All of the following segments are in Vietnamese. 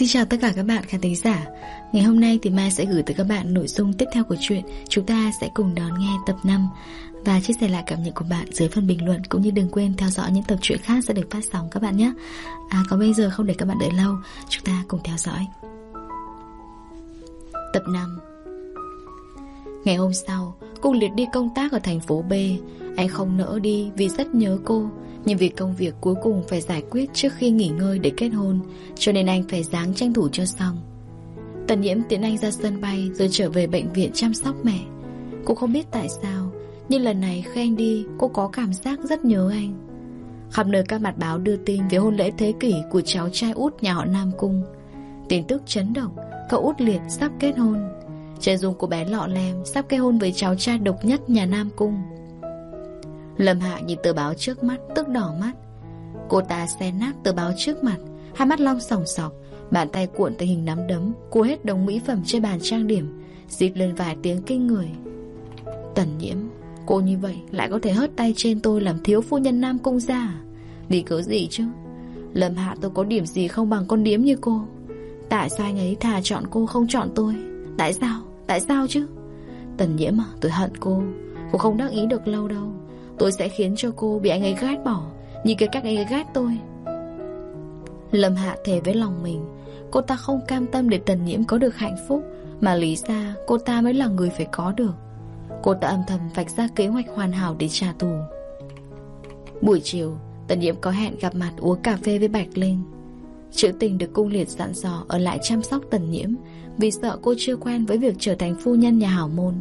Xin chào tất cả các bạn khán thính giả. Ngày hôm nay thì Mai sẽ gửi tới các bạn nội dung tiếp theo của chuyện Chúng ta sẽ cùng đón nghe tập 5 Và chia sẻ lại cảm nhận của bạn dưới phần bình luận Cũng như đừng quên theo dõi những tập truyện khác sẽ được phát sóng các bạn nhé. À còn bây giờ không để các bạn đợi lâu, Chúng ta cùng theo dõi. Tập 5 Ngày hôm sau Cô liệt đi công tác ở thành phố B. Anh không nỡ đi vì rất nhớ cô. Nhưng vì công việc cuối cùng phải giải quyết trước khi nghỉ ngơi để kết hôn, Cho nên anh phải dáng tranh thủ cho xong. Tần nhiễm tiễn anh ra sân bay Rồi trở về bệnh viện chăm sóc mẹ. Cô không biết tại sao, Nhưng lần này khi anh đi, Cô có cảm giác rất nhớ anh. Khắp nơi các mặt báo đưa tin về hôn lễ thế kỷ Của cháu trai út nhà họ Nam Cung. Tin tức chấn động, Cậu út liệt sắp kết hôn. Chân dung của bé lọ lem Sắp kết hôn với cháu trai độc nhất nhà Nam Cung. Lâm Hạ nhìn tờ báo trước mắt, Tức đỏ mắt. Cô ta xé nát tờ báo trước mặt, Hai mắt long sòng sọc, Bàn tay cuộn thành hình nắm đấm, Cua hết đống mỹ phẩm trên bàn trang điểm Dịp lên vài tiếng kinh người. Tần nhiễm, Cô như vậy lại có thể hớt tay trên tôi Làm thiếu phu nhân nam cung ra à? Vì cớ gì chứ? Lâm Hạ tôi có điểm gì không bằng con điếm như cô? Tại sao anh ấy thà chọn cô không chọn tôi? Tại sao? Tại sao chứ? Tần nhiễm à tôi hận cô. Cô không đắc ý được lâu đâu. Tôi sẽ khiến cho cô bị anh ấy ghét bỏ, Như cái cách anh ấy ghét tôi. Lâm Hạ thề với lòng mình, Cô ta không cam tâm để Tần Nhiễm có được hạnh phúc, Mà lý ra cô ta mới là người phải có được. Cô ta âm thầm vạch ra kế hoạch hoàn hảo để trả thù. Buổi chiều, Tần Nhiễm có hẹn gặp mặt uống cà phê với Bạch Linh. Chữ tình được cung liệt dặn dò Ở lại chăm sóc Tần Nhiễm vì sợ cô chưa quen với việc trở thành phu nhân nhà hảo môn.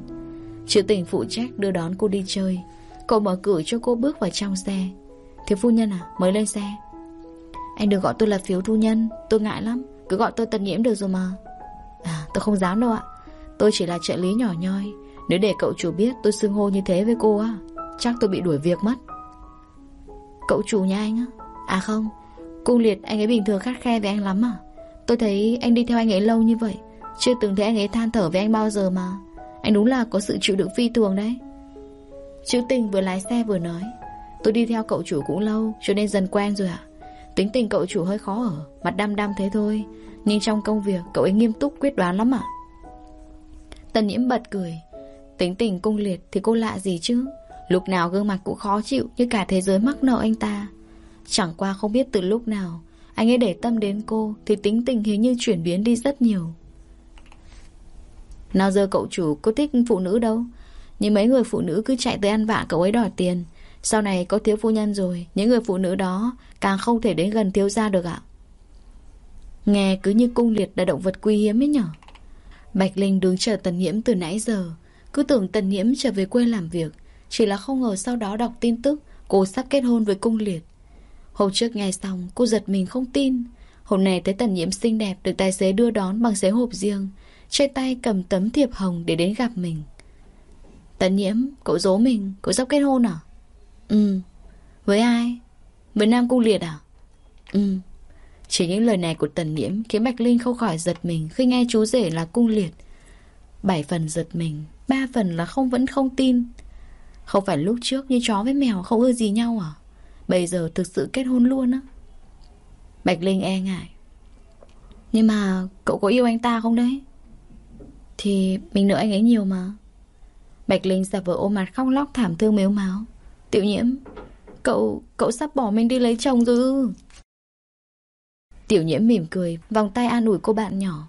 Chữ tỉnh phụ trách đưa đón cô đi chơi, Cậu mở cửa cho cô bước vào trong xe. Thiếu phu nhân à mới lên xe. Anh đừng gọi tôi là phiếu thu nhân, Tôi ngại lắm, Cứ gọi tôi tần nhiễm được rồi mà. À tôi không dám đâu ạ, Tôi chỉ là trợ lý nhỏ nhoi, Nếu để cậu chủ biết tôi xưng hô như thế với cô á, Chắc tôi bị đuổi việc mất. Cậu chủ nhà anh á? À không, Cung liệt anh ấy bình thường khát khe với anh lắm à Tôi thấy anh đi theo anh ấy lâu như vậy chưa từng thấy anh ấy than thở với anh bao giờ mà. Anh đúng là có sự chịu đựng phi thường đấy. Chữ tình vừa lái xe vừa nói, Tôi đi theo cậu chủ cũng lâu, Cho nên dần quen rồi ạ. Tính tình cậu chủ hơi khó ở, Mặt đăm đăm thế thôi. Nhưng trong công việc, cậu ấy nghiêm túc, quyết đoán lắm ạ. Tần nhiễm bật cười, Tính tình cung liệt thì cô lạ gì chứ? Lúc nào gương mặt cũng khó chịu Như cả thế giới mắc nợ anh ta. Chẳng qua không biết từ lúc nào, Anh ấy để tâm đến cô Thì tính tình hình như chuyển biến đi rất nhiều. Nào giờ cậu chủ có thích phụ nữ đâu. Nhưng mấy người phụ nữ cứ chạy tới ăn vạ cậu ấy đòi tiền. Sau này có thiếu phu nhân rồi, Những người phụ nữ đó càng không thể đến gần thiếu gia được ạ. Nghe cứ như cung liệt là động vật quý hiếm ấy nhở. Bạch Linh đứng chờ Tần Nhiễm từ nãy giờ. Cứ tưởng Tần Nhiễm trở về quê làm việc. Chỉ là không ngờ sau đó đọc tin tức, Cô sắp kết hôn với cung liệt. Hôm trước nghe xong, cô giật mình không tin. Hôm nay thấy Tần Nhiễm xinh đẹp Được tài xế đưa đón bằng xế hộp riêng. Trên tay cầm tấm thiệp hồng để đến gặp mình. Tần nhiễm, cậu giấu mình Cậu sắp kết hôn à? Ừ. Với ai? Với Nam Cung Liệt à? Ừ. Chỉ những lời này của Tần nhiễm Khiến Bạch Linh không khỏi giật mình Khi nghe chú rể là Cung Liệt. Bảy phần giật mình Ba phần là không vẫn không tin. Không phải lúc trước như chó với mèo không ưa gì nhau à? Bây giờ thực sự kết hôn luôn á. Bạch Linh e ngại. Nhưng mà cậu có yêu anh ta không đấy? Thì mình nợ anh ấy nhiều mà. Bạch Linh giả vờ ôm mặt khóc lóc thảm thương mếu máu Tiểu nhiễm Cậu, cậu sắp bỏ mình đi lấy chồng rồi ư? Tiểu nhiễm mỉm cười Vòng tay an ủi cô bạn nhỏ.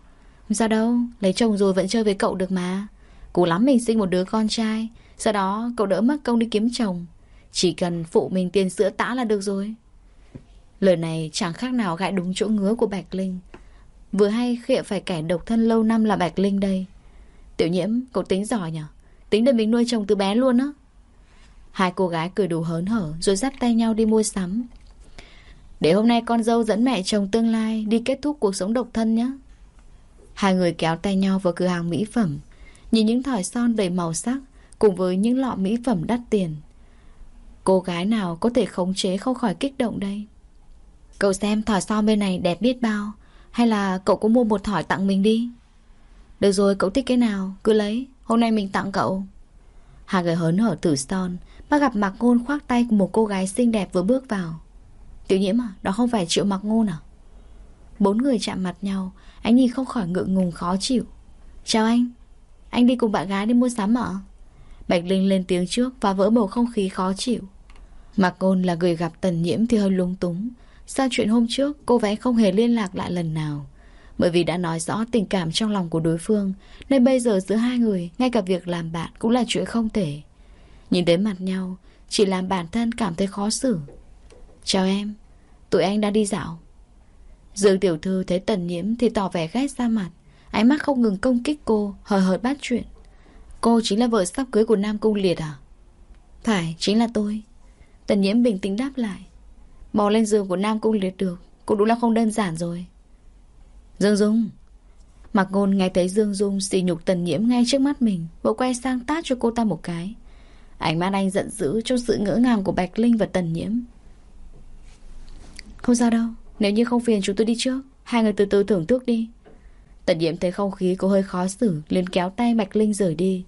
Sao đâu, lấy chồng rồi vẫn chơi với cậu được mà. Cố lắm mình sinh một đứa con trai Sau đó cậu đỡ mất công đi kiếm chồng. Chỉ cần phụ mình tiền sữa tã là được rồi. Lời này chẳng khác nào gãi đúng chỗ ngứa của Bạch Linh. Vừa hay khịa phải kẻ độc thân lâu năm là Bạch Linh đây. Tiểu nhiễm, cậu tính giỏi nhỉ Tính để mình nuôi chồng từ bé luôn á. Hai cô gái cười đủ hớn hở Rồi dắt tay nhau đi mua sắm. Để hôm nay con dâu dẫn mẹ chồng tương lai Đi kết thúc cuộc sống độc thân nhé. Hai người kéo tay nhau vào cửa hàng mỹ phẩm Nhìn những thỏi son đầy màu sắc Cùng với những lọ mỹ phẩm đắt tiền. Cô gái nào có thể khống chế không khỏi kích động đây? Cậu xem thỏi son bên này đẹp biết bao Hay là cậu cũng mua một thỏi tặng mình đi? Được rồi, cậu thích cái nào? Cứ lấy. Hôm nay mình tặng cậu. Hai người hớn hở tử son bác gặp Mạc Ngôn khoác tay của một cô gái xinh đẹp vừa bước vào. Tiểu nhiễm à Đó không phải Triệu Mạc Ngôn à? Bốn người chạm mặt nhau. Anh nhìn không khỏi ngượng ngùng khó chịu. Chào anh. Anh đi cùng bạn gái đi mua sắm ạ. Bạch Linh lên tiếng trước và vỡ bầu không khí khó chịu. Mạc Ngôn là người gặp tần nhiễm thì hơi lung túng. Sau chuyện hôm trước, cô và anh không hề liên lạc lại lần nào. Bởi vì đã nói rõ tình cảm trong lòng của đối phương, Nên bây giờ giữa hai người, Ngay cả việc làm bạn cũng là chuyện không thể. Nhìn đến mặt nhau, Chỉ làm bản thân cảm thấy khó xử. Chào em, Tụi anh đã đi dạo. Dương tiểu thư thấy tần nhiễm thì tỏ vẻ ghét ra mặt. Ánh mắt không ngừng công kích cô, hờ hợt bắt chuyện. Cô chính là vợ sắp cưới của Nam Cung Liệt à? Phải, chính là tôi. Tần nhiễm bình tĩnh đáp lại. Bò lên giường của Nam Cung Liệt được, Cũng đúng là không đơn giản rồi. Dương Dung. Mặc ngôn nghe thấy Dương Dung xì nhục tần nhiễm ngay trước mắt mình bộ quay sang tát cho cô ta một cái. Ánh mắt anh giận dữ trong sự ngỡ ngàng của Bạch Linh và tần nhiễm. Không sao đâu Nếu như không phiền chúng tôi đi trước Hai người từ từ thưởng thức đi. Tần nhiễm thấy không khí cô hơi khó xử liền kéo tay Bạch Linh rời đi.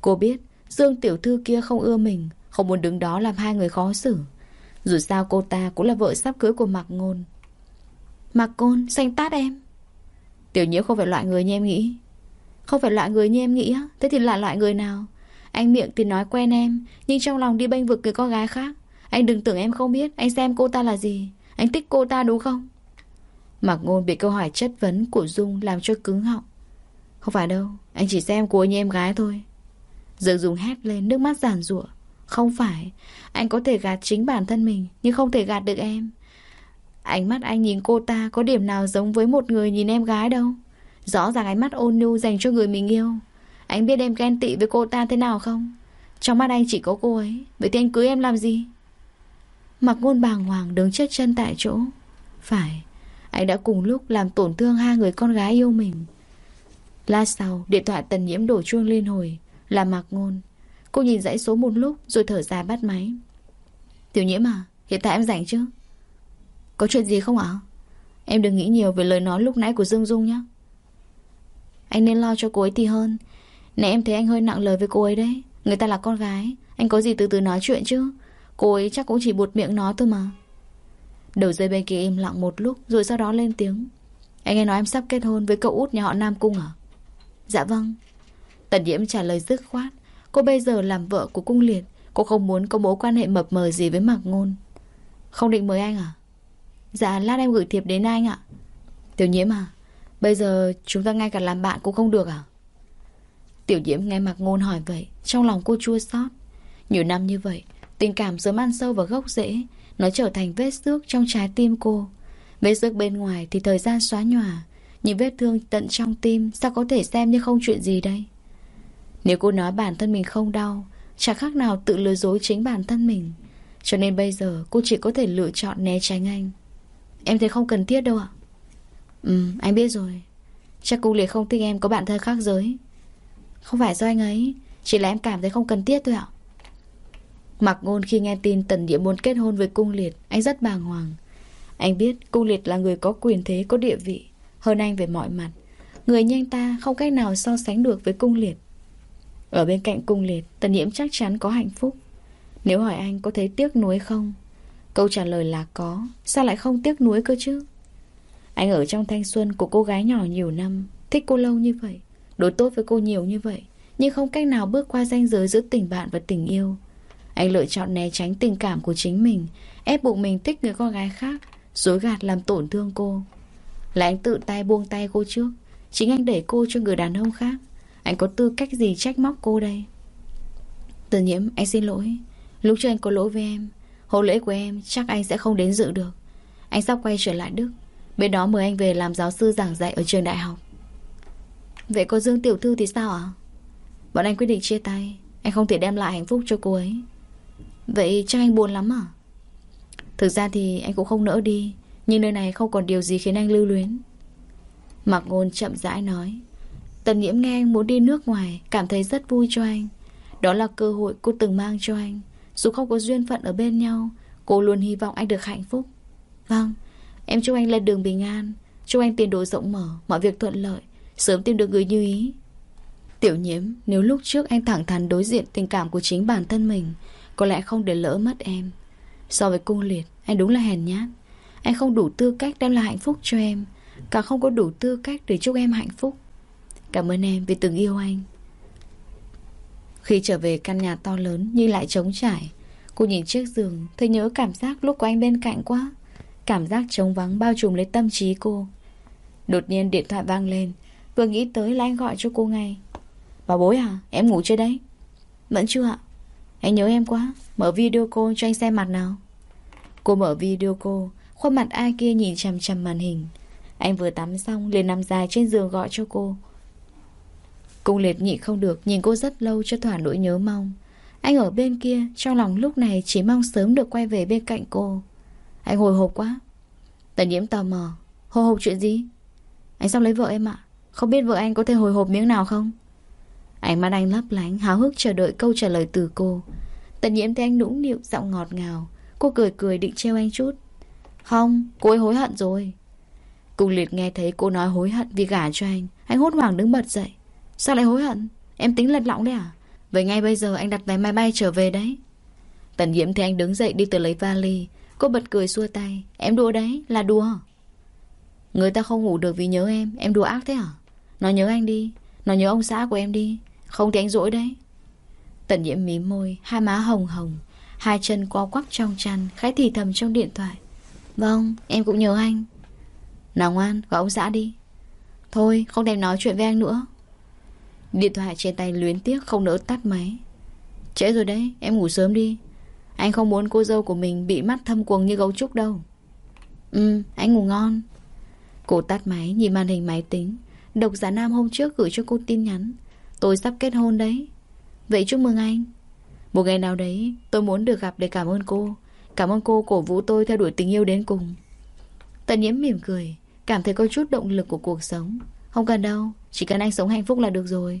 Cô biết Dương tiểu thư kia không ưa mình Không muốn đứng đó làm hai người khó xử. Dù sao cô ta cũng là vợ sắp cưới của Mạc Ngôn. Mạc Ngôn, xanh tát em. Tiểu nhiễu không phải loại người như em nghĩ. Không phải loại người như em nghĩ á. Thế thì là loại người nào? Anh miệng thì nói quen em, Nhưng trong lòng đi bênh vực người con gái khác. Anh đừng tưởng em không biết Anh xem cô ta là gì. Anh thích cô ta đúng không? Mạc Ngôn bị câu hỏi chất vấn của Dung làm cho cứng họng. Không phải đâu, Anh chỉ xem cô như em gái thôi. Dương Dung hét lên, nước mắt giàn rụa Không phải, Anh có thể gạt chính bản thân mình, Nhưng không thể gạt được em. Ánh mắt anh nhìn cô ta có điểm nào giống với một người nhìn em gái đâu? Rõ ràng ánh mắt ôn nhu dành cho người mình yêu. Anh biết em ghen tị với cô ta thế nào không? Trong mắt anh chỉ có cô ấy. Vậy thì anh cưới em làm gì? Mặc ngôn bàng hoàng đứng chết chân tại chỗ. Phải, Anh đã cùng lúc làm tổn thương hai người con gái yêu mình. Lát sau, Điện thoại tần nhiễm đổ chuông lên hồi. Là Mặc Ngôn. Cô nhìn dãy số một lúc rồi thở dài bắt máy. Tiểu nhiễm à Hiện tại em rảnh chứ? Có chuyện gì không ạ? Em đừng nghĩ nhiều về lời nói lúc nãy của Dương Dung nhé. Anh nên lo cho cô ấy thì hơn. Nãy em thấy anh hơi nặng lời với cô ấy đấy. Người ta là con gái. Anh có gì từ từ nói chuyện chứ. Cô ấy chắc cũng chỉ buột miệng nói thôi mà. Đầu dây bên kia im lặng một lúc, Rồi sau đó lên tiếng. Anh nghe nói em sắp kết hôn với cậu út nhà họ Nam Cung à? Dạ vâng. Tần Diễm trả lời dứt khoát. Cô bây giờ làm vợ của cung liệt. Cô không muốn có mối quan hệ mập mờ gì với Mạc Ngôn. Không định mời anh à? Dạ lát em gửi thiệp đến anh ạ. Tiểu nhiễm à Bây giờ chúng ta ngay cả làm bạn cũng không được à? Tiểu nhiễm nghe mặc Ngôn hỏi vậy, Trong lòng cô chua xót. Nhiều năm như vậy, Tình cảm sớm ăn sâu vào gốc rễ, Nó trở thành vết xước trong trái tim cô. Vết xước bên ngoài thì thời gian xóa nhòa, Những vết thương tận trong tim Sao có thể xem như không chuyện gì đây? Nếu cô nói bản thân mình không đau, Chẳng khác nào tự lừa dối chính bản thân mình. Cho nên bây giờ cô chỉ có thể lựa chọn né tránh anh. Em thấy không cần thiết đâu ạ. Ừ anh biết rồi. Chắc cô liệt không thích em có bạn thân khác giới. Không phải do anh ấy, Chỉ là em cảm thấy không cần thiết thôi ạ. Mặc ngôn khi nghe tin Tần Địa muốn kết hôn với cung liệt, Anh rất bàng hoàng. Anh biết cung liệt là người có quyền thế, có địa vị, Hơn anh về mọi mặt. Người như anh ta không cách nào so sánh được với cung liệt. Ở bên cạnh cung liệt, Tần nhiễm chắc chắn có hạnh phúc. Nếu hỏi anh có thấy tiếc nuối không Câu trả lời là có. Sao lại không tiếc nuối cơ chứ? Anh ở trong thanh xuân của cô gái nhỏ nhiều năm, Thích cô lâu như vậy, Đối tốt với cô nhiều như vậy, Nhưng không cách nào bước qua ranh giới giữa tình bạn và tình yêu. Anh lựa chọn né tránh tình cảm của chính mình, Ép buộc mình thích người con gái khác, Dối gạt làm tổn thương cô. Là anh tự tay buông tay cô trước, Chính anh đẩy cô cho người đàn ông khác. Anh có tư cách gì trách móc cô đây? Từ nhiễm, anh xin lỗi. Lúc trước anh có lỗi với em Hôn lễ của em chắc anh sẽ không đến dự được. Anh sắp quay trở lại Đức. Bên đó mời anh về làm giáo sư giảng dạy ở trường đại học. Vậy có Dương Tiểu Thư thì sao ạ? Bọn anh quyết định chia tay. Anh không thể đem lại hạnh phúc cho cô ấy. Vậy chắc anh buồn lắm à? Thực ra thì anh cũng không nỡ đi, Nhưng nơi này không còn điều gì khiến anh lưu luyến. Mặc Ngôn chậm rãi nói, Tần nhiễm nghe anh muốn đi nước ngoài, Cảm thấy rất vui cho anh. Đó là cơ hội cô từng mang cho anh. Dù không có duyên phận ở bên nhau Cô luôn hy vọng anh được hạnh phúc. Vâng, em chúc anh lên đường bình an Chúc anh tiền đồ rộng mở Mọi việc thuận lợi Sớm tìm được người như ý. Tiểu nhiễm, nếu lúc trước anh thẳng thắn đối diện tình cảm của chính bản thân mình Có lẽ không để lỡ mất em. So với cung liệt, anh đúng là hèn nhát. Anh không đủ tư cách đem lại hạnh phúc cho em Cả không có đủ tư cách để chúc em hạnh phúc. Cảm ơn em vì từng yêu anh. Khi trở về căn nhà to lớn Nhưng lại trống trải. Cô nhìn chiếc giường Thấy nhớ cảm giác lúc có anh bên cạnh quá. Cảm giác trống vắng bao trùm lấy tâm trí cô. Đột nhiên điện thoại vang lên. Vừa nghĩ tới là anh gọi cho cô ngay. Bà bối à em ngủ chưa đấy? Vẫn chưa ạ. Anh nhớ em quá. Mở video cô cho anh xem mặt nào. Cô mở video cô, Khuôn mặt ai kia nhìn chằm chằm màn hình. Anh vừa tắm xong liền nằm dài trên giường gọi cho cô. Cung liệt nhị không được, Nhìn cô rất lâu cho thỏa nỗi nhớ mong. Anh ở bên kia, Trong lòng lúc này chỉ mong sớm được quay về bên cạnh cô. Anh hồi hộp quá. Tần nhiễm tò mò. Hồi hộp chuyện gì? Anh sắp lấy vợ em ạ. Không biết vợ anh có thể hồi hộp miếng nào không? Ánh mắt anh lấp lánh, Háo hức chờ đợi câu trả lời từ cô. Tần nhiễm thấy anh nũng nịu, giọng ngọt ngào. Cô cười cười định treo anh chút. Không, cô ấy hối hận rồi. Cung liệt nghe thấy cô nói hối hận vì gả cho anh Anh hốt hoảng đứng bật dậy. Sao lại hối hận? Em tính lật lọng đấy à? Vậy ngay bây giờ anh đặt vé máy bay trở về đấy. Tần nhiễm thấy anh đứng dậy đi từ lấy vali. Cô bật cười xua tay. Em đùa đấy, là đùa. Người ta không ngủ được vì nhớ em. Em đùa ác thế à? Nó nhớ anh đi. Nó nhớ ông xã của em đi. Không thì anh dỗi đấy. Tần nhiễm mím môi, Hai má hồng hồng, Hai chân co quắp trong chăn Khái thì thầm trong điện thoại. Vâng em cũng nhớ anh. Nào ngoan, gọi ông xã đi. Thôi, không thèm nói chuyện với anh nữa. Điện thoại trên tay luyến tiếc không nỡ tắt máy. Trễ rồi đấy, Em ngủ sớm đi. Anh không muốn cô dâu của mình bị mắt thâm quầng như gấu trúc đâu. Ừ anh ngủ ngon. Cô tắt máy, nhìn màn hình máy tính. Độc giả nam hôm trước gửi cho cô tin nhắn. Tôi sắp kết hôn đấy. Vậy chúc mừng anh. Một ngày nào đấy, tôi muốn được gặp để cảm ơn cô. Cảm ơn cô cổ vũ tôi theo đuổi tình yêu đến cùng. Tần nhiễm mỉm cười, Cảm thấy có chút động lực của cuộc sống. Không cần đâu, Chỉ cần anh sống hạnh phúc là được rồi.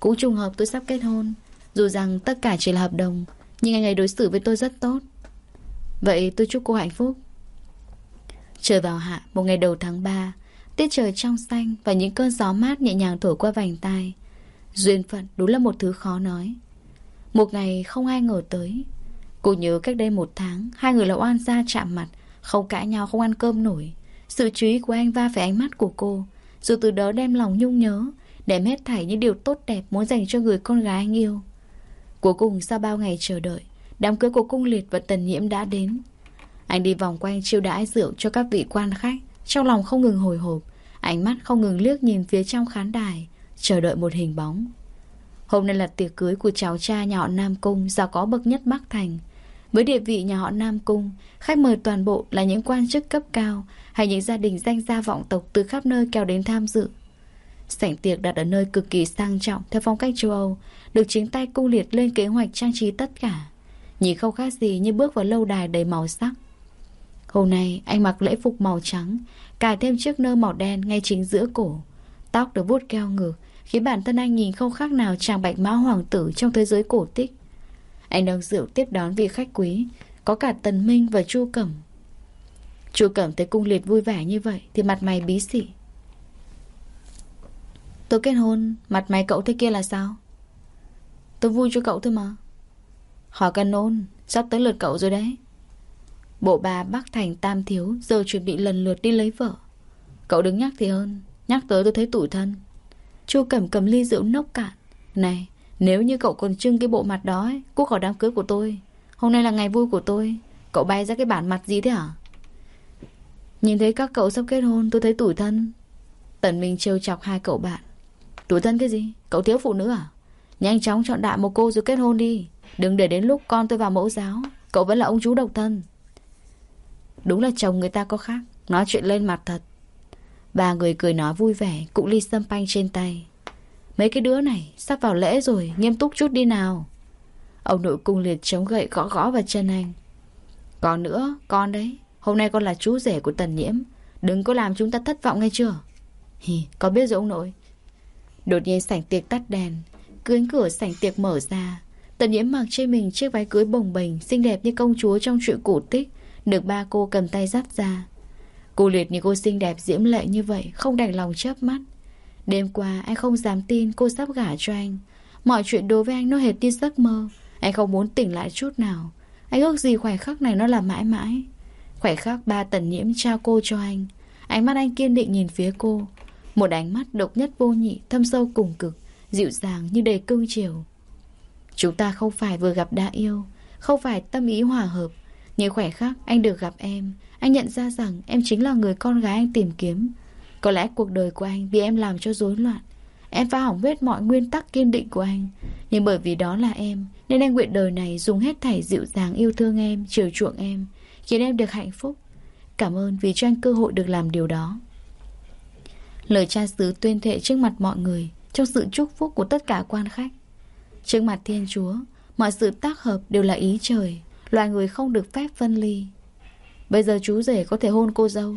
Cũng trùng hợp tôi sắp kết hôn, Dù rằng tất cả chỉ là hợp đồng, Nhưng anh ấy đối xử với tôi rất tốt. Vậy tôi chúc cô hạnh phúc. Trời vào hạ, Một ngày đầu tháng 3 Tiết trời trong xanh Và những cơn gió mát nhẹ nhàng thổi qua vành tai. Duyên phận đúng là một thứ khó nói. Một ngày không ai ngờ tới. Cô nhớ cách đây một tháng, Hai người là oan gia chạm mặt, Không cãi nhau không ăn cơm nổi. Sự chú ý của anh va phải ánh mắt của cô. Rồi từ đó đem lòng nhung nhớ, Đem hết thảy những điều tốt đẹp Muốn dành cho người con gái anh yêu. Cuối cùng sau bao ngày chờ đợi, Đám cưới của cung liệt và tần nhiễm đã đến. Anh đi vòng quanh chiêu đãi rượu cho các vị quan khách, Trong lòng không ngừng hồi hộp, Ánh mắt không ngừng liếc nhìn phía trong khán đài, Chờ đợi một hình bóng. Hôm nay là tiệc cưới của cháu cha nhỏ Nam Cung, Giàu có bậc nhất Bắc Thành. Với địa vị nhà họ Nam Cung, Khách mời toàn bộ là những quan chức cấp cao Hay những gia đình danh gia vọng tộc Từ khắp nơi kéo đến tham dự. Sảnh tiệc đặt ở nơi cực kỳ sang trọng Theo phong cách châu Âu, Được chính tay cung liệt lên kế hoạch trang trí tất cả. Nhìn không khác gì như bước vào lâu đài đầy màu sắc. Hôm nay, anh mặc lễ phục màu trắng, Cài thêm chiếc nơ màu đen ngay chính giữa cổ. Tóc được vuốt keo ngược, Khiến bản thân anh nhìn không khác nào chàng bạch mã hoàng tử trong thế giới cổ tích. Anh đang rượu tiếp đón vị khách quý, Có cả Tần Minh và Chu Cẩm. Chu Cẩm thấy cung liệt vui vẻ như vậy Thì mặt mày bí xỉ. Tôi kết hôn, Mặt mày cậu thế kia là sao? Tôi vui cho cậu thôi mà. Khỏi cần nôn Sắp tới lượt cậu rồi đấy. Bộ bà Bắc Thành Tam Thiếu Giờ chuẩn bị lần lượt đi lấy vợ. Cậu đứng nhắc thì hơn, Nhắc tới tôi thấy tủi thân. Chu Cẩm cầm ly rượu nốc cạn. Này nếu như cậu còn trưng cái bộ mặt đó ấy, Cút khỏi đám cưới của tôi Hôm nay là ngày vui của tôi Cậu bay ra cái bản mặt gì thế hả? Nhìn thấy các cậu sắp kết hôn tôi thấy tủi thân. Tần Minh trêu chọc hai cậu bạn. Tủi thân cái gì? Cậu thiếu phụ nữ à? Nhanh chóng chọn đại một cô rồi kết hôn đi. Đừng để đến lúc con tôi vào mẫu giáo Cậu vẫn là ông chú độc thân. Đúng là chồng người ta có khác Nói chuyện lên mặt thật. Ba người cười nói vui vẻ Cụ ly sâm panh trên tay. Mấy cái đứa này sắp vào lễ rồi, Nghiêm túc chút đi nào. Ông nội cung liệt chống gậy gõ gõ vào chân anh. Còn nữa, con đấy, Hôm nay con là chú rể của tần nhiễm. Đừng có làm chúng ta thất vọng nghe chưa? Hì, có biết rồi ông nội. Đột nhiên sảnh tiệc tắt đèn, Cánh cửa sảnh tiệc mở ra. Tần nhiễm mặc trên mình chiếc váy cưới bồng bềnh, Xinh đẹp như công chúa trong chuyện cổ tích, Được ba cô cầm tay dắt ra. Cô liệt như cô xinh đẹp diễm lệ như vậy, Không đành lòng chớp mắt. Đêm qua, anh không dám tin cô sắp gả cho anh. Mọi chuyện đối với anh nó hệt như giấc mơ. Anh không muốn tỉnh lại chút nào. Anh ước gì khoảnh khắc này nó là mãi mãi. Khoảnh khắc ba tần nhiễm trao cô cho anh. Ánh mắt anh kiên định nhìn phía cô. Một ánh mắt độc nhất vô nhị, Thâm sâu cùng cực, Dịu dàng như đầy cưng chiều Chúng ta không phải vừa gặp đã yêu, Không phải tâm ý hòa hợp. Nhưng khoảnh khắc anh được gặp em, Anh nhận ra rằng em chính là người con gái anh tìm kiếm. Có lẽ cuộc đời của anh Vì em làm cho rối loạn. Em phá hỏng hết mọi nguyên tắc kiên định của anh. Nhưng bởi vì đó là em, Nên anh nguyện đời này dùng hết thảy dịu dàng yêu thương em, Chiều chuộng em, Khiến em được hạnh phúc. Cảm ơn vì cho anh cơ hội được làm điều đó. Lời cha xứ tuyên thệ trước mặt mọi người, Trong sự chúc phúc của tất cả quan khách. Trước mặt Thiên Chúa, Mọi sự tác hợp đều là ý trời, Loài người không được phép phân ly. Bây giờ chú rể có thể hôn cô dâu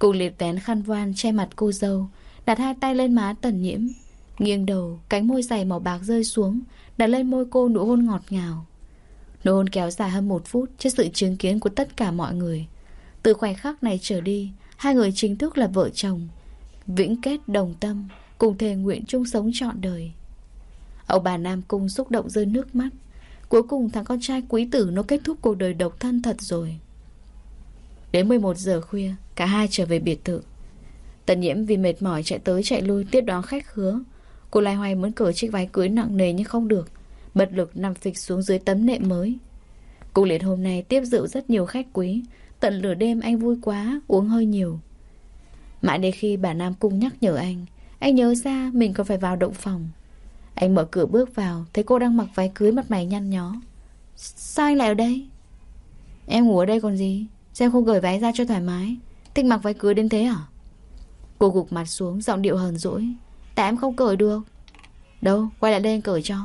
cô liệt vén khăn voan che mặt cô dâu, Đặt hai tay lên má tần nhiễm. Nghiêng đầu, Cánh môi dày màu bạc rơi xuống, Đặt lên môi cô nụ hôn ngọt ngào. Nụ hôn kéo dài hơn một phút Trước sự chứng kiến của tất cả mọi người. Từ khoảnh khắc này trở đi, Hai người chính thức là vợ chồng, Vĩnh kết đồng tâm, Cùng thề nguyện chung sống trọn đời. Ông bà Nam Cung xúc động rơi nước mắt. Cuối cùng thằng con trai quý tử Nó kết thúc cuộc đời độc thân thật rồi. Đến 11 giờ khuya Cả hai trở về biệt thự. Tần nhiễm vì mệt mỏi chạy tới chạy lui Tiếp đón khách hứa Cô lai hoay muốn cởi chiếc váy cưới nặng nề nhưng không được, Bật lực nằm phịch xuống dưới tấm nệm mới. Cô liệt hôm nay tiếp rượu rất nhiều khách quý, Tận lửa đêm anh vui quá, Uống hơi nhiều. Mãi đến khi bà Nam Cung nhắc nhở anh Anh nhớ ra mình còn phải vào động phòng. Anh mở cửa bước vào, Thấy cô đang mặc váy cưới mặt mày nhăn nhó. Sao anh lại ở đây? Em ngủ ở đây còn gì? Xem không gửi váy ra cho thoải mái. Thích mặc váy cưới đến thế à? Cô gục mặt xuống, giọng điệu hờn dỗi. Tại em không cởi được. Đâu, quay lại đây anh cởi cho.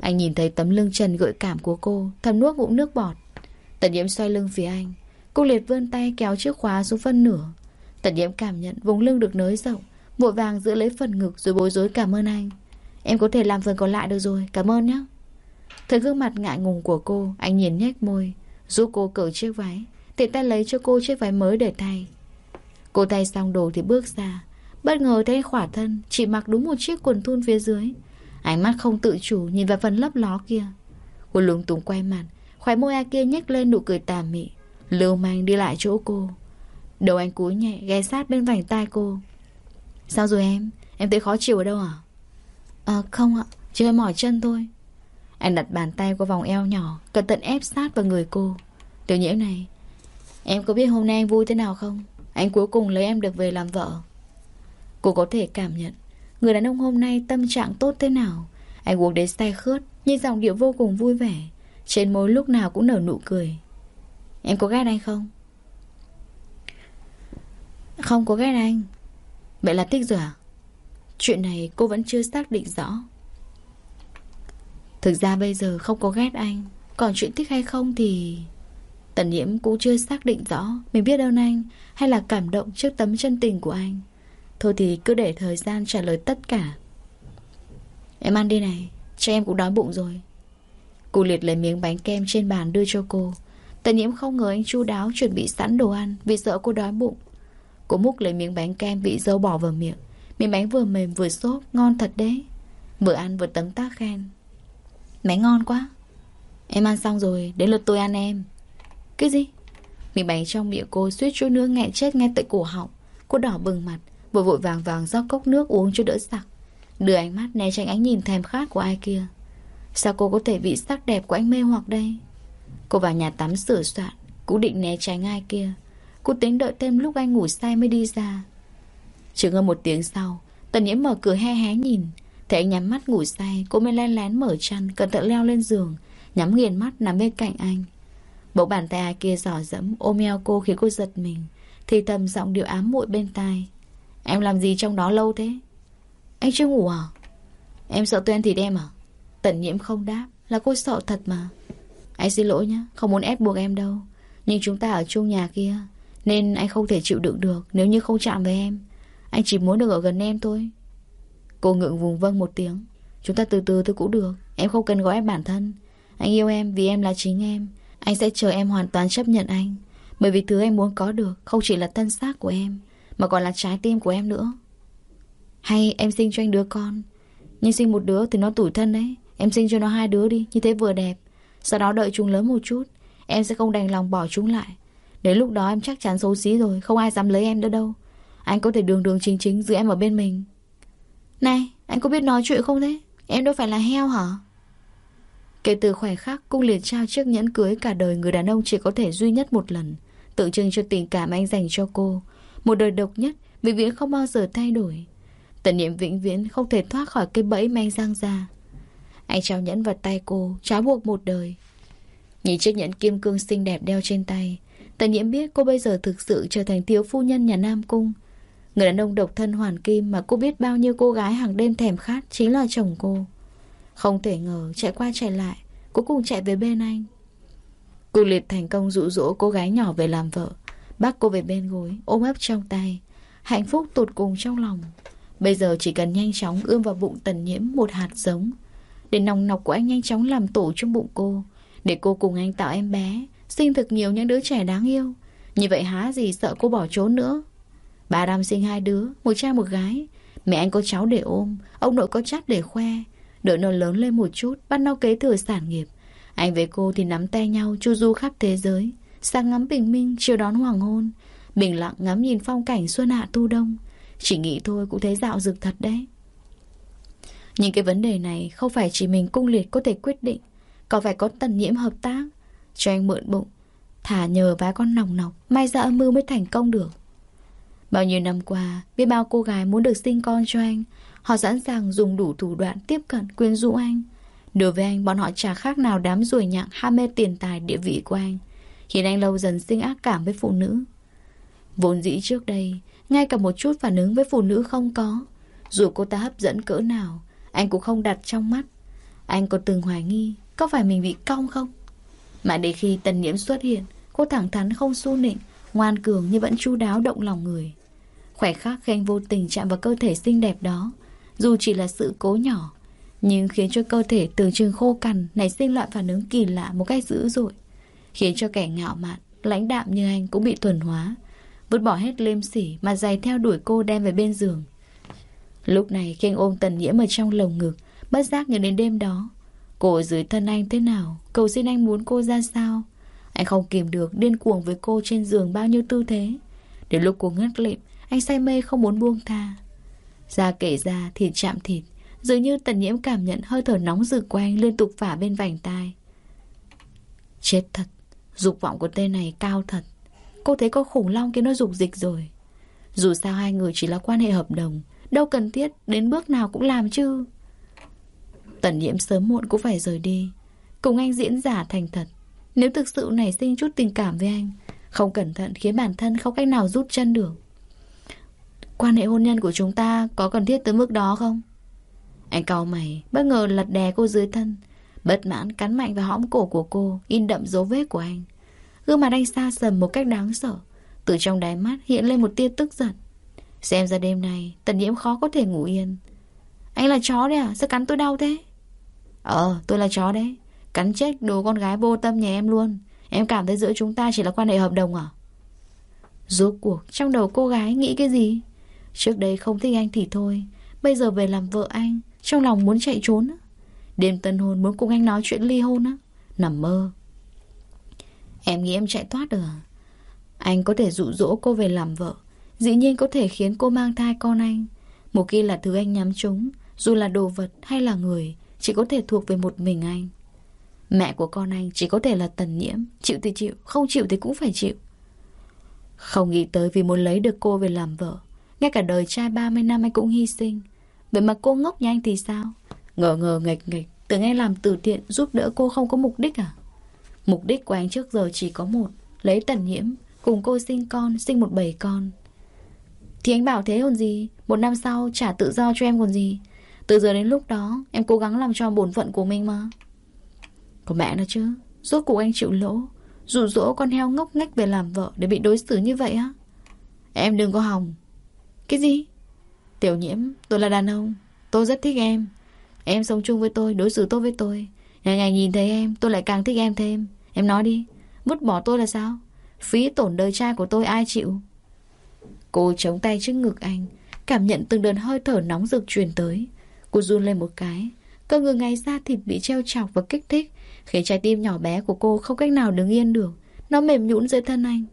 Anh nhìn thấy tấm lưng trần gợi cảm của cô, Thầm nuốt ngụm nước bọt. Tần nhiễm xoay lưng phía anh. Cô liệt vươn tay kéo chiếc khóa xuống phân nửa. Tần nhiễm cảm nhận vùng lưng được nới rộng, Vội vàng giữ lấy phần ngực rồi bối rối cảm ơn anh. Em có thể làm phần còn lại được rồi, Cảm ơn nhé. Thấy gương mặt ngại ngùng của cô, Anh nhìn nhếch môi, Giúp cô cởi chiếc váy. Thì ta lấy cho cô chiếc váy mới để thay. Cô thay xong đồ thì bước ra. Bất ngờ thấy khỏa thân Chỉ mặc đúng một chiếc quần thun phía dưới. Ánh mắt không tự chủ nhìn vào phần lấp ló kia. Cô lúng túng quay mặt, Khóe môi A kia nhếch lên nụ cười tà mị, Lưu manh đi lại chỗ cô. Đầu anh cúi nhẹ, ghé sát bên vành tai cô. Sao rồi em? Em thấy khó chịu ở đâu à? À không ạ, Chỉ hơi mỏi chân thôi. Anh đặt bàn tay qua vòng eo nhỏ, Cẩn thận ép sát vào người cô. Tiểu nhiễm này Em có biết hôm nay anh vui thế nào không? Anh cuối cùng lấy em được về làm vợ. Cô có thể cảm nhận, Người đàn ông hôm nay tâm trạng tốt thế nào. Anh uống đến say khướt Nhưng giọng điệu vô cùng vui vẻ. Trên môi lúc nào cũng nở nụ cười. Em có ghét anh không? Không có ghét anh. Vậy là thích rồi à? Chuyện này cô vẫn chưa xác định rõ. Thực ra bây giờ không có ghét anh. Còn chuyện thích hay không thì Tần nhiễm cũng chưa xác định rõ Mình biết ơn anh Hay là cảm động trước tấm chân tình của anh. Thôi thì cứ để thời gian trả lời tất cả. Em ăn đi này, Cho em cũng đói bụng rồi. Cô liệt lấy miếng bánh kem trên bàn đưa cho cô. Tần nhiễm không ngờ anh chu đáo chuẩn bị sẵn đồ ăn Vì sợ cô đói bụng. Cô múc lấy miếng bánh kem bị dâu bỏ vào miệng. Miếng bánh vừa mềm vừa xốp, Ngon thật đấy. Vừa ăn vừa tấm tác khen. Bánh ngon quá. Em ăn xong rồi, Đến lượt tôi ăn em. Cái gì? Mình bánh trong miệng cô suýt chút nữa nghẹn chết ngay tại cổ họng. Cô đỏ bừng mặt, Vội vội vàng vàng rót cốc nước uống cho đỡ sặc. Đưa ánh mắt né tránh ánh nhìn thèm khát của ai kia. Sao cô có thể bị sắc đẹp của anh mê hoặc đây? Cô vào nhà tắm sửa soạn Cũng định né tránh ai kia. Cô tính đợi thêm lúc anh ngủ say mới đi ra. Chỉ ngơ một tiếng sau, Tần nhiễm mở cửa he hé nhìn. Thấy anh nhắm mắt ngủ say, Cô mới len lén mở chăn, Cẩn thận leo lên giường, Nhắm nghiền mắt nằm bên cạnh anh bộ bàn tay ai kia giỏ dẫm, ôm eo cô khiến cô giật mình, Thì thầm giọng điệu ám muội bên tai. Em làm gì trong đó lâu thế? Anh chưa ngủ à? Em sợ tôi anh thịt em à? Tận nhiễm không đáp, Là cô sợ thật mà. Anh xin lỗi nhé Không muốn ép buộc em đâu. Nhưng chúng ta ở chung nhà kia, Nên anh không thể chịu đựng được Nếu như không chạm với em. Anh chỉ muốn được ở gần em thôi. Cô ngượng vùng vâng một tiếng. Chúng ta từ từ thôi cũng được, Em không cần gói ép bản thân. Anh yêu em vì em là chính em. Anh sẽ chờ em hoàn toàn chấp nhận anh. Bởi vì thứ em muốn có được Không chỉ là thân xác của em, mà còn là trái tim của em nữa. Hay em sinh cho anh đứa con. Nhưng sinh một đứa thì nó tủi thân đấy. Em sinh cho nó hai đứa đi, Như thế vừa đẹp. Sau đó đợi chúng lớn một chút, Em sẽ không đành lòng bỏ chúng lại. Đến lúc đó em chắc chắn xấu xí rồi, Không ai dám lấy em nữa đâu. Anh có thể đường đường chính chính giữ em ở bên mình. Này, anh có biết nói chuyện không thế? Em đâu phải là heo hả? Kể từ khoảnh khắc cung liệt trao chiếc nhẫn cưới cả đời người đàn ông chỉ có thể duy nhất một lần, Tượng trưng cho tình cảm anh dành cho cô, Một đời độc nhất, Vĩnh viễn không bao giờ thay đổi. Tần niệm vĩnh viễn không thể thoát khỏi cái bẫy mang giang ra. Anh trao nhẫn vào tay cô, Trói buộc một đời. Nhìn chiếc nhẫn kim cương xinh đẹp đeo trên tay, Tần nhiễm biết cô bây giờ thực sự trở thành thiếu phu nhân nhà Nam Cung. Người đàn ông độc thân hoàn kim mà cô biết bao nhiêu cô gái hàng đêm thèm khát chính là chồng cô. Không thể ngờ chạy qua chạy lại, cuối cùng chạy về bên anh. Cụ liệt thành công dụ dỗ cô gái nhỏ về làm vợ, bắt cô về bên gối, ôm ấp trong tay. Hạnh phúc tụt cùng trong lòng. Bây giờ chỉ cần nhanh chóng ươm vào bụng tần nhiễm một hạt giống. Để nòng nọc của anh nhanh chóng làm tổ trong bụng cô. Để cô cùng anh tạo em bé, sinh thực nhiều những đứa trẻ đáng yêu. Như vậy há gì sợ cô bỏ trốn nữa. Bà Đam sinh hai đứa, một trai một gái. Mẹ anh có cháu để ôm, ông nội có chắt để khoe. Đợi nó lớn lên một chút, bắt nó kế thừa sản nghiệp. Anh với cô thì nắm tay nhau, chu du khắp thế giới. Sáng ngắm bình minh, chiều đón hoàng hôn. Bình lặng ngắm nhìn phong cảnh xuân hạ thu đông. Chỉ nghĩ thôi cũng thấy dạo dực thật đấy. Những cái vấn đề này không phải chỉ mình cung liệt có thể quyết định. Còn phải có tần nhiễm hợp tác. Cho anh mượn bụng. Thả nhờ vái con nòng nọc, may ra âm mưu mới thành công được. Bao nhiêu năm qua, biết bao cô gái muốn được sinh con cho anh. Họ sẵn sàng dùng đủ thủ đoạn tiếp cận quyến rũ anh. Đối với anh, bọn họ chả khác nào đám ruồi nhặng ham mê tiền tài địa vị của anh. Khiến anh lâu dần sinh ác cảm với phụ nữ. Vốn dĩ trước đây, ngay cả một chút phản ứng với phụ nữ không có. Dù cô ta hấp dẫn cỡ nào, anh cũng không đặt trong mắt. Anh còn từng hoài nghi, có phải mình bị cong không? Mà để khi tần nhiễm xuất hiện, cô thẳng thắn không su nịnh, ngoan cường nhưng vẫn chu đáo động lòng người. khỏe khắc khi anh vô tình chạm vào cơ thể xinh đẹp đó dù chỉ là sự cố nhỏ, Nhưng khiến cho cơ thể tưởng chừng khô cằn Nảy sinh loại phản ứng kỳ lạ một cách dữ dội, Khiến cho kẻ ngạo mạn, Lãnh đạm như anh cũng bị thuần hóa, Vứt bỏ hết lêm sỉ Mà giày theo đuổi cô đem về bên giường. Lúc này khi anh ôm tần nhiễm ở trong lồng ngực, Bất giác nhớ đến đêm đó. Cô ở dưới thân anh thế nào? Cầu xin anh muốn cô ra sao? Anh không kìm được điên cuồng với cô trên giường bao nhiêu tư thế. Đến lúc cô ngất lịm, anh say mê không muốn buông tha. Ra kể ra thịt chạm thịt, Dường như tần nhiễm cảm nhận hơi thở nóng rực của anh liên tục phả bên vành tai. Chết thật, Dục vọng của tên này cao thật. Cô thấy có khủng long kia nó dục dịch rồi. Dù sao hai người chỉ là quan hệ hợp đồng, Đâu cần thiết Đến bước nào cũng làm chứ. Tần nhiễm sớm muộn cũng phải rời đi. Cùng anh diễn giả thành thật. Nếu thực sự nảy sinh chút tình cảm với anh, Không cẩn thận khiến bản thân không cách nào rút chân được. Quan hệ hôn nhân của chúng ta có cần thiết tới mức đó không? Anh cau mày, bất ngờ lật đè cô dưới thân. Bất mãn cắn mạnh vào hõm cổ của cô, in đậm dấu vết của anh. Gương mặt anh xa sầm một cách đáng sợ. Từ trong đáy mắt hiện lên một tia tức giận. Xem ra đêm nay, tần nhiễm khó có thể ngủ yên. Anh là chó đấy à? Sao cắn tôi đau thế? Ờ, tôi là chó đấy. Cắn chết đồ con gái vô tâm nhà em luôn. Em cảm thấy giữa chúng ta chỉ là quan hệ hợp đồng à? Rốt cuộc, trong đầu cô gái nghĩ cái gì? Trước đây không thích anh thì thôi Bây giờ về làm vợ anh Trong lòng muốn chạy trốn Đêm tân hôn muốn cùng anh nói chuyện ly hôn á Nằm mơ. Em nghĩ em chạy thoát được à? Anh có thể dụ dỗ cô về làm vợ Dĩ nhiên có thể khiến cô mang thai con anh. Một khi là thứ anh nhắm trúng Dù là đồ vật hay là người Chỉ có thể thuộc về một mình anh. Mẹ của con anh chỉ có thể là tần nhiễm Chịu thì chịu, không chịu thì cũng phải chịu. Không nghĩ tới vì muốn lấy được cô về làm vợ ngay cả đời trai 30 năm anh cũng hy sinh. Vậy mà cô ngốc như anh thì sao? Ngờ ngờ nghịch nghịch Tưởng anh làm từ thiện giúp đỡ cô không có mục đích à? Mục đích của anh trước giờ chỉ có một, Lấy tần nhiễm, Cùng cô sinh con, Sinh một bầy con. Thì anh bảo thế còn gì? Một năm sau trả tự do cho em còn gì? Từ giờ đến lúc đó, Em cố gắng làm cho bổn phận của mình mà. Có mẹ nó chứ, Rốt cuộc anh chịu lỗ. Dụ dỗ con heo ngốc nghếch về làm vợ Để bị đối xử như vậy á. Em đừng có hòng cái gì? Tiểu nhiễm, tôi là đàn ông. Tôi rất thích em. Em sống chung với tôi, đối xử tốt với tôi. Ngày ngày nhìn thấy em, tôi lại càng thích em thêm. Em nói đi, vứt bỏ tôi là sao? Phí tổn đời trai của tôi ai chịu? Cô chống tay trước ngực anh Cảm nhận từng đợt hơi thở nóng rực truyền tới. Cô run lên một cái Cơ ngực ngay da thịt bị treo chọc và kích thích Khiến trái tim nhỏ bé của cô không cách nào đứng yên được. Nó mềm nhũn dưới thân anh.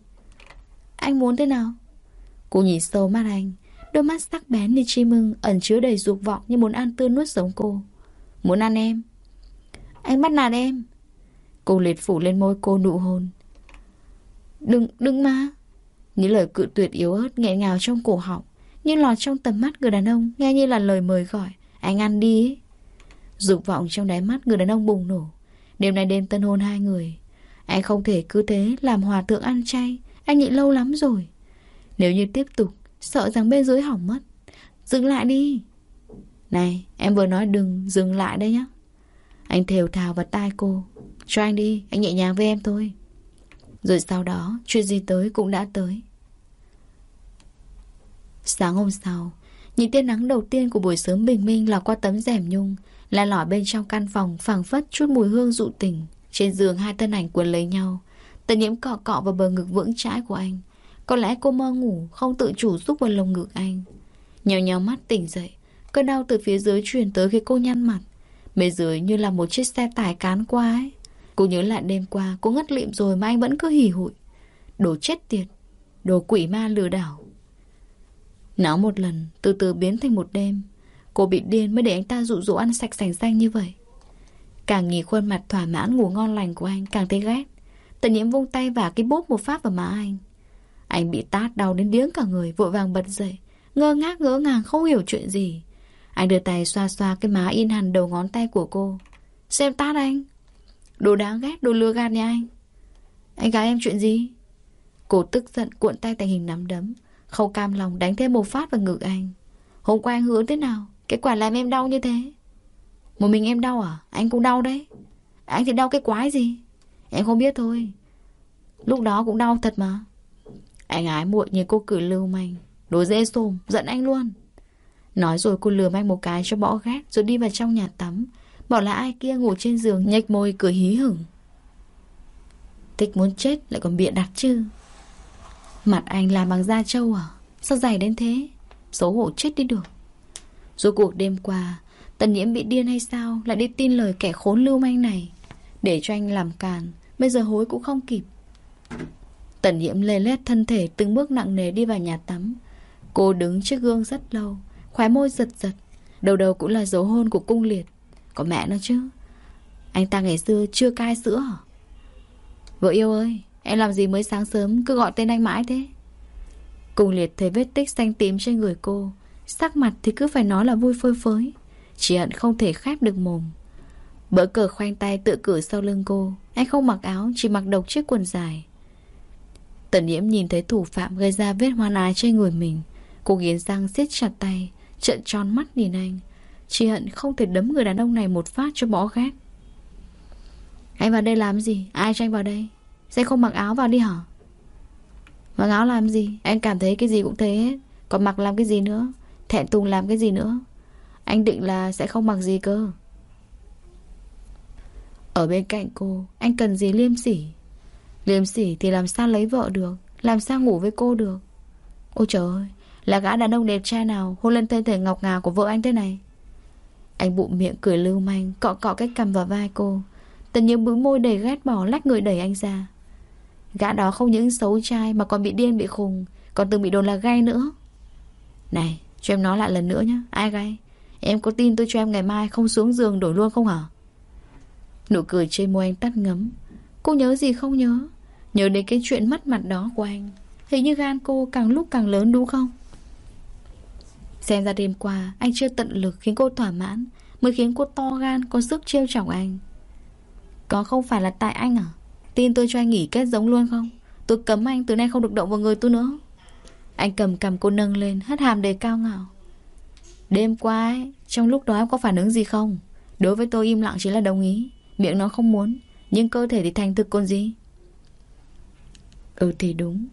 Anh muốn thế nào? Cô nhìn sâu mắt anh Đôi mắt sắc bén như chim mừng Ẩn chứa đầy dục vọng như muốn ăn tươi nuốt sống cô. Muốn ăn em? Anh bắt nạt em. Cô liệt phủ lên môi cô nụ hôn. Đừng, đừng mà. Những lời cự tuyệt yếu ớt nghẹn ngào trong cổ họng Nhưng lọt trong tầm mắt người đàn ông Nghe như là lời mời gọi. Anh ăn đi Dục vọng trong đáy mắt người đàn ông bùng nổ. Đêm nay đêm tân hôn hai người. Anh không thể cứ thế làm hòa thượng ăn chay. Anh nhịn lâu lắm rồi. Nếu như tiếp tục Sợ rằng bên dưới hỏng mất. Dừng lại đi. Này, em vừa nói đừng dừng lại đây nhá. Anh thều thào vào tai cô. Cho anh đi, Anh nhẹ nhàng với em thôi. Rồi sau đó, Chuyện gì tới cũng đã tới. Sáng hôm sau, nhìn tia nắng đầu tiên của buổi sớm bình minh lọt qua tấm rèm nhung Là lỏi bên trong căn phòng phảng phất chút mùi hương dụ tình. Trên giường hai thân ảnh quấn lấy nhau. Tần nhiễm cọ cọ vào bờ ngực vững chãi của anh có lẽ cô mơ ngủ, Không tự chủ rút vào lồng ngực anh. Nhèo nhèo mắt tỉnh dậy, Cơn đau từ phía dưới truyền tới khi cô nhăn mặt. Bên dưới như là một chiếc xe tải cán qua ấy. Cô nhớ lại đêm qua, Cô ngất lịm rồi mà anh vẫn cứ hỉ hụi. Đồ chết tiệt, Đồ quỷ ma lừa đảo. Náo một lần, Từ từ biến thành một đêm. Cô bị điên mới để anh ta dụ dỗ ăn sạch sành xanh như vậy. Càng nhìn khuôn mặt thỏa mãn ngủ ngon lành của anh, Càng thấy ghét. Tần nhiễm vung tay và cái bốp một phát vào má anh anh bị tát đau đến điếng cả người Vội vàng bật dậy. Ngơ ngác ngỡ ngàng không hiểu chuyện gì. Anh đưa tay xoa xoa cái má in hẳn đầu ngón tay của cô. Xem tát anh. Đồ đáng ghét, đồ lừa gạt nhà anh. Anh gái em chuyện gì? Cô tức giận cuộn tay thành hình nắm đấm Không cam lòng đánh thêm một phát vào ngực anh. Hôm qua anh hứa thế nào? Cái quả làm em đau như thế. Một mình em đau à? Anh cũng đau đấy. Anh thì đau cái quái gì? Em không biết thôi. Lúc đó cũng đau thật mà anh ái muội nhìn cô cười lưu manh. Đối dễ xồm, giận anh luôn. Nói rồi cô lừa anh một cái cho bỏ ghét Rồi đi vào trong nhà tắm. Bỏ lại ai kia ngủ trên giường nhếch môi cười hí hửng. Thích muốn chết lại còn bịa đặt chứ. Mặt anh làm bằng da trâu à? Sao dày đến thế? Xấu hổ chết đi được. Rồi cuộc đêm qua Tần nhiễm bị điên hay sao Lại đi tin lời kẻ khốn lưu manh này. Để cho anh làm càn Bây giờ hối cũng không kịp. Tần nhiễm lê lết thân thể từng bước nặng nề đi vào nhà tắm. Cô đứng trước gương rất lâu, khóe môi giật giật. Đầu đầu cũng là dấu hôn của cung liệt. Có mẹ nó chứ. Anh ta ngày xưa chưa cai sữa hả? Vợ yêu ơi, em làm gì mới sáng sớm cứ gọi tên anh mãi thế? Cung liệt thấy vết tích xanh tím trên người cô. Sắc mặt thì cứ phải nói là vui phơi phới. Chỉ hận không thể khép được mồm. Bỡ cờ khoanh tay tự cử sau lưng cô Anh không mặc áo Chỉ mặc độc chiếc quần dài Tần nhiễm nhìn thấy thủ phạm gây ra vết hoan ái trên người mình Cô nghiến răng siết chặt tay Trận tròn mắt nhìn anh Chỉ hận không thể đấm người đàn ông này một phát cho bỏ ghét Anh vào đây làm gì? Ai cho anh vào đây? Sẽ không mặc áo vào đi hả? Mặc áo làm gì? Anh cảm thấy cái gì cũng thế hết Còn mặc làm cái gì nữa? Thẹn tùng làm cái gì nữa? Anh định là sẽ không mặc gì cơ Ở bên cạnh cô, Anh cần gì liêm sỉ Liêm sỉ thì làm sao lấy vợ được? Làm sao ngủ với cô được? Ôi trời ơi, Là gã đàn ông đẹp trai nào hôn lên thân thể ngọc ngà của vợ anh thế này? Anh bụng miệng cười lưu manh, Cọ cọ cái cầm vào vai cô. Tần nhiễm bướng môi đầy ghét bỏ, lách người đẩy anh ra. Gã đó không những xấu trai Mà còn bị điên, bị khùng, Còn từng bị đồn là gay nữa. Này, cho em nói lại lần nữa nhé Ai gay Em có tin tôi cho em ngày mai không xuống giường đổi luôn không hả? Nụ cười trên môi anh tắt ngấm. Cô nhớ gì không nhớ? Nhớ đến cái chuyện mất mặt đó của anh, Hình như gan cô càng lúc càng lớn đúng không? Xem ra đêm qua, Anh chưa tận lực khiến cô thỏa mãn, Mới khiến cô to gan, có sức trêu chọc anh. Có không phải là tại anh à? Tin tôi cho anh nghỉ kết giống luôn không? Tôi cấm anh từ nay không được động vào người tôi nữa. Anh cầm cầm cô nâng lên, Hất hàm đề cao ngạo. Đêm qua ấy, Trong lúc đó em có phản ứng gì không? Đối với tôi im lặng chỉ là đồng ý, Miệng nó không muốn, Nhưng cơ thể thì thành thực còn gì? Ừ thì đúng.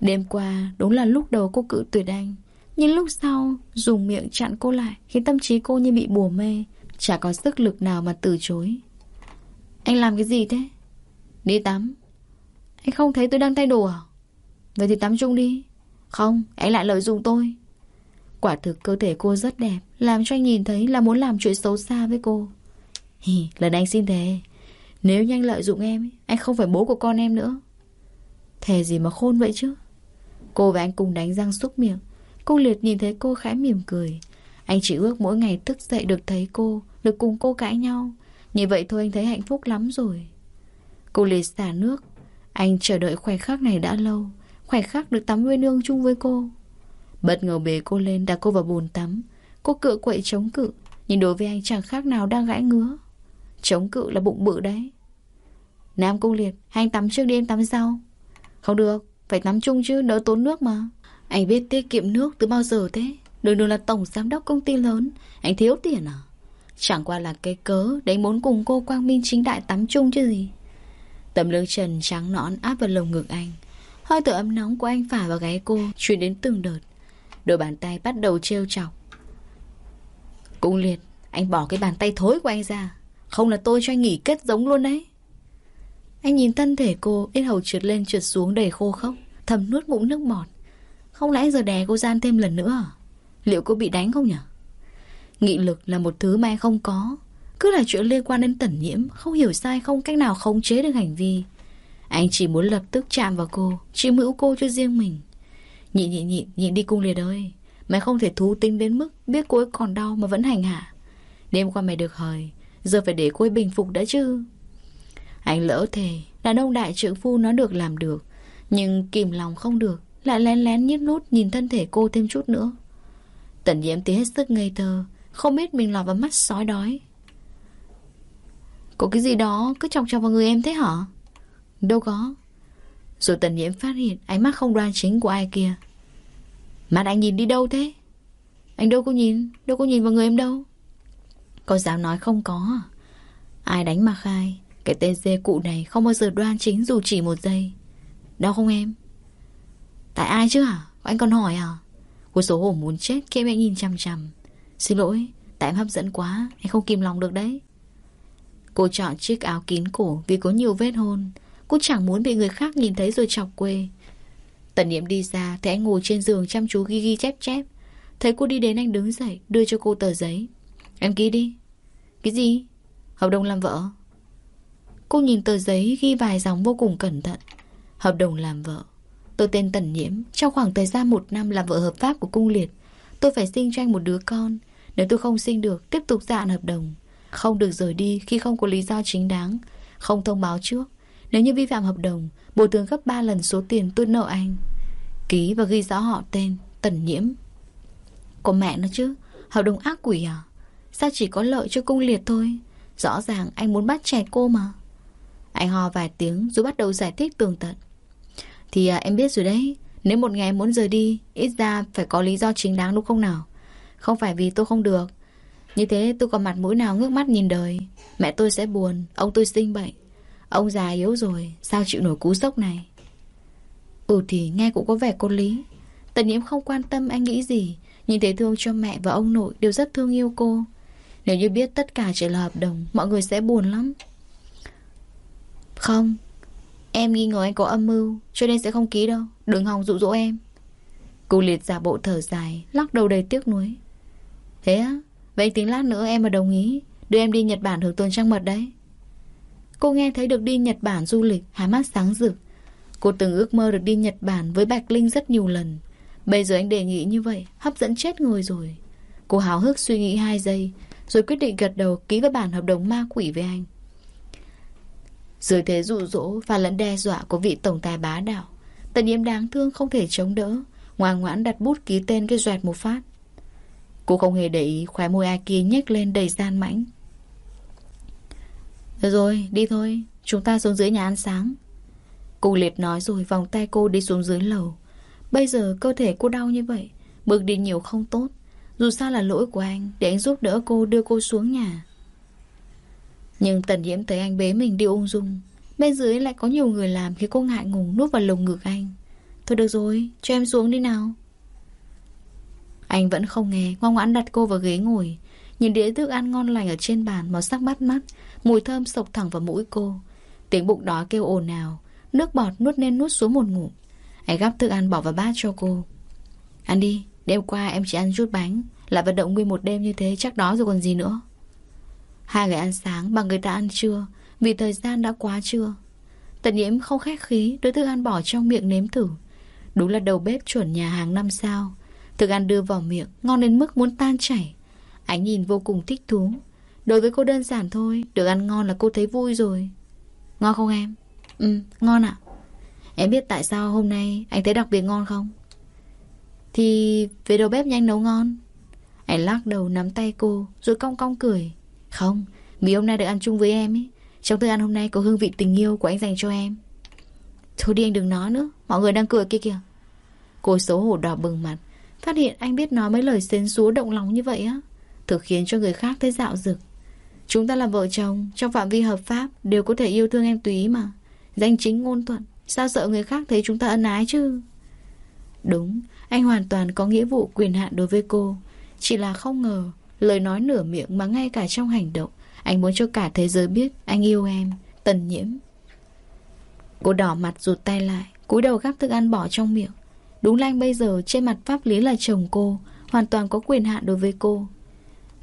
Đêm qua đúng là lúc đầu cô cự tuyệt anh. Nhưng lúc sau Dùng miệng chặn cô lại Khiến tâm trí cô như bị bùa mê Chả có sức lực nào mà từ chối. Anh làm cái gì thế? Đi tắm. Anh không thấy tôi đang thay đồ à? Vậy thì tắm chung đi. Không anh lại lợi dụng tôi. Quả thực cơ thể cô rất đẹp Làm cho anh nhìn thấy là muốn làm chuyện xấu xa với cô. Hì, lần anh xin thề. Nếu nhanh lợi dụng em Anh không phải bố của con em nữa. Thề gì mà khôn vậy chứ? Cô và anh cùng đánh răng xúc miệng. Cô liệt nhìn thấy cô khẽ mỉm cười. Anh chỉ ước mỗi ngày thức dậy được thấy cô, Được cùng cô cãi nhau. Như vậy thôi anh thấy hạnh phúc lắm rồi. Cô liệt xả nước. Anh chờ đợi khoảnh khắc này đã lâu. Khoảnh khắc được tắm nguyên ương chung với cô. Bất ngờ bế cô lên, đặt cô vào bồn tắm. Cô cựa quậy chống cự. Nhưng đối với anh chẳng khác nào đang gãi ngứa. Chống cự là bụng bự đấy. Nam Cung Liệt Hai anh tắm trước đi, em tắm sau. Không được, Phải tắm chung chứ đỡ tốn nước mà. Anh biết tiết kiệm nước từ bao giờ thế? Đường đường là tổng giám đốc công ty lớn, Anh thiếu tiền à? Chẳng qua là cái cớ Đấy muốn cùng cô Quang Minh chính đại tắm chung chứ gì. Tầm lưng trần trắng nõn áp vào lồng ngực anh. Hơi thở ấm nóng của anh phả vào gáy cô, Chuyển đến từng đợt. Đôi bàn tay bắt đầu trêu chọc. Cung liệt, Anh bỏ cái bàn tay thối của anh ra. Không là tôi cho anh nghỉ kết giống luôn đấy. Anh nhìn thân thể cô Ít hầu trượt lên trượt xuống đầy khô khốc, Thầm nuốt ngụm nước bọt. Không lẽ giờ đè cô gian thêm lần nữa à? Liệu cô bị đánh không nhỉ? Nghị lực là một thứ mà anh không có. Cứ là chuyện liên quan đến tẩn nhiễm, Không hiểu sai không, cách nào khống chế được hành vi. Anh chỉ muốn lập tức chạm vào cô Chịu mữu cô cho riêng mình. Nhịn nhịn nhịn nhịn đi cung liệt ơi. Mày không thể thú tính đến mức Biết cô ấy còn đau mà vẫn hành hạ. Đêm qua mày được hời, Giờ phải để cô ấy bình phục đã chứ. Anh lỡ thề, Đàn ông đại trưởng phu nó được làm được. Nhưng kìm lòng không được, Lại lén lén nhít nút nhìn thân thể cô thêm chút nữa. Tần nhiễm tí hết sức ngây thơ, Không biết mình lọt vào mắt sói đói. Có cái gì đó cứ chọc chọc vào người em thế hả? Đâu có. Rồi tần nhiễm phát hiện ánh mắt không đoan chính của ai kia. Mắt anh nhìn đi đâu thế? Anh đâu có nhìn, Đâu có nhìn vào người em đâu. Có dám nói không có à? Ai đánh mà khai? Cái tên dê cụ này không bao giờ đoan chính dù chỉ một giây. Đau không em? Tại ai chứ hả? Anh còn hỏi à? Cô số hổ muốn chết khi em nhìn chằm chằm. Xin lỗi, Tại em hấp dẫn quá, Anh không kìm lòng được đấy. Cô chọn chiếc áo kín cổ Vì có nhiều vết hôn. Cô chẳng muốn bị người khác nhìn thấy rồi chọc quê. Tần niệm đi ra, Thấy anh ngồi trên giường chăm chú ghi ghi chép chép. Thấy cô đi đến anh đứng dậy, Đưa cho cô tờ giấy. Em ký đi. Cái gì? Hợp đồng làm vợ. Cô nhìn tờ giấy ghi vài dòng vô cùng cẩn thận. Hợp đồng làm vợ. Tôi tên Tần Nhiễm. Trong khoảng thời gian một năm làm vợ hợp pháp của cung liệt. Tôi phải sinh cho anh một đứa con. Nếu tôi không sinh được, Tiếp tục gia hạn hợp đồng. Không được rời đi khi không có lý do chính đáng. Không thông báo trước. Nếu như vi phạm hợp đồng, Bồi thường gấp 3 lần số tiền tôi nợ anh. Ký và ghi rõ họ tên, Tần Nhiễm. Có mẹ nó chứ? Hợp đồng ác quỷ à? Sao chỉ có lợi cho cung liệt thôi? Rõ ràng anh muốn bắt trẻ cô mà. Anh ho vài tiếng rồi bắt đầu giải thích tường tận. Thì à, em biết rồi đấy. Nếu một ngày muốn rời đi Ít ra phải có lý do chính đáng đúng không nào? Không phải vì tôi không được. Như thế tôi còn mặt mũi nào ngước mắt nhìn đời? Mẹ tôi sẽ buồn Ông tôi sinh bệnh. Ông già yếu rồi Sao chịu nổi cú sốc này? Ừ thì nghe cũng có vẻ có lý. Tần nhiễm không quan tâm anh nghĩ gì Nhìn thấy thương cho mẹ và ông nội Đều rất thương yêu cô. Nếu như biết tất cả chỉ là hợp đồng Mọi người sẽ buồn lắm. Không, Em nghi ngờ anh có âm mưu, Cho nên sẽ không ký đâu. Đừng hòng dụ dỗ em. Cô liệt giả bộ thở dài, Lắc đầu đầy tiếc nuối. Thế á, Vậy tính lát nữa em mà đồng ý, Đưa em đi Nhật Bản hưởng tuần trăng mật đấy. Cô nghe thấy được đi Nhật Bản du lịch Há mắt sáng rực. Cô từng ước mơ được đi Nhật Bản với Bạch Linh rất nhiều lần. Bây giờ anh đề nghị như vậy, Hấp dẫn chết người rồi. Cô háo hức suy nghĩ hai giây, Rồi quyết định gật đầu ký với bản hợp đồng ma quỷ với anh. Dưới thế dụ dỗ và lẫn đe dọa của vị tổng tài bá đạo Tần yếm đáng thương không thể chống đỡ Ngoan ngoãn đặt bút ký tên cái doẹt một phát. Cô không hề để ý khóe môi ai kia nhếch lên đầy gian mãnh. Được rồi, đi thôi Chúng ta xuống dưới nhà ăn sáng. Cô liệt nói rồi vòng tay cô đi xuống dưới lầu. Bây giờ cơ thể cô đau như vậy Bước đi nhiều không tốt. Dù sao là lỗi của anh Để anh giúp đỡ cô đưa cô xuống nhà. Nhưng tần nhiễm thấy anh bế mình đi ung dung Bên dưới lại có nhiều người làm Khi cô ngại ngùng nuốt vào lồng ngực anh. Thôi được rồi, cho em xuống đi nào. Anh vẫn không nghe Ngoan ngoãn đặt cô vào ghế ngồi. Nhìn đĩa thức ăn ngon lành ở trên bàn Màu sắc bắt mắt Mùi thơm sộc thẳng vào mũi cô. Tiếng bụng đói kêu ồn ào Nước bọt nuốt nên nuốt xuống một ngụm. Anh gắp thức ăn bỏ vào bát cho cô. Ăn đi, đêm qua em chỉ ăn chút bánh Lại vận động nguyên một đêm như thế chắc đó rồi còn gì nữa. Hai người ăn sáng bằng người ta ăn trưa Vì thời gian đã quá trưa. Tần nhiễm không khách khí đối thức ăn bỏ trong miệng nếm thử. Đúng là đầu bếp chuẩn nhà hàng năm sao. Thức ăn đưa vào miệng Ngon đến mức muốn tan chảy. Anh nhìn vô cùng thích thú. Đối với cô đơn giản thôi Được ăn ngon là cô thấy vui rồi. Ngon không em? Ừ, ngon ạ. Em biết tại sao hôm nay anh thấy đặc biệt ngon không? Thì về đầu bếp nhanh nấu ngon. Anh lắc đầu nắm tay cô Rồi cong cong cười. Không, vì hôm nay được ăn chung với em ấy Trong thức ăn hôm nay có hương vị tình yêu của anh dành cho em. Thôi đi anh đừng nói nữa Mọi người đang cười kia kìa. Cô xấu hổ đỏ bừng mặt Phát hiện anh biết nói mấy lời xến xúa động lòng như vậy á Thực khiến cho người khác thấy dạo dực. Chúng ta là vợ chồng Trong phạm vi hợp pháp Đều có thể yêu thương em tùy ý mà. Danh chính ngôn thuận Sao sợ người khác thấy chúng ta ân ái chứ? Đúng Anh hoàn toàn có nghĩa vụ quyền hạn đối với cô Chỉ là không ngờ Lời nói nửa miệng mà ngay cả trong hành động, Anh muốn cho cả thế giới biết Anh yêu em, Tần nhiễm. Cô đỏ mặt rụt tay lại, cúi đầu gắp thức ăn bỏ trong miệng. Đúng là anh bây giờ trên mặt pháp lý là chồng cô, Hoàn toàn có quyền hạn đối với cô.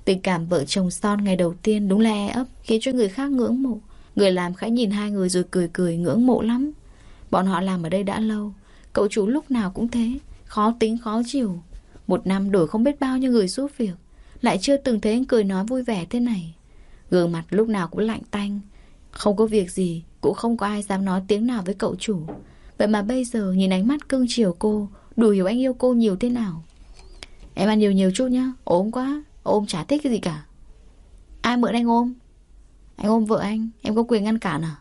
Tình cảm vợ chồng son ngày đầu tiên đúng là e ấp, Khiến cho người khác ngưỡng mộ. Người làm khẽ nhìn hai người rồi cười cười ngưỡng mộ lắm. Bọn họ làm ở đây đã lâu, Cậu chủ lúc nào cũng thế, Khó tính khó chịu. Một năm đổi không biết bao nhiêu người giúp việc. Lại chưa từng thấy anh cười nói vui vẻ thế này. Gương mặt lúc nào cũng lạnh tanh. Không có việc gì, Cũng không có ai dám nói tiếng nào với cậu chủ. Vậy mà bây giờ nhìn ánh mắt cưng chiều cô, Đủ hiểu anh yêu cô nhiều thế nào. Em ăn nhiều nhiều chút nhá, ốm quá, Ôm chả thích cái gì cả. Ai mượn anh ôm? Anh ôm vợ anh, Em có quyền ngăn cản à?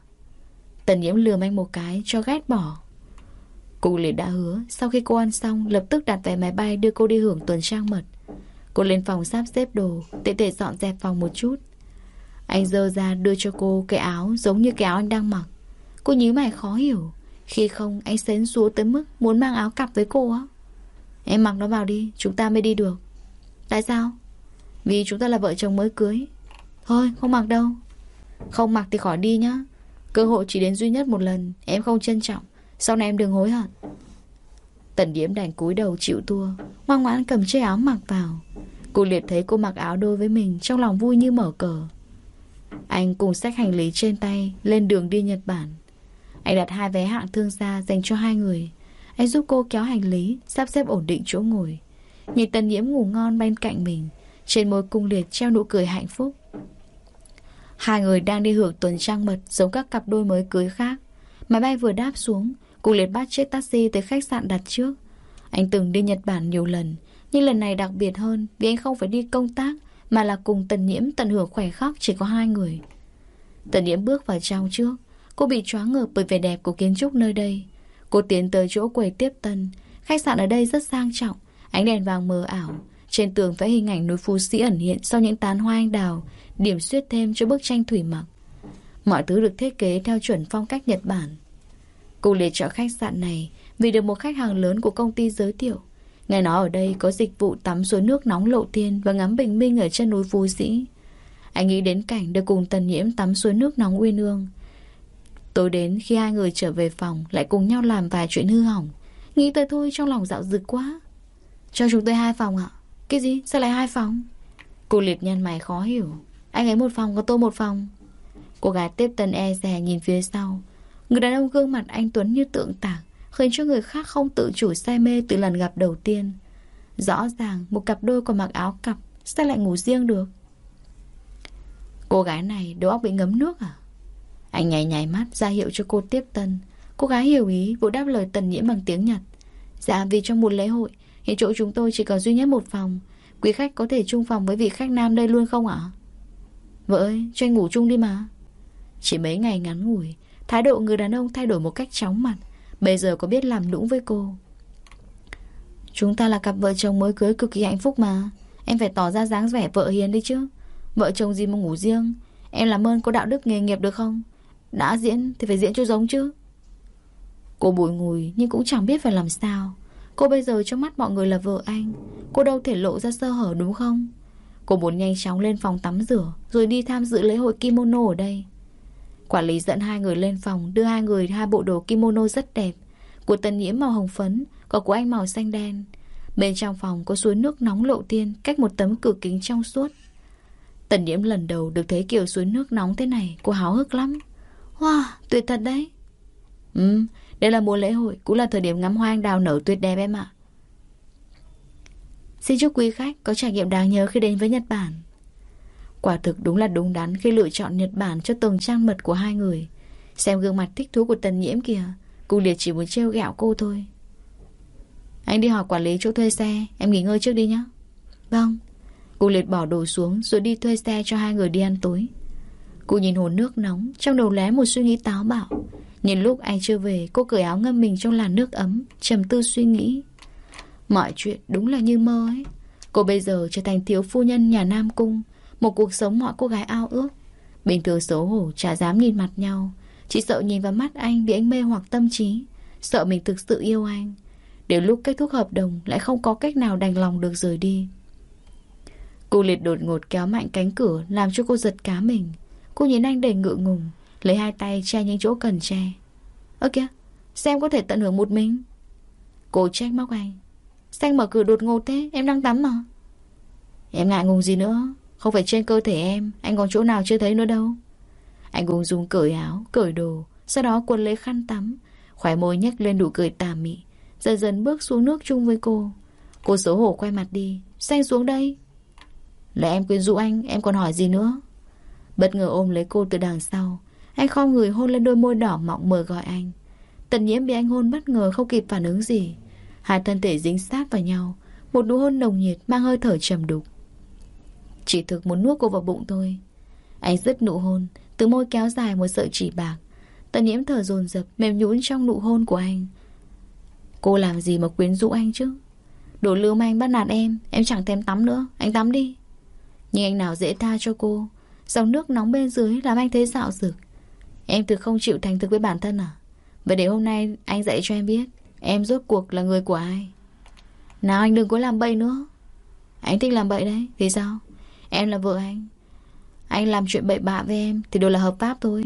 Tần nhiễm lườm anh một cái, cho ghét bỏ. Cô liền đã hứa, Sau khi cô ăn xong, Lập tức đặt vé máy bay đưa cô đi hưởng tuần trang mật. Cô lên phòng sắp xếp đồ Tệ tệ dọn dẹp phòng một chút. Anh dơ ra đưa cho cô cái áo Giống như cái áo anh đang mặc. Cô nhíu mày khó hiểu. Khi không, anh xến xuống tới mức Muốn mang áo cặp với cô á. Em mặc nó vào đi, Chúng ta mới đi được. Tại sao? Vì chúng ta là vợ chồng mới cưới. Thôi, không mặc đâu. Không mặc thì khỏi đi nhá. Cơ hội chỉ đến duy nhất một lần, Em không trân trọng. Sau này em đừng hối hận. Tần Điếm đành cúi đầu chịu thua. Ngoan ngoãn cầm chiếc áo mặc vào. Cô liệt thấy cô mặc áo đôi với mình, Trong lòng vui như mở cờ. Anh cùng xách hành lý trên tay, Lên đường đi Nhật Bản. Anh đặt hai vé hạng thương gia dành cho hai người. Anh giúp cô kéo hành lý, Sắp xếp ổn định chỗ ngồi. Nhìn tần nhiễm ngủ ngon bên cạnh mình, Trên môi cung liệt treo nụ cười hạnh phúc. Hai người đang đi hưởng tuần trăng mật Giống các cặp đôi mới cưới khác. Máy bay vừa đáp xuống Cô liền bắt chiếc taxi tới khách sạn đặt trước. Anh từng đi Nhật Bản nhiều lần, Nhưng lần này đặc biệt hơn Vì anh không phải đi công tác, Mà là cùng tần nhiễm tận hưởng khỏe khắc chỉ có hai người. Tần nhiễm bước vào trong trước. Cô bị choáng ngợp bởi vẻ đẹp của kiến trúc nơi đây. Cô tiến tới chỗ quầy tiếp tân. Khách sạn ở đây rất sang trọng. Ánh đèn vàng mờ ảo. Trên tường vẽ hình ảnh núi phú sĩ ẩn hiện Sau những tán hoa anh đào, Điểm xuyết thêm cho bức tranh thủy mặc. Mọi thứ được thiết kế theo chuẩn phong cách Nhật Bản. Cô liệt chọn khách sạn này Vì được một khách hàng lớn của công ty giới thiệu. Nghe nói ở đây có dịch vụ tắm suối nước nóng lộ thiên Và ngắm bình minh ở chân núi Phú Sĩ Anh nghĩ đến cảnh được cùng Tần Nhiễm tắm suối nước nóng uyên ương. Tối đến khi hai người trở về phòng Lại cùng nhau làm vài chuyện hư hỏng. Nghĩ tới thôi trong lòng dạo dực quá. Cho chúng tôi hai phòng ạ. Cái gì? Sao lại hai phòng? Cô liệt nhăn mày khó hiểu. Anh ấy một phòng, có tôi một phòng. Cô gái tiếp tân e rè nhìn phía sau. Người đàn ông gương mặt anh Tuấn như tượng tảng, Khiến cho người khác không tự chủ say mê từ lần gặp đầu tiên. Rõ ràng, một cặp đôi còn mặc áo cặp, Sao lại ngủ riêng được? Cô gái này, đầu óc bị ngấm nước à? Anh nháy nháy mắt ra hiệu cho cô tiếp tân. Cô gái hiểu ý, vội đáp lời tần nhiễm bằng tiếng Nhật. Dạ vì trong một lễ hội, Hiện chỗ chúng tôi chỉ có duy nhất một phòng. Quý khách có thể chung phòng với vị khách nam đây luôn không ạ? Vợ ơi, cho anh ngủ chung đi mà. Chỉ mấy ngày ngắn ngủi Thái độ người đàn ông thay đổi một cách chóng mặt. Bây giờ có biết làm nũng với cô. Chúng ta là cặp vợ chồng mới cưới cực kỳ hạnh phúc mà. Em phải tỏ ra dáng vẻ vợ hiền đi chứ. Vợ chồng gì mà ngủ riêng? Em làm ơn có đạo đức nghề nghiệp được không? Đã diễn thì phải diễn cho giống chứ. Cô bụi ngùi nhưng cũng chẳng biết phải làm sao. Cô bây giờ trong mắt mọi người là vợ anh. Cô đâu thể lộ ra sơ hở đúng không? Cô muốn nhanh chóng lên phòng tắm rửa, Rồi đi tham dự lễ hội kimono ở đây. Quản lý dẫn hai người lên phòng Đưa hai người hai bộ đồ kimono rất đẹp. Của tần nhiễm màu hồng phấn Có của anh màu xanh đen. Bên trong phòng có suối nước nóng lộ thiên Cách một tấm cửa kính trong suốt. Tần nhiễm lần đầu được thấy kiểu suối nước nóng thế này Cô háo hức lắm. Wow tuyệt thật đấy. Ừ, đây là mùa lễ hội, cũng là thời điểm ngắm hoa anh đào nở tuyệt đẹp em ạ. Xin chúc quý khách có trải nghiệm đáng nhớ khi đến với Nhật Bản. Quả thực đúng là đúng đắn khi lựa chọn Nhật Bản cho từng trang mật của hai người. Xem gương mặt thích thú của tần nhiễm kìa, cô liệt chỉ muốn trêu gạo cô thôi. Anh đi hỏi quản lý chỗ thuê xe, em nghỉ ngơi trước đi nhé. Vâng. Cô liệt bỏ đồ xuống rồi đi thuê xe cho hai người đi ăn tối. Cô nhìn hồ nước nóng, trong đầu lé một suy nghĩ táo bạo. Nhìn lúc anh chưa về, cô cởi áo ngâm mình trong làn nước ấm, trầm tư suy nghĩ. Mọi chuyện đúng là như mơ ấy. Cô bây giờ trở thành thiếu phu nhân nhà Nam Cung, một cuộc sống mọi cô gái ao ước. Bình thường xấu hổ, chả dám nhìn mặt nhau. Chỉ sợ nhìn vào mắt anh bị anh mê hoặc tâm trí. Sợ mình thực sự yêu anh. Đến lúc kết thúc hợp đồng lại không có cách nào đành lòng được rời đi. Cô liệt đột ngột kéo mạnh cánh cửa làm cho cô giật cá mình. Cô nhìn anh đầy ngượng ngùng, lấy hai tay che những chỗ cần che. Ơ kìa, xem có thể tận hưởng một mình. Cô trách móc anh. Xanh mở cửa đột ngột thế, em đang tắm mà. Em ngại ngùng gì nữa, không phải trên cơ thể em, anh còn chỗ nào chưa thấy nữa đâu. Anh ung dung cởi áo, cởi đồ, sau đó quần lấy khăn tắm, khóe môi nhếch lên đủ cười tà mị, dần dần bước xuống nước chung với cô. Cô xấu hổ quay mặt đi, xanh xuống đây. Là em quyến rũ anh, em còn hỏi gì nữa? Bất ngờ ôm lấy cô từ đằng sau, anh khom người hôn lên đôi môi đỏ mọng mờ gọi anh. Tần nhiễm bị anh hôn bất ngờ không kịp phản ứng gì. Hai thân thể dính sát vào nhau, một nụ hôn nồng nhiệt mang hơi thở trầm đục. Chỉ thực muốn nuốt cô vào bụng thôi. Anh dứt nụ hôn, từ môi kéo dài một sợi chỉ bạc. Tần nhiễm thở dồn dập mềm nhũn trong nụ hôn của anh. Cô làm gì mà quyến rũ anh chứ? Đồ lưu manh bắt nạt em, em chẳng thèm tắm nữa, anh tắm đi. Nhưng anh nào dễ tha cho cô. Dòng nước nóng bên dưới làm anh thấy dạo rực. Em thực không chịu thành thực với bản thân à? Vậy để hôm nay anh dạy cho em biết Em rốt cuộc là người của ai Nào anh đừng có làm bậy nữa Anh thích làm bậy đấy Thì sao Em là vợ anh. Anh làm chuyện bậy bạ với em Thì đều là hợp pháp thôi.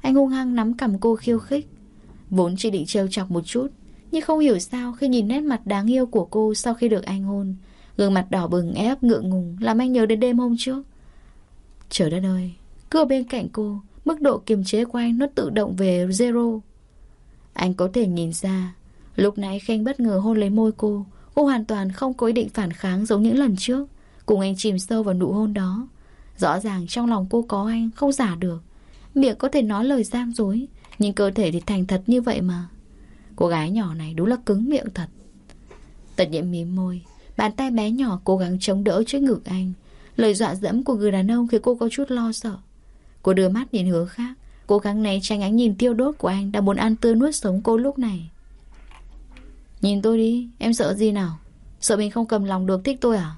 Anh hung hăng nắm cầm cô khiêu khích. Vốn chỉ định trêu chọc một chút, Nhưng không hiểu sao khi nhìn nét mặt đáng yêu của cô Sau khi được anh hôn, Gương mặt đỏ bừng ép ngượng ngùng Làm anh nhớ đến đêm hôm trước. Trời đất ơi, Cứ ở bên cạnh cô, Mức độ kiềm chế của anh nó tự động về zero. Anh có thể nhìn ra, Lúc nãy Khanh bất ngờ hôn lấy môi cô Cô hoàn toàn không có ý định phản kháng giống những lần trước. Cùng anh chìm sâu vào nụ hôn đó. Rõ ràng trong lòng cô có anh Không giả được. Miệng có thể nói lời gian dối Nhưng cơ thể thì thành thật như vậy mà. Cô gái nhỏ này đúng là cứng miệng thật. Tật nhiễm mím môi Bàn tay bé nhỏ cố gắng chống đỡ trước ngực anh. Lời dọa dẫm của người đàn ông Khiến cô có chút lo sợ. Cô đưa mắt nhìn hướng khác Cố gắng né tránh ánh nhìn tiêu đốt của anh đã muốn ăn tươi nuốt sống cô lúc này. Nhìn tôi đi, em sợ gì nào? Sợ mình không cầm lòng được thích tôi à?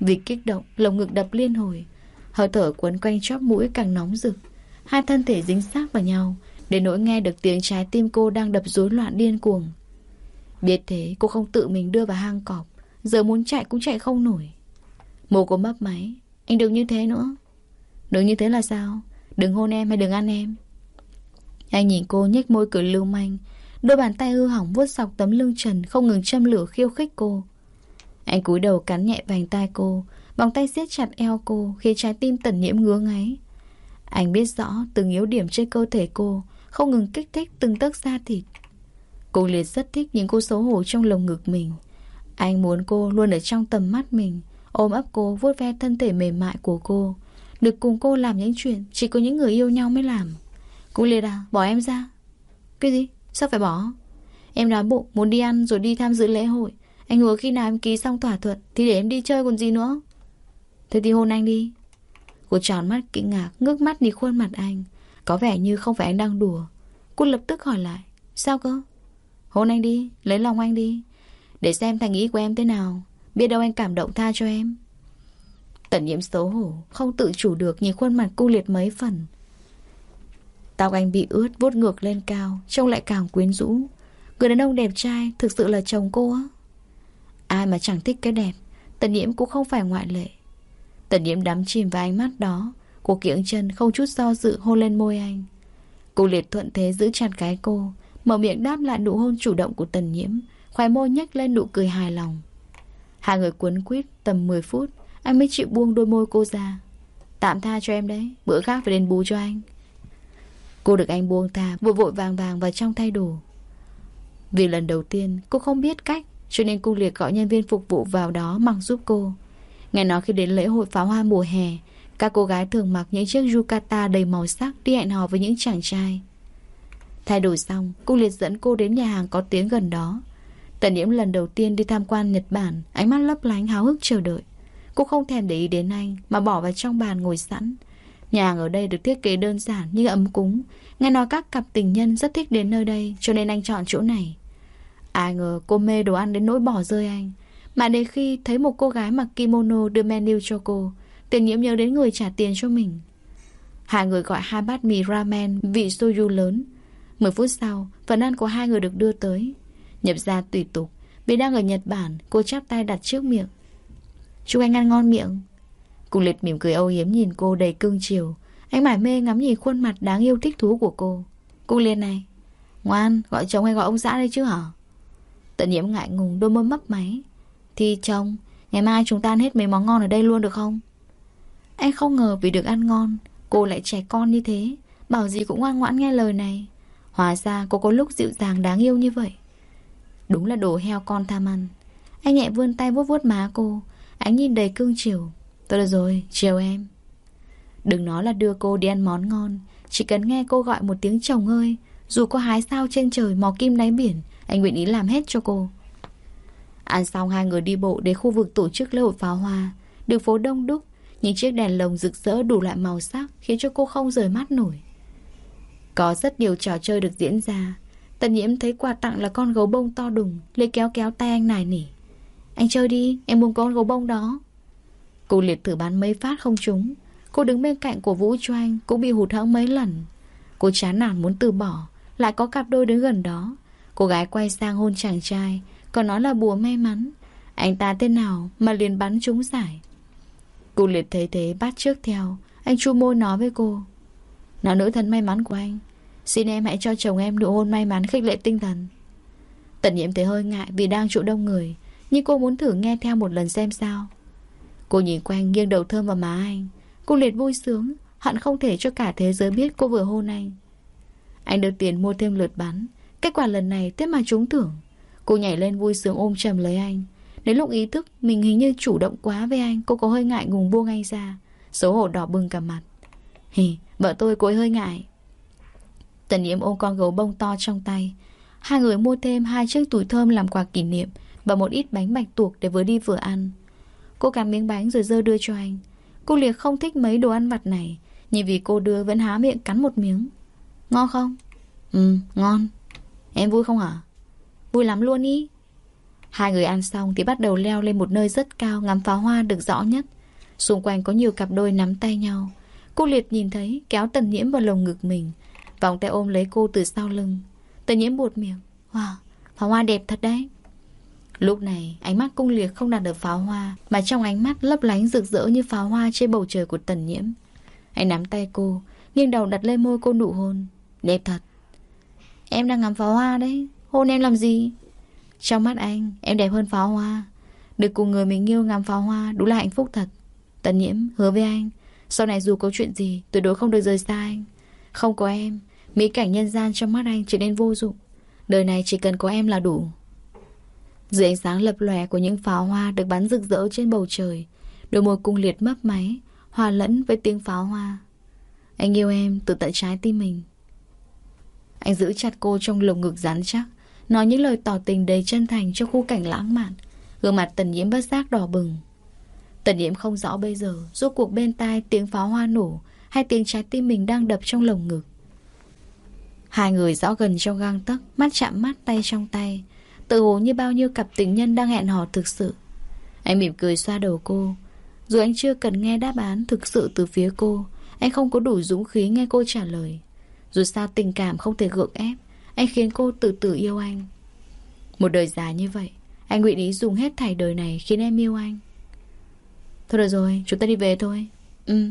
Vì kích động, lồng ngực đập liên hồi. Hơi thở quấn quanh chóp mũi càng nóng rực. Hai thân thể dính sát vào nhau, để nỗi nghe được tiếng trái tim cô đang đập rối loạn điên cuồng. Biết thế, cô không tự mình đưa vào hang cọp. Giờ muốn chạy cũng chạy không nổi. Mồ cô mấp máy. Anh đừng như thế nữa. Đừng như thế là sao? Đừng hôn em hay đừng ăn em. Anh nhìn cô nhếch môi cười lưu manh Đôi bàn tay hư hỏng vuốt sọc tấm lưng trần Không ngừng châm lửa khiêu khích cô anh cúi đầu cắn nhẹ vành tai cô, Vòng tay siết chặt eo cô khi trái tim tần nhiễm ngứa ngáy. Anh biết rõ từng yếu điểm trên cơ thể cô Không ngừng kích thích từng tấc da thịt. Cô liệt rất thích những cô xấu hổ trong lồng ngực mình. Anh muốn cô luôn ở trong tầm mắt mình, Ôm ấp cô, vuốt ve thân thể mềm mại của cô. Được cùng cô làm những chuyện Chỉ có những người yêu nhau mới làm. Cô liệt à bỏ em ra. Cái gì? Sao phải bỏ? Em đói bụng, muốn đi ăn rồi đi tham dự lễ hội. Anh hứa khi nào em ký xong thỏa thuận, Thì để em đi chơi còn gì nữa. Thế thì hôn anh đi. Cô tròn mắt kinh ngạc, Ngước mắt đi khuôn mặt anh. Có vẻ như không phải anh đang đùa. Cô lập tức hỏi lại, Sao cơ? Hôn anh đi, Lấy lòng anh đi. Để xem thành ý của em thế nào. Biết đâu anh cảm động tha cho em. Tẩn nhiễm xấu hổ, Không tự chủ được nhìn khuôn mặt cô liệt mấy phần. Tóc anh bị ướt, vuốt ngược lên cao, Trông lại càng quyến rũ. Người đàn ông đẹp trai thực sự là chồng cô á. Ai mà chẳng thích cái đẹp. Tần nhiễm cũng không phải ngoại lệ. Tần nhiễm đắm chìm vào ánh mắt đó. Cô kiễng chân, không chút do dự hôn lên môi anh. Cô liệt thuận thế giữ chặt cái cô, Mở miệng đáp lại nụ hôn chủ động của tần nhiễm Khoai môi nhếch lên nụ cười hài lòng. Hai người cuốn quýt tầm 10 phút, Anh mới chịu buông đôi môi cô ra. Tạm tha cho em đấy, Bữa khác phải đền bù cho anh. Cô được anh buông tha, Vội vội vàng vàng vào trong thay đồ. Vì lần đầu tiên, cô không biết cách cho nên cô liệt gọi nhân viên phục vụ vào đó Mặc giúp cô. Nghe nói khi đến lễ hội pháo hoa mùa hè, Các cô gái thường mặc những chiếc yukata đầy màu sắc Đi hẹn hò với những chàng trai. Thay đổi xong, Cô liệt dẫn cô đến nhà hàng có tiếng gần đó. Tần nhiễm lần đầu tiên đi tham quan Nhật Bản, Ánh mắt lấp lánh háo hức chờ đợi. Cô không thèm để ý đến anh, Mà bỏ vào trong bàn ngồi sẵn. Nhà hàng ở đây được thiết kế đơn giản nhưng ấm cúng. Nghe nói các cặp tình nhân rất thích đến nơi đây, Cho nên anh chọn chỗ này. Ai ngờ cô mê đồ ăn đến nỗi bỏ rơi anh. Mà đến khi thấy một cô gái mặc kimono đưa menu cho cô, Tiền nhiễm nhớ đến người trả tiền cho mình. Hai người gọi hai bát mì ramen, vị soju lớn. Mười phút sau, Phần ăn của hai người được đưa tới. Nhập ra tùy tục. Vì đang ở Nhật Bản, Cô chắp tay đặt trước miệng. Chúc anh ăn ngon miệng. Cung liệt mỉm cười âu yếm nhìn cô đầy cưng chiều. Anh mải mê ngắm nhìn khuôn mặt đáng yêu thích thú của cô. Cung liền này, Ngoan, gọi chồng hay gọi ông xã đây chứ hả? Tận nhiễm ngại ngùng đôi môi mấp máy. Thì chồng Ngày mai chúng ta ăn hết mấy món ngon ở đây luôn được không? Anh không ngờ vì được ăn ngon Cô lại trẻ con như thế. Bảo gì cũng ngoan ngoãn nghe lời này. Hóa ra cô có lúc dịu dàng đáng yêu như vậy. Đúng là đồ heo con tham ăn. Anh nhẹ vươn tay vuốt vuốt má cô. Ánh nhìn đầy cương chiều. Tôi được rồi, chiều em. Đừng nói là đưa cô đi ăn món ngon. Chỉ cần nghe cô gọi một tiếng chồng ơi. Dù có hái sao trên trời mò kim đáy biển anh nguyện ý làm hết cho cô. À, Ăn xong hai người đi bộ đến khu vực tổ chức lễ hội pháo hoa Đường phố đông đúc Những chiếc đèn lồng rực rỡ đủ loại màu sắc Khiến cho cô không rời mắt nổi. Có rất nhiều trò chơi được diễn ra. Tần nhiễm thấy quà tặng là con gấu bông to đùng Lấy kéo kéo tay anh nài nỉ. Anh chơi đi, em muốn con gấu bông đó. Cô liệt thử bắn mấy phát không trúng. Cô đứng bên cạnh của Vũ cho anh Cũng bị hụt hẫng mấy lần. Cô chán nản muốn từ bỏ Lại có cặp đôi đứng gần đó. Cô gái quay sang hôn chàng trai, Còn nói là bùa may mắn. Anh ta tên nào mà liền bắn trúng giải. Cô liệt thấy thế bắt trước theo. Anh chu môi nói với cô, Nào nữ thần may mắn của anh, Xin em hãy cho chồng em nụ hôn may mắn khích lệ tinh thần. Tần nhiễm thấy hơi ngại vì đang chỗ đông người, Nhưng cô muốn thử nghe theo một lần xem sao. Cô nhìn quanh nghiêng đầu thơm vào má anh. Cô liệt vui sướng, Hận không thể cho cả thế giới biết cô vừa hôn anh. Anh đưa tiền mua thêm lượt bắn. Kết quả lần này tiếp mà trúng thưởng. Cô nhảy lên vui sướng ôm chầm lấy anh. Đến lúc ý thức mình hình như chủ động quá với anh Cô có hơi ngại ngùng buông anh ra. Xấu hổ đỏ bừng cả mặt. Hì, vợ tôi cô ấy hơi ngại. Tần Yếm ôm con gấu bông to trong tay. Hai người mua thêm hai chiếc túi thơm làm quà kỷ niệm Và một ít bánh bạch tuộc để vừa đi vừa ăn. Cô cắm miếng bánh rồi dơ đưa cho anh. Cô liệt không thích mấy đồ ăn vặt này Nhưng vì cô đưa vẫn há miệng cắn một miếng. Ngon không? Ừ, ngon. Em vui không hả? Vui lắm luôn ý. Hai người ăn xong thì bắt đầu leo lên một nơi rất cao Ngắm pháo hoa được rõ nhất. Xung quanh có nhiều cặp đôi nắm tay nhau. Cô liệt nhìn thấy kéo tần nhiễm vào lồng ngực mình Vòng tay ôm lấy cô từ sau lưng. Tần nhiễm buột miệng Wow, pháo hoa đẹp thật đấy. Lúc này ánh mắt cung liệt không đặt được pháo hoa Mà trong ánh mắt lấp lánh rực rỡ như pháo hoa trên bầu trời của tần nhiễm. Anh nắm tay cô Nghiêng đầu đặt lên môi cô nụ hôn. Đẹp thật. Em đang ngắm pháo hoa đấy. Hôn em làm gì? Trong mắt anh em đẹp hơn pháo hoa. Được cùng người mình yêu ngắm pháo hoa Đúng là hạnh phúc thật. Tần nhiễm hứa với anh Sau này dù có chuyện gì tuyệt đối không được rời xa anh. Không có em Mỹ cảnh nhân gian trong mắt anh trở nên vô dụng. Đời này chỉ cần có em là đủ. Dưới ánh sáng lập lòe của những pháo hoa được bắn rực rỡ trên bầu trời, đôi môi cung liệt mấp máy, hòa lẫn với tiếng pháo hoa. Anh yêu em từ tận trái tim mình. Anh giữ chặt cô trong lồng ngực rắn chắc, nói những lời tỏ tình đầy chân thành cho khu cảnh lãng mạn. Gương mặt tần nhiễm bất giác đỏ bừng. Tần nhiễm không rõ bây giờ, rốt cuộc bên tai tiếng pháo hoa nổ hay tiếng trái tim mình đang đập trong lồng ngực. Hai người rõ gần trong gang tấc, mắt chạm mắt tay trong tay, Tự hồ như bao nhiêu cặp tình nhân đang hẹn hò thực sự Anh mỉm cười xoa đầu cô Dù anh chưa cần nghe đáp án thực sự từ phía cô Anh không có đủ dũng khí nghe cô trả lời dù sao tình cảm không thể gượng ép. Anh khiến cô tự tử yêu anh. Một đời dài như vậy Anh nguyện ý dùng hết thảy đời này khiến em yêu anh. Thôi được rồi, chúng ta đi về thôi. Ừ.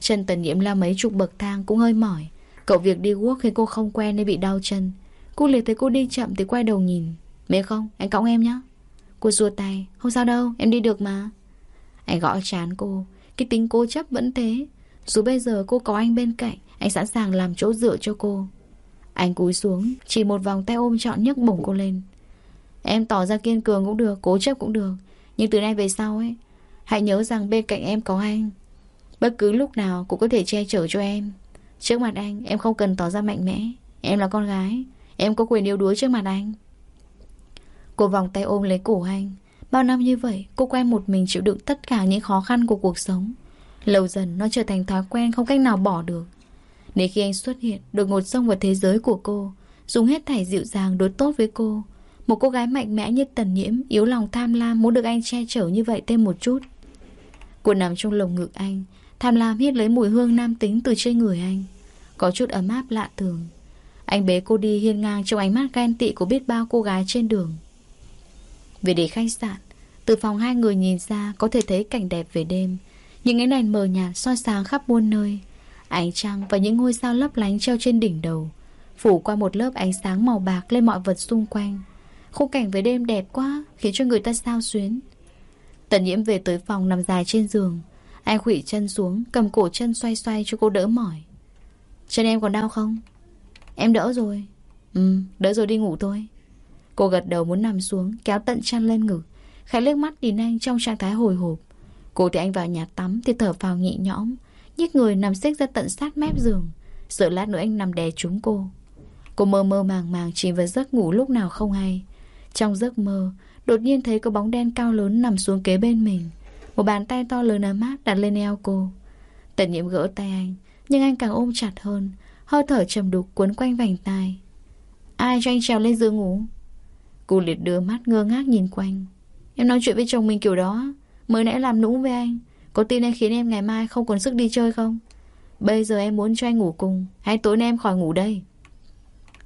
Chân tần nhiễm la mấy chục bậc thang cũng hơi mỏi. Cậu việc đi guốc khiến cô không quen nên bị đau chân. Cô liệt thấy cô đi chậm thì quay đầu nhìn. Mẹ không, anh cõng em nhé Cô xua tay, không sao đâu, em đi được mà. Anh gõ chán cô. Cái tính cố chấp vẫn thế. Dù bây giờ cô có anh bên cạnh anh sẵn sàng làm chỗ dựa cho cô. Anh cúi xuống, Chỉ một vòng tay ôm trọn nhấc bổng cô lên. Em tỏ ra kiên cường cũng được, Cố chấp cũng được. Nhưng từ nay về sau ấy, Hãy nhớ rằng bên cạnh em có anh. Bất cứ lúc nào cũng có thể che chở cho em. Trước mặt anh, em không cần tỏ ra mạnh mẽ. Em là con gái, Em có quyền yếu đuối trước mặt anh. Cô vòng tay ôm lấy cổ anh. Bao năm như vậy, cô quen một mình chịu đựng tất cả những khó khăn của cuộc sống. Lâu dần, nó trở thành thói quen không cách nào bỏ được nên khi anh xuất hiện, Đột ngột xông vào thế giới của cô, Dùng hết thảy dịu dàng đối tốt với cô. Một cô gái mạnh mẽ như tần nhiễm, Yếu lòng tham lam muốn được anh che chở như vậy thêm một chút. Cô nằm trong lồng ngực anh, Tham lam hít lấy mùi hương nam tính từ trên người anh. Có chút ấm áp lạ thường. Anh bế cô đi hiên ngang trong ánh mắt ghen tị của biết bao cô gái trên đường. Về đến khách sạn, Từ phòng hai người nhìn ra có thể thấy cảnh đẹp về đêm. Những ánh đèn mờ nhạt soi sáng khắp muôn nơi. Ánh trăng và những ngôi sao lấp lánh treo trên đỉnh đầu. Phủ qua một lớp ánh sáng màu bạc lên mọi vật xung quanh. Khung cảnh về đêm đẹp quá Khiến cho người ta sao xuyến. Tần nhiễm về tới phòng nằm dài trên giường. Anh khủy chân xuống Cầm cổ chân xoay xoay cho cô đỡ mỏi. Chân em còn đau không? Em đỡ rồi. Ừ, đỡ rồi đi ngủ thôi. Cô gật đầu muốn nằm xuống Kéo tận chăn lên ngực. Khẽ liếc mắt nhìn anh trong trạng thái hồi hộp. Cô thì anh vào nhà tắm Thì thở phào nhẹ nhõm nhích người nằm xích ra tận sát mép giường. Sợ lát nữa anh nằm đè trúng cô. Cô mơ mơ màng màng chìm vào giấc ngủ lúc nào không hay. Trong giấc mơ, Đột nhiên thấy có bóng đen cao lớn nằm xuống kế bên mình. Một bàn tay to lớn ấm áp đặt lên eo cô. Tần nhiệm gỡ tay anh, Nhưng anh càng ôm chặt hơn. Hơi thở trầm đục cuốn quanh vành tai. Ai cho anh trèo lên giường ngủ? Cô liệt đưa mắt ngơ ngác nhìn quanh. Em nói chuyện với chồng mình kiểu đó. Mới nãy làm nũng với anh. Có tin anh khiến em ngày mai không còn sức đi chơi không? Bây giờ em muốn cho anh ngủ cùng, Hay tối nay em khỏi ngủ đây?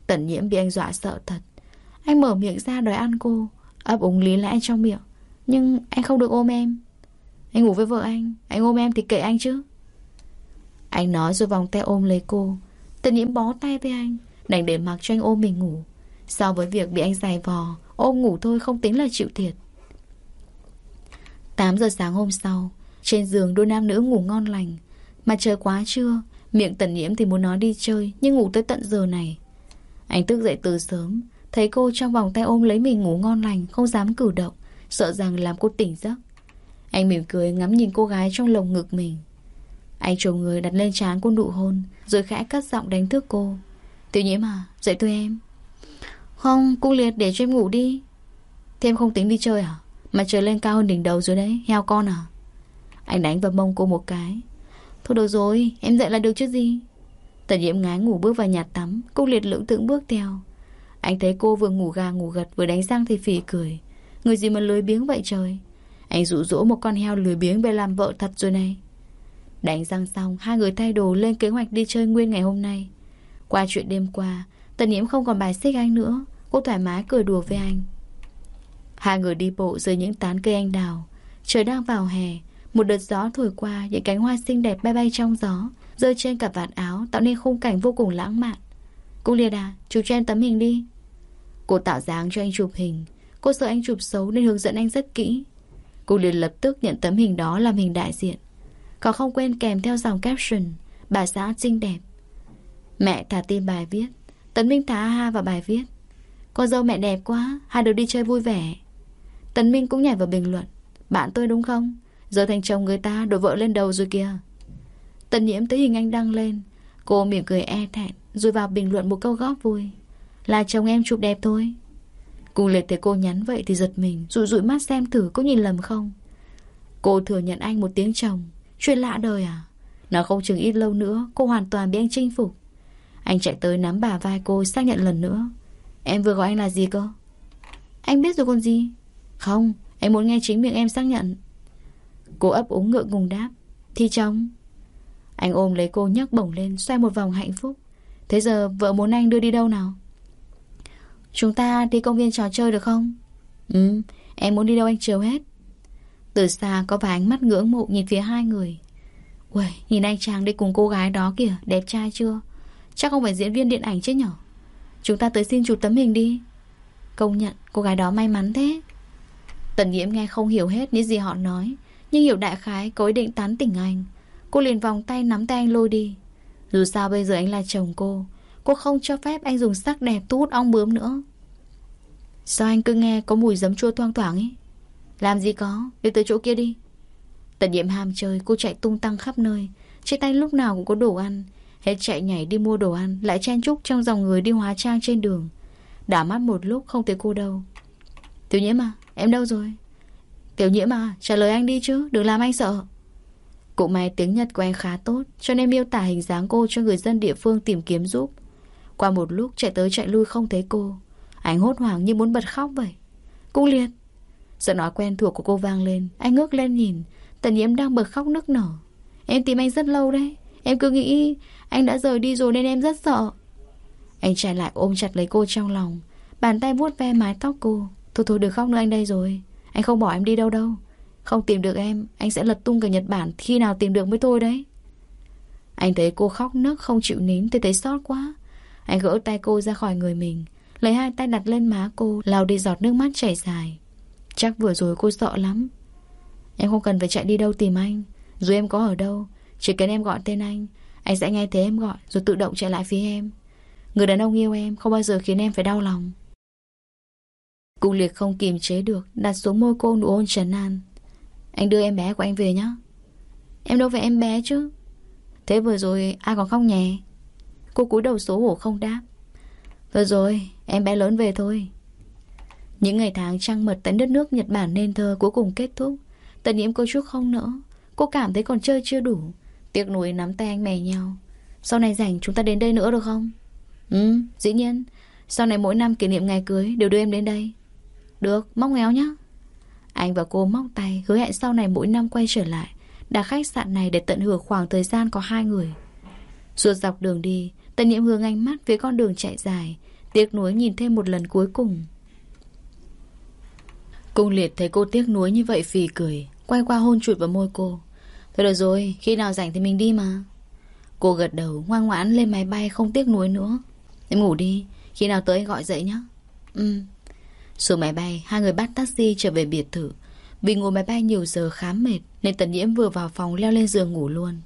Tần nhiễm bị anh dọa sợ thật. Anh mở miệng ra đòi ăn cô, ấp úng lý lẽ trong miệng. Nhưng anh không được ôm em. Anh ngủ với vợ anh Anh ôm em thì kệ anh chứ. Anh nói rồi vòng tay ôm lấy cô. Tần nhiễm bó tay với anh, Đành để mặc cho anh ôm mình ngủ. So với việc bị anh giày vò, Ôm ngủ thôi không tính là chịu thiệt. 8 giờ sáng hôm sau trên giường đôi nam nữ ngủ ngon lành. Mà trời quá trưa, Miệng tần nhiễm thì muốn nói đi chơi, Nhưng ngủ tới tận giờ này. Anh thức dậy từ sớm, Thấy cô trong vòng tay ôm lấy mình ngủ ngon lành, Không dám cử động, Sợ rằng làm cô tỉnh giấc. Anh mỉm cười ngắm nhìn cô gái trong lồng ngực mình. Anh trồm người đặt lên trán cô nụ hôn, Rồi khẽ cất giọng đánh thức cô. Tiểu nhiễm à dậy thôi em. Không, cung liệt để cho em ngủ đi. Thế em không tính đi chơi à? Mà trời lên cao hơn đỉnh đầu rồi đấy, Heo con à? Anh đánh vào mông cô một cái. Thôi được rồi, em dậy là được chứ gì? Tần nhiễm ngái ngủ bước vào nhà tắm cô liệt lưỡng tượng bước theo. Anh thấy cô vừa ngủ gà ngủ gật vừa đánh răng thì phì cười. Người gì mà lười biếng vậy trời? Anh dụ dỗ một con heo lười biếng về làm vợ thật rồi này. Đánh răng xong, Hai người thay đồ lên kế hoạch đi chơi nguyên ngày hôm nay. Qua chuyện đêm qua, Tần nhiễm không còn bài xích anh nữa. Cô thoải mái cười đùa với anh. Hai người đi bộ dưới những tán cây anh đào. Trời đang vào hè một đợt gió thổi qua, Những cánh hoa xinh đẹp bay bay trong gió, Rơi trên cả vạt áo, Tạo nên khung cảnh vô cùng lãng mạn. Cô liệt à Chụp cho em tấm hình đi. Cô tạo dáng cho anh chụp hình. Cô sợ anh chụp xấu nên hướng dẫn anh rất kỹ. Cô liền lập tức nhận tấm hình đó làm hình đại diện. Còn không quên kèm theo dòng caption, Bà xã xinh đẹp. Mẹ thả tin bài viết, Tấn Minh thả ha vào bài viết. Con dâu mẹ đẹp quá, Hai đứa đi chơi vui vẻ. Tấn Minh cũng nhảy vào bình luận. Bạn tôi đúng không? Giờ thành chồng người ta đổi vợ lên đầu rồi kìa. Tần nhiễm thấy hình anh đăng lên. Cô mỉm cười e thẹn, Rồi vào bình luận một câu góp vui. Là chồng em chụp đẹp thôi. Cùng liệt thấy cô nhắn vậy thì giật mình, Rụi rụi mắt xem thử có nhìn lầm không. Cô thừa nhận anh một tiếng chồng. Chuyện lạ đời à? Nó không chừng ít lâu nữa, Cô hoàn toàn bị anh chinh phục. Anh chạy tới nắm bà vai cô xác nhận lần nữa. Em vừa gọi anh là gì cơ? Anh biết rồi còn gì? Không, anh muốn nghe chính miệng em xác nhận. Cô ấp úng ngượng ngùng đáp. Thì chồng Anh ôm lấy cô nhấc bổng lên, Xoay một vòng hạnh phúc. Thế giờ vợ muốn anh đưa đi đâu nào? Chúng ta đi công viên trò chơi được không? Ừ Em muốn đi đâu anh chiều hết. Từ xa có vài ánh mắt ngưỡng mộ nhìn phía hai người. Uầy, nhìn anh chàng đi cùng cô gái đó kìa, Đẹp trai chưa? Chắc không phải diễn viên điện ảnh chứ nhở? Chúng ta tới xin chụp tấm hình đi. Công nhận, cô gái đó may mắn thế. Tần nhiễm nghe không hiểu hết những gì họ nói. Nhưng hiểu đại khái, có ý định tán tỉnh anh. Cô liền vòng tay nắm tay anh lôi đi. Dù sao bây giờ anh là chồng cô Cô không cho phép anh dùng sắc đẹp thu hút ong bướm nữa. Sao anh cứ nghe có mùi giấm chua thoang thoảng ấy? Làm gì có, Đi tới chỗ kia đi. Tận nhiệm ham chơi, cô chạy tung tăng khắp nơi. Trên tay lúc nào cũng có đồ ăn. Hết chạy nhảy đi mua đồ ăn, Lại chen chúc trong dòng người đi hóa trang trên đường. Đảo mắt một lúc không thấy cô đâu. Tiểu nhiễm à Em đâu rồi? Tiểu nhiễm à trả lời anh đi chứ, Đừng làm anh sợ. Cũng may tiếng Nhật của anh khá tốt, Cho nên miêu tả hình dáng cô cho người dân địa phương tìm kiếm giúp. Qua một lúc chạy tới chạy lui không thấy cô. Anh hốt hoảng như muốn bật khóc vậy. Cung liệt Giọng nói quen thuộc của cô vang lên, Anh ngước lên nhìn, Tần nhiễm đang bật khóc nức nở. Em tìm anh rất lâu đấy, Em cứ nghĩ anh đã rời đi rồi nên em rất sợ. Anh chạy lại ôm chặt lấy cô trong lòng, Bàn tay vuốt ve mái tóc cô. Thôi thôi, đừng khóc nữa, anh đây rồi. Anh không bỏ em đi đâu đâu. Không tìm được em, Anh sẽ lật tung cả Nhật Bản Khi nào tìm được mới thôi đấy. Anh thấy cô khóc nức không chịu nín Thì thấy xót quá. Anh gỡ tay cô ra khỏi người mình, Lấy hai tay đặt lên má cô, lau đi giọt nước mắt chảy dài. Chắc vừa rồi cô sợ lắm. Em không cần phải chạy đi đâu tìm anh. Dù em có ở đâu, Chỉ cần em gọi tên anh Anh sẽ nghe thấy em gọi, Rồi tự động chạy lại phía em. Người đàn ông yêu em Không bao giờ khiến em phải đau lòng. Cung liệt không kiềm chế được, Đặt xuống môi cô nụ ôn trấn an. Anh đưa em bé của anh về nhé Em đâu phải em bé chứ. Thế vừa rồi ai còn khóc nhè? Cô cúi đầu xấu hổ không đáp. Vừa rồi, em bé lớn về thôi. Những ngày tháng trăng mật tại đất nước Nhật Bản nên thơ cuối cùng kết thúc. Tần nhiễm cô chút không nữa Cô cảm thấy còn chơi chưa đủ. Tiếc nuối nắm tay anh mè nhau Sau này rảnh chúng ta đến đây nữa được không? Ừ dĩ nhiên. Sau này mỗi năm kỷ niệm ngày cưới đều đưa em đến đây. Được móc ngéo nhá. Anh và cô móc tay Hứa hẹn sau này mỗi năm quay trở lại. Đặt khách sạn này để tận hưởng khoảng thời gian có hai người. Ruột dọc đường đi Tần nhiệm hướng ánh mắt với con đường chạy dài Tiếc nuối nhìn thêm một lần cuối cùng. Cung liệt thấy cô tiếc nuối như vậy phì cười Quay qua hôn chuột vào môi cô. Thôi được rồi, khi nào rảnh thì mình đi mà. Cô gật đầu ngoan ngoãn lên máy bay không tiếc nuối nữa. Em ngủ đi Khi nào tới gọi dậy nhé Ừ. Xuống máy bay, Hai người bắt taxi trở về biệt thự. Vì ngồi máy bay nhiều giờ khá mệt, Nên tần nhiễm vừa vào phòng leo lên giường ngủ luôn.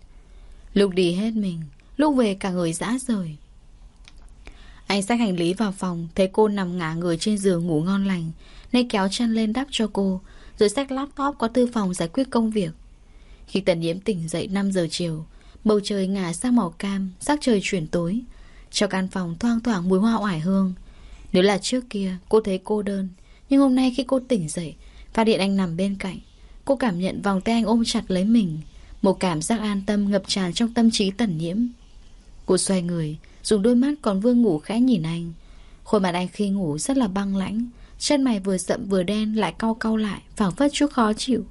Lúc đi hết mình, Lúc về cả người dã rời. Anh xách hành lý vào phòng, Thấy cô nằm ngả người trên giường ngủ ngon lành, Nên kéo chân lên đắp cho cô, Rồi xách laptop có tư phòng giải quyết công việc. Khi tần nhiễm tỉnh dậy 5 giờ chiều, Bầu trời ngả sang màu cam, Sắc trời chuyển tối. Cho căn phòng thoang thoảng mùi hoa oải hương nếu là trước kia, cô thấy cô đơn. Nhưng hôm nay khi cô tỉnh dậy, Phát hiện anh nằm bên cạnh. Cô cảm nhận vòng tay anh ôm chặt lấy mình. Một cảm giác an tâm ngập tràn trong tâm trí tần nhiễm. Cô xoay người, Dùng đôi mắt còn vương ngủ khẽ nhìn anh. Khuôn mặt anh khi ngủ rất là băng lãnh. Chân mày vừa sậm vừa đen lại cau cau lại, phảng phất chút khó chịu.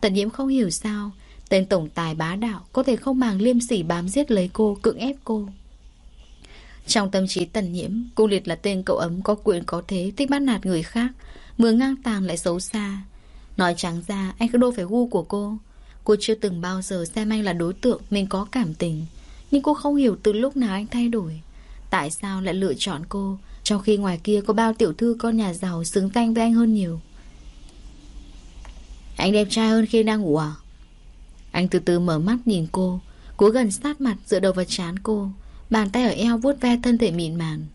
Tần nhiễm không hiểu sao, Tên tổng tài bá đạo Có thể không màng liêm sỉ bám giết lấy cô, Cưỡng ép cô. Trong tâm trí tần nhiễm, Cô Liệt là tên cậu ấm có quyền có thế Thích bắt nạt người khác Mưa ngang tàng lại xấu xa. Nói trắng ra, anh cứ đô phải gu của cô. Cô chưa từng bao giờ xem anh là đối tượng Mình có cảm tình, Nhưng cô không hiểu từ lúc nào anh thay đổi. Tại sao lại lựa chọn cô, Trong khi ngoài kia có bao tiểu thư, con nhà giàu Xứng danh với anh hơn nhiều? Anh đẹp trai hơn khi đang ngủ à? Anh từ từ mở mắt nhìn cô, Cố gần sát mặt dựa đầu vào trán cô. Bàn tay ở eo vuốt ve thân thể mịn màng.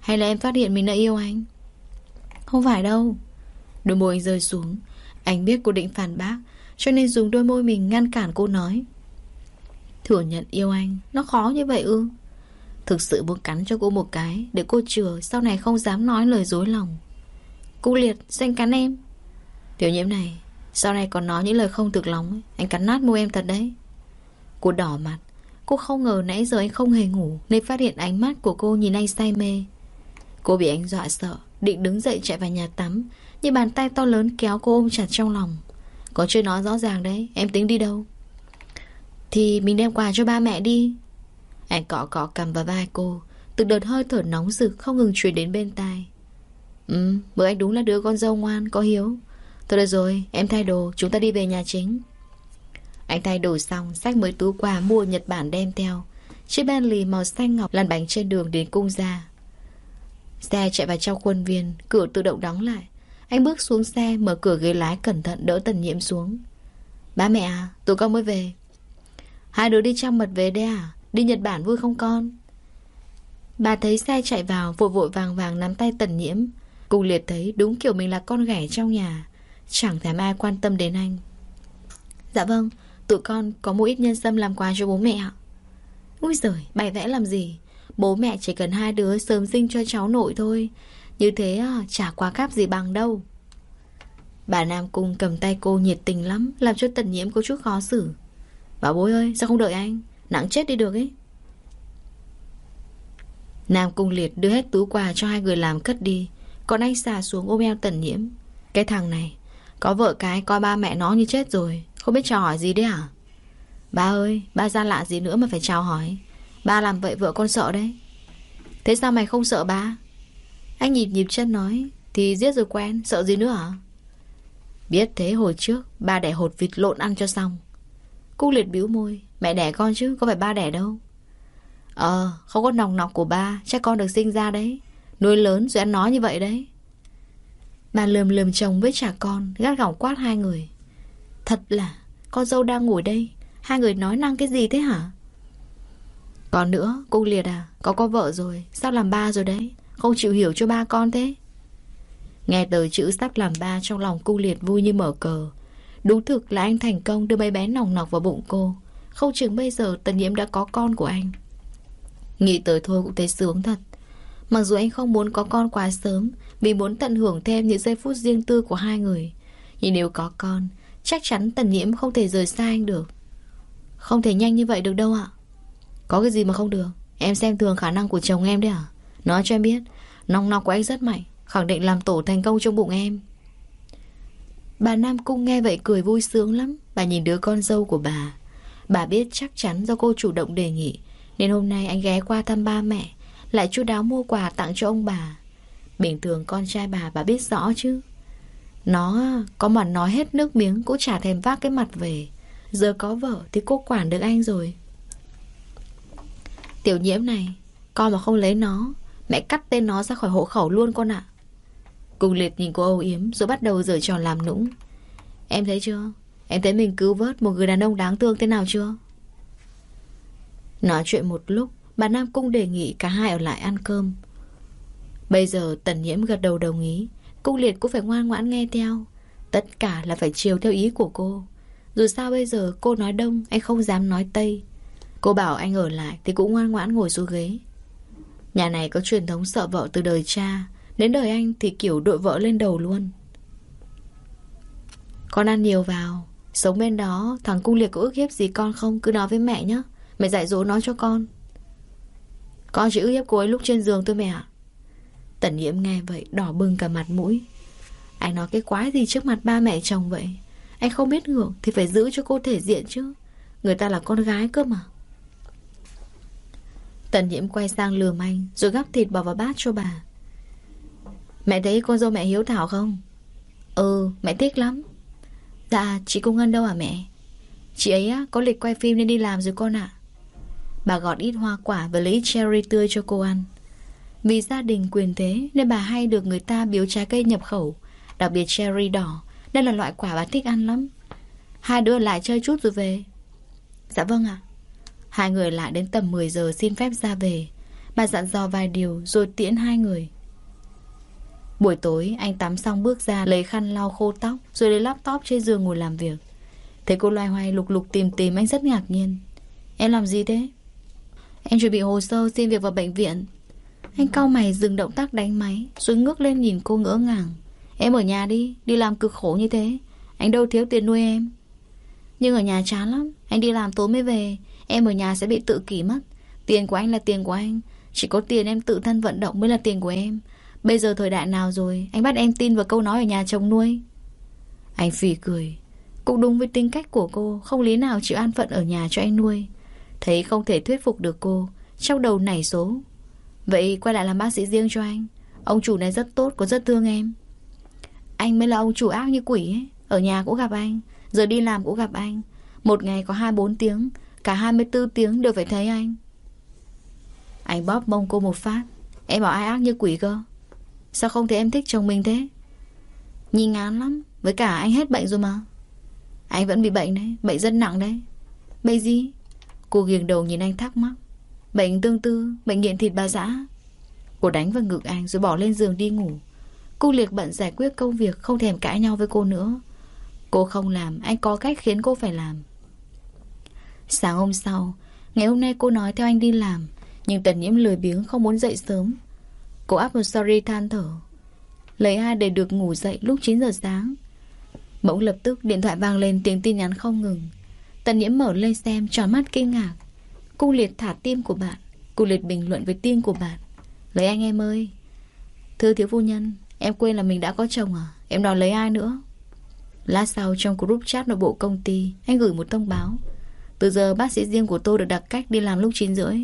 Hay là em phát hiện mình đã yêu anh? Không phải đâu. Đôi môi anh rơi xuống. Anh biết cô định phản bác, Cho nên dùng đôi môi mình ngăn cản cô nói. Thừa nhận yêu anh, Nó khó như vậy ư? Thực sự muốn cắn cho cô một cái, Để cô chừa, sau này không dám nói lời dối lòng. Cô liệt, xanh cắn em. Tiểu nhiễm này, Sau này còn nói những lời không thực lòng Anh cắn nát môi em thật đấy. Cô đỏ mặt Cô không ngờ nãy giờ anh không hề ngủ Nên phát hiện ánh mắt của cô nhìn anh say mê. Cô bị anh dọa sợ Định đứng dậy chạy vào nhà tắm Nhưng bàn tay to lớn kéo cô ôm chặt trong lòng. Có chưa nói rõ ràng đấy Em tính đi đâu? Thì mình đem quà cho ba mẹ đi. Anh cọ cọ cầm vào vai cô Từng đợt hơi thở nóng rực không ngừng truyền đến bên tai. Ừ, bữa anh đúng là đứa con dâu ngoan, có hiếu. Thôi được rồi, em thay đồ, chúng ta đi về nhà chính. Anh thay đồ xong, sách mới túi quà mua Nhật Bản đem theo. Chiếc Bentley màu xanh ngọc lăn bánh trên đường đến cung ra Xe chạy vào trong khuôn viên Cửa tự động đóng lại. Anh bước xuống xe mở cửa ghế lái cẩn thận đỡ tần nhiễm xuống. Ba mẹ à Tụi con mới về. Hai đứa đi trong mật về đây à? Đi Nhật Bản vui không con? Bà thấy xe chạy vào Vội vội vàng vàng nắm tay tần nhiễm. Cùng liệt thấy đúng kiểu mình là con ghẻ trong nhà. Chẳng thèm ai quan tâm đến anh. Dạ vâng Tụi con có mua ít nhân sâm làm quà cho bố mẹ ạ. Úi giời, bày vẽ làm gì? Bố mẹ chỉ cần hai đứa sớm sinh cho cháu nội thôi. Như thế à, chả quá cáp gì bằng đâu. Bà Nam Cung cầm tay cô nhiệt tình lắm, Làm cho tần nhiễm có chút khó xử. Bảo bố ơi, sao không đợi anh? Nặng chết đi được ấy. Nam Cung Liệt đưa hết túi quà cho hai người làm cất đi. Còn anh xà xuống ôm eo tần nhiễm. Cái thằng này, Có vợ cái coi ba mẹ nó như chết rồi. Không biết chào hỏi gì đấy à? Ba ơi, ba ra lạ gì nữa mà phải chào hỏi. Ba làm vậy vợ con sợ đấy. Thế sao mày không sợ ba? Anh nhịp nhịp chân nói, Thì giết rồi quen, sợ gì nữa hả? Biết thế hồi trước, Ba đẻ hột vịt lộn ăn cho xong. Cúc liệt bĩu môi, Mẹ đẻ con chứ, có phải ba đẻ đâu. Ờ không có nòng nọc của ba, Chắc con được sinh ra đấy. Nuôi lớn rồi ăn nói như vậy đấy. Bà lườm lườm chồng với trả con, Gắt gỏng quát hai người. Thật là, con dâu đang ngồi đây. Hai người nói năng cái gì thế hả? Còn nữa, cô liệt à Có có vợ rồi Sao làm ba rồi đấy. Không chịu hiểu cho ba con thế. Nghe tờ chữ sắp làm ba trong lòng cô liệt vui như mở cờ. Đúng thực là anh thành công đưa bé bé nòng nọc vào bụng cô. Không chừng bây giờ tần nhiễm đã có con của anh. Nghĩ tới thôi cũng thấy sướng thật. Mặc dù anh không muốn có con quá sớm, Vì muốn tận hưởng thêm những giây phút riêng tư của hai người. Nhưng nếu có con Chắc chắn tần nhiễm không thể rời xa anh được. Không thể nhanh như vậy được đâu ạ. Có cái gì mà không được? Em xem thường khả năng của chồng em đấy à Nói cho em biết nong nong của anh rất mạnh, Khẳng định làm tổ thành công trong bụng em. Bà Nam Cung nghe vậy cười vui sướng lắm. Bà nhìn đứa con dâu của bà. Bà biết chắc chắn do cô chủ động đề nghị, Nên hôm nay anh ghé qua thăm ba mẹ, Lại chu đáo mua quà tặng cho ông bà. Bình thường con trai bà bà biết rõ chứ. Nó có mà nói hết nước miếng, Cũng chả thèm vác cái mặt về. Giờ có vợ thì cô quản được anh rồi. Tiểu nhiễm này, Con mà không lấy nó, Mẹ cắt tên nó ra khỏi hộ khẩu luôn con ạ. Cung liệt nhìn cô âu yếm Rồi bắt đầu giở tròn làm nũng. Em thấy chưa? Em thấy mình cứu vớt một người đàn ông đáng thương thế nào chưa? Nói chuyện một lúc, Bà Nam Cung đề nghị cả hai ở lại ăn cơm. Bây giờ tần nhiễm gật đầu đồng ý. Cung liệt cũng phải ngoan ngoãn nghe theo. Tất cả là phải chiều theo ý của cô. Dù sao bây giờ cô nói đông, Anh không dám nói tây. Cô bảo anh ở lại Thì cũng ngoan ngoãn ngồi xuống ghế. Nhà này có truyền thống sợ vợ từ đời cha, Đến đời anh thì kiểu đội vợ lên đầu luôn. Con ăn nhiều vào, Sống bên đó, Thằng cung liệt có ức hiếp gì con không? Cứ nói với mẹ nhé Mẹ dạy dỗ nó cho con. Con chỉ ức hiếp cô ấy lúc trên giường thôi mẹ ạ. Tần nhiễm nghe vậy Đỏ bừng cả mặt mũi. Anh nói cái quái gì trước mặt ba mẹ chồng vậy? Anh không biết ngưỡng Thì phải giữ cho cô thể diện chứ. Người ta là con gái cơ mà. Tần nhiễm quay sang lườm anh Rồi gắp thịt bỏ vào bát cho bà. Mẹ thấy con dâu mẹ hiếu thảo không? Ừ, mẹ thích lắm. Dạ, chị Cung Ngân đâu à mẹ? Chị ấy á, có lịch quay phim nên đi làm rồi con ạ. Bà gọt ít hoa quả và lấy cherry tươi cho cô ăn. Vì gia đình quyền thế Nên bà hay được người ta biếu trái cây nhập khẩu, Đặc biệt cherry đỏ, Đây là loại quả bà thích ăn lắm. Hai đứa lại chơi chút rồi về. Dạ vâng ạ. Hai người lại đến tầm 10 giờ xin phép ra về. Bà dặn dò vài điều rồi tiễn hai người. Buổi tối, anh tắm xong bước ra Lấy khăn lau khô tóc Rồi lấy laptop trên giường ngồi làm việc. Thấy cô loay hoay lục lục tìm tìm anh rất ngạc nhiên. Em làm gì thế? Em chuẩn bị hồ sơ xin việc vào bệnh viện. Anh cau mày dừng động tác đánh máy, Rồi ngước lên nhìn cô ngỡ ngàng. Em ở nhà đi Đi làm cực khổ như thế. Anh đâu thiếu tiền nuôi em. Nhưng ở nhà chán lắm, Anh đi làm tối mới về. Em ở nhà sẽ bị tự kỷ mất. Tiền của anh là tiền của anh. Chỉ có tiền em tự thân vận động mới là tiền của em. Bây giờ thời đại nào rồi, Anh bắt em tin vào câu nói ở nhà chồng nuôi? Anh phì cười. Cũng đúng với tính cách của cô, Không lý nào chịu an phận ở nhà cho anh nuôi. Thấy không thể thuyết phục được cô, Trong đầu nảy số. Vậy quay lại làm bác sĩ riêng cho anh. Ông chủ này rất tốt, có rất thương em. Anh mới là ông chủ ác như quỷ ấy. Ở nhà cũng gặp anh Giờ đi làm cũng gặp anh. Một ngày có 24 tiếng Cả 24 tiếng đều phải thấy anh. Anh bóp mông cô một phát. Em bảo ai ác như quỷ cơ? Sao không thấy em thích chồng mình thế? Nhìn ngán lắm Với cả anh hết bệnh rồi mà. Anh vẫn bị bệnh đấy Bệnh rất nặng đấy. Bệnh gì? Cô nghiêng đầu nhìn anh thắc mắc. Bệnh tương tư, Bệnh nghiện thịt bà dã. Cô đánh vào ngực anh rồi bỏ lên giường đi ngủ. Cô liệt bận giải quyết công việc, Không thèm cãi nhau với cô nữa. Cô không làm, Anh có cách khiến cô phải làm. Sáng hôm sau, Ngày hôm nay cô nói theo anh đi làm, Nhưng tần nhiễm lười biếng, không muốn dậy sớm. Cô áp một sorry than thở. Lấy ai để được ngủ dậy lúc 9 giờ sáng? Bỗng lập tức điện thoại vang lên, tiếng tin nhắn không ngừng. Tần nhiễm mở lên xem, tròn mắt kinh ngạc. Cung liệt thả tim của bạn. Cung liệt bình luận với tim của bạn. Lấy anh em ơi. Thưa thiếu phu nhân, Em quên là mình đã có chồng à? Em đòi lấy ai nữa? Lát sau trong group chat nội bộ công ty, Anh gửi một thông báo. Từ giờ bác sĩ riêng của tôi được đặt cách đi làm lúc 9 rưỡi.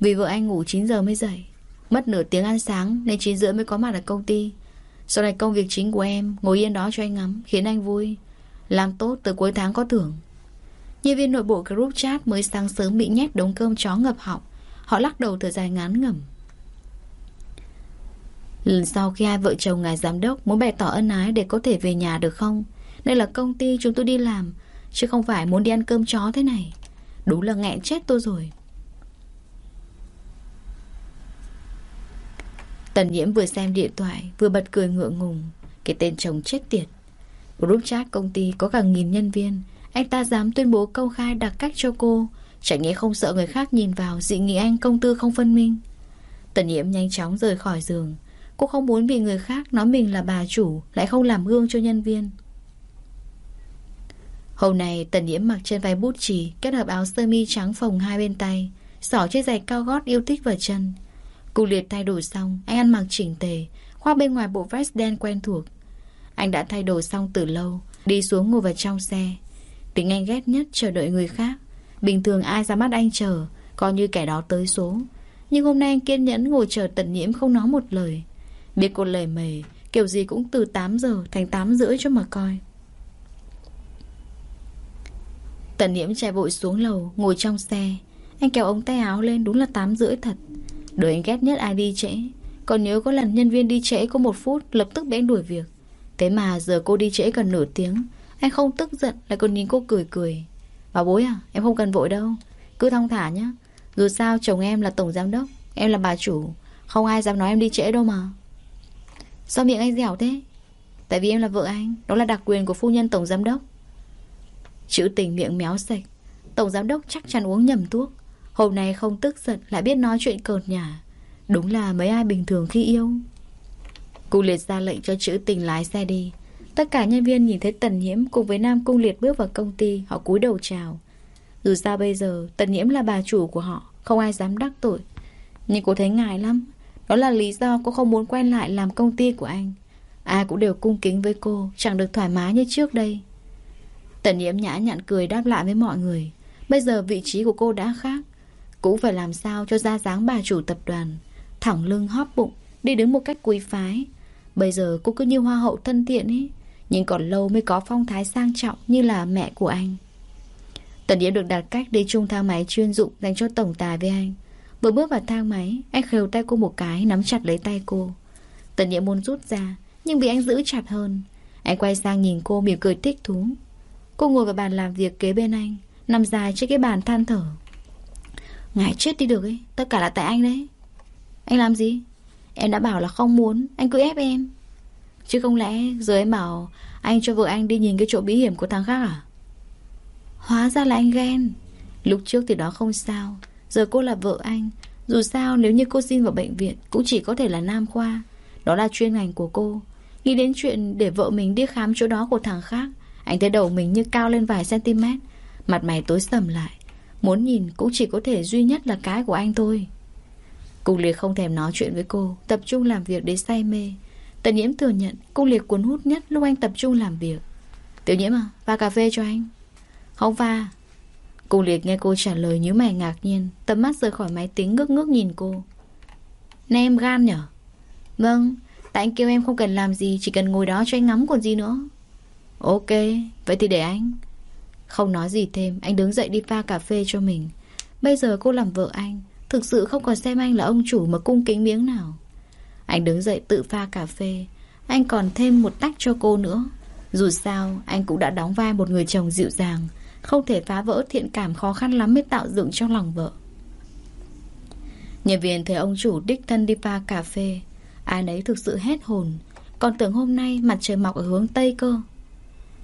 Vì vợ anh ngủ 9 giờ mới dậy. Mất nửa tiếng ăn sáng Nên 9 rưỡi mới có mặt ở công ty. Sau này công việc chính của em, Ngồi yên đó cho anh ngắm, Khiến anh vui. Làm tốt từ cuối tháng có thưởng. Nhân viên nội bộ group chat mới sáng sớm bị nhét đống cơm chó ngập họng Họ lắc đầu thở dài ngán ngẩm Lần sau khi hai vợ chồng ngài giám đốc muốn bày tỏ ân ái để có thể về nhà được không? Đây là công ty chúng tôi đi làm, chứ không phải muốn đi ăn cơm chó thế này. Đúng là nghẹn chết tôi rồi. Tần nhiễm vừa xem điện thoại, vừa bật cười ngượng ngùng. Cái tên chồng chết tiệt. Group chat công ty có cả nghìn nhân viên. Anh ta dám tuyên bố công khai đặc cách cho cô. Chẳng nghĩa không sợ người khác nhìn vào, dị nghị anh công tư không phân minh. Tần nhiễm nhanh chóng rời khỏi giường. Cô không muốn bị người khác nói mình là bà chủ, Lại không làm gương cho nhân viên Hôm nay, Tần Nhiễm mặc chân váy bút chì, Kết hợp áo sơ mi trắng phồng hai bên tay, xỏ chiếc giày cao gót yêu thích vào chân Cụ liệt thay đổi xong, Anh ăn mặc chỉnh tề, Khoác bên ngoài bộ vest đen quen thuộc Anh đã thay đổi xong từ lâu, Đi xuống ngồi vào trong xe Tính anh ghét nhất chờ đợi người khác. Bình thường ai ra mắt anh chờ, Coi như kẻ đó tới số. Nhưng hôm nay anh kiên nhẫn ngồi chờ tần nhiễm không nói một lời. Biết cô lề mề, Kiểu gì cũng từ 8 giờ thành 8 rưỡi cho mà coi. Tần nhiễm chạy vội xuống lầu, Ngồi trong xe. Anh kéo ống tay áo lên đúng là 8 rưỡi thật. Đời anh ghét nhất ai đi trễ. Còn nhớ có lần nhân viên đi trễ có một phút, Lập tức bị anh đuổi việc. Thế mà giờ cô đi trễ gần nửa tiếng anh không tức giận, lại còn nhìn cô cười cười. Bảo bối à em không cần vội đâu. Cứ thong thả nhá. Dù sao chồng em là tổng giám đốc, Em là bà chủ. Không ai dám nói em đi trễ đâu mà. Sao miệng anh dẻo thế? Tại vì em là vợ anh, Đó là đặc quyền của phu nhân tổng giám đốc. Chữ tình miệng méo sạch. Tổng giám đốc chắc chắn uống nhầm thuốc. Hôm nay không tức giận, Lại biết nói chuyện cợt nhả. Đúng là mấy ai bình thường khi yêu. Cô liệt ra lệnh cho chữ tình lái xe đi. Tất cả nhân viên nhìn thấy Tần Nhiễm Cùng với Nam Cung liệt bước vào công ty, Họ cúi đầu chào. Dù sao bây giờ, Tần Nhiễm là bà chủ của họ, Không ai dám đắc tội. Nhưng cô thấy ngại lắm. Đó là lý do cô không muốn quay lại làm công ty của anh. Ai cũng đều cung kính với cô, Chẳng được thoải mái như trước đây. Tần nhiễm nhã nhặn cười đáp lại với mọi người. Bây giờ vị trí của cô đã khác. Cũng phải làm sao cho ra dáng bà chủ tập đoàn. Thẳng lưng hóp bụng, Đi đứng một cách quý phái. Bây giờ cô cứ như hoa hậu thân thiện ấy nhưng còn lâu mới có phong thái sang trọng Như là mẹ của anh. Tần nhiễm được đặt cách đi chung thang máy chuyên dụng Dành cho tổng tài với anh. Vừa bước vào thang máy, Anh khều tay cô một cái, Nắm chặt lấy tay cô. Tần nhiễm muốn rút ra, Nhưng bị anh giữ chặt hơn. Anh quay sang nhìn cô mỉm cười thích thú. Cô ngồi vào bàn làm việc kế bên anh, Nằm dài trên cái bàn than thở. Ngài chết đi được ấy, Tất cả là tại anh đấy. Anh làm gì? Em đã bảo là không muốn, Anh cứ ép em. Chứ không lẽ giờ em bảo Anh cho vợ anh đi nhìn cái chỗ bí hiểm của thằng khác à? Hóa ra là anh ghen. Lúc trước thì đó không sao. Giờ cô là vợ anh. Dù sao nếu như cô xin vào bệnh viện Cũng chỉ có thể là nam khoa. Đó là chuyên ngành của cô. Nghĩ đến chuyện để vợ mình đi khám chỗ đó của thằng khác, Anh thấy đầu mình như cao lên vài cm Mặt mày tối sầm lại. Muốn nhìn cũng chỉ có thể duy nhất là cái của anh thôi. Cùng liệt không thèm nói chuyện với cô, Tập trung làm việc để say mê. Tần nhiễm thừa nhận Cung liệt cuốn hút nhất lúc anh tập trung làm việc. Tiểu nhiễm à, pha cà phê cho anh. Không pha Cô liệt nghe cô trả lời như mày ngạc nhiên Tầm mắt rời khỏi máy tính ngước ngước nhìn cô. Này em gan nhở? Vâng Tại anh kêu em không cần làm gì Chỉ cần ngồi đó cho anh ngắm còn gì nữa. Ok Vậy thì để anh. Không nói gì thêm Anh đứng dậy đi pha cà phê cho mình. Bây giờ cô làm vợ anh Thực sự không còn xem anh là ông chủ mà cung kính miếng nào. Anh đứng dậy tự pha cà phê. Anh còn thêm một tách cho cô nữa. Dù sao anh cũng đã đóng vai một người chồng dịu dàng không thể phá vỡ thiện cảm khó khăn lắm mới tạo dựng trong lòng vợ. Nhân viên thấy ông chủ đích thân đi pha cà phê. Ai nấy thực sự hết hồn. Còn tưởng hôm nay mặt trời mọc ở hướng Tây cơ.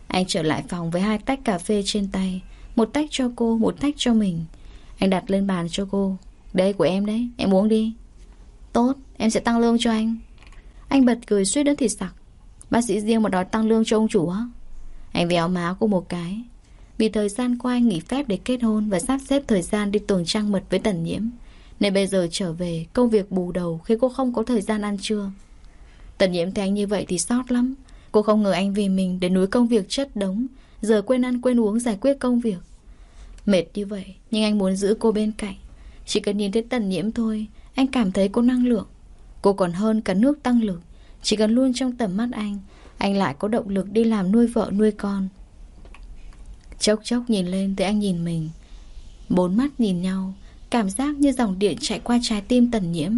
Anh trở lại phòng với hai tách cà phê trên tay Một tách cho cô, một tách cho mình. Anh đặt lên bàn cho cô Đây của em đấy, em uống đi. Tốt, em sẽ tăng lương cho anh. Anh bật cười suýt đến thịt sặc. Bác sĩ riêng mà đòi tăng lương cho ông chủ á. Anh véo má cô một cái. Vì thời gian qua anh nghỉ phép để kết hôn Và sắp xếp thời gian đi tuần trăng mật với tần nhiễm. Nên bây giờ trở về, Công việc bù đầu khi cô không có thời gian ăn trưa. Tần nhiễm thấy anh như vậy thì sót lắm. Cô không ngờ anh vì mình để núi công việc chất đống, Giờ quên ăn quên uống giải quyết công việc. Mệt như vậy, Nhưng anh muốn giữ cô bên cạnh. Chỉ cần nhìn thấy tần nhiễm thôi, Anh cảm thấy cô năng lượng. Cô còn hơn cả nước tăng lực. Chỉ cần luôn trong tầm mắt anh Anh lại có động lực đi làm nuôi vợ, nuôi con. Chốc chốc nhìn lên thì anh nhìn mình. Bốn mắt nhìn nhau, Cảm giác như dòng điện chạy qua trái tim tần nhiễm.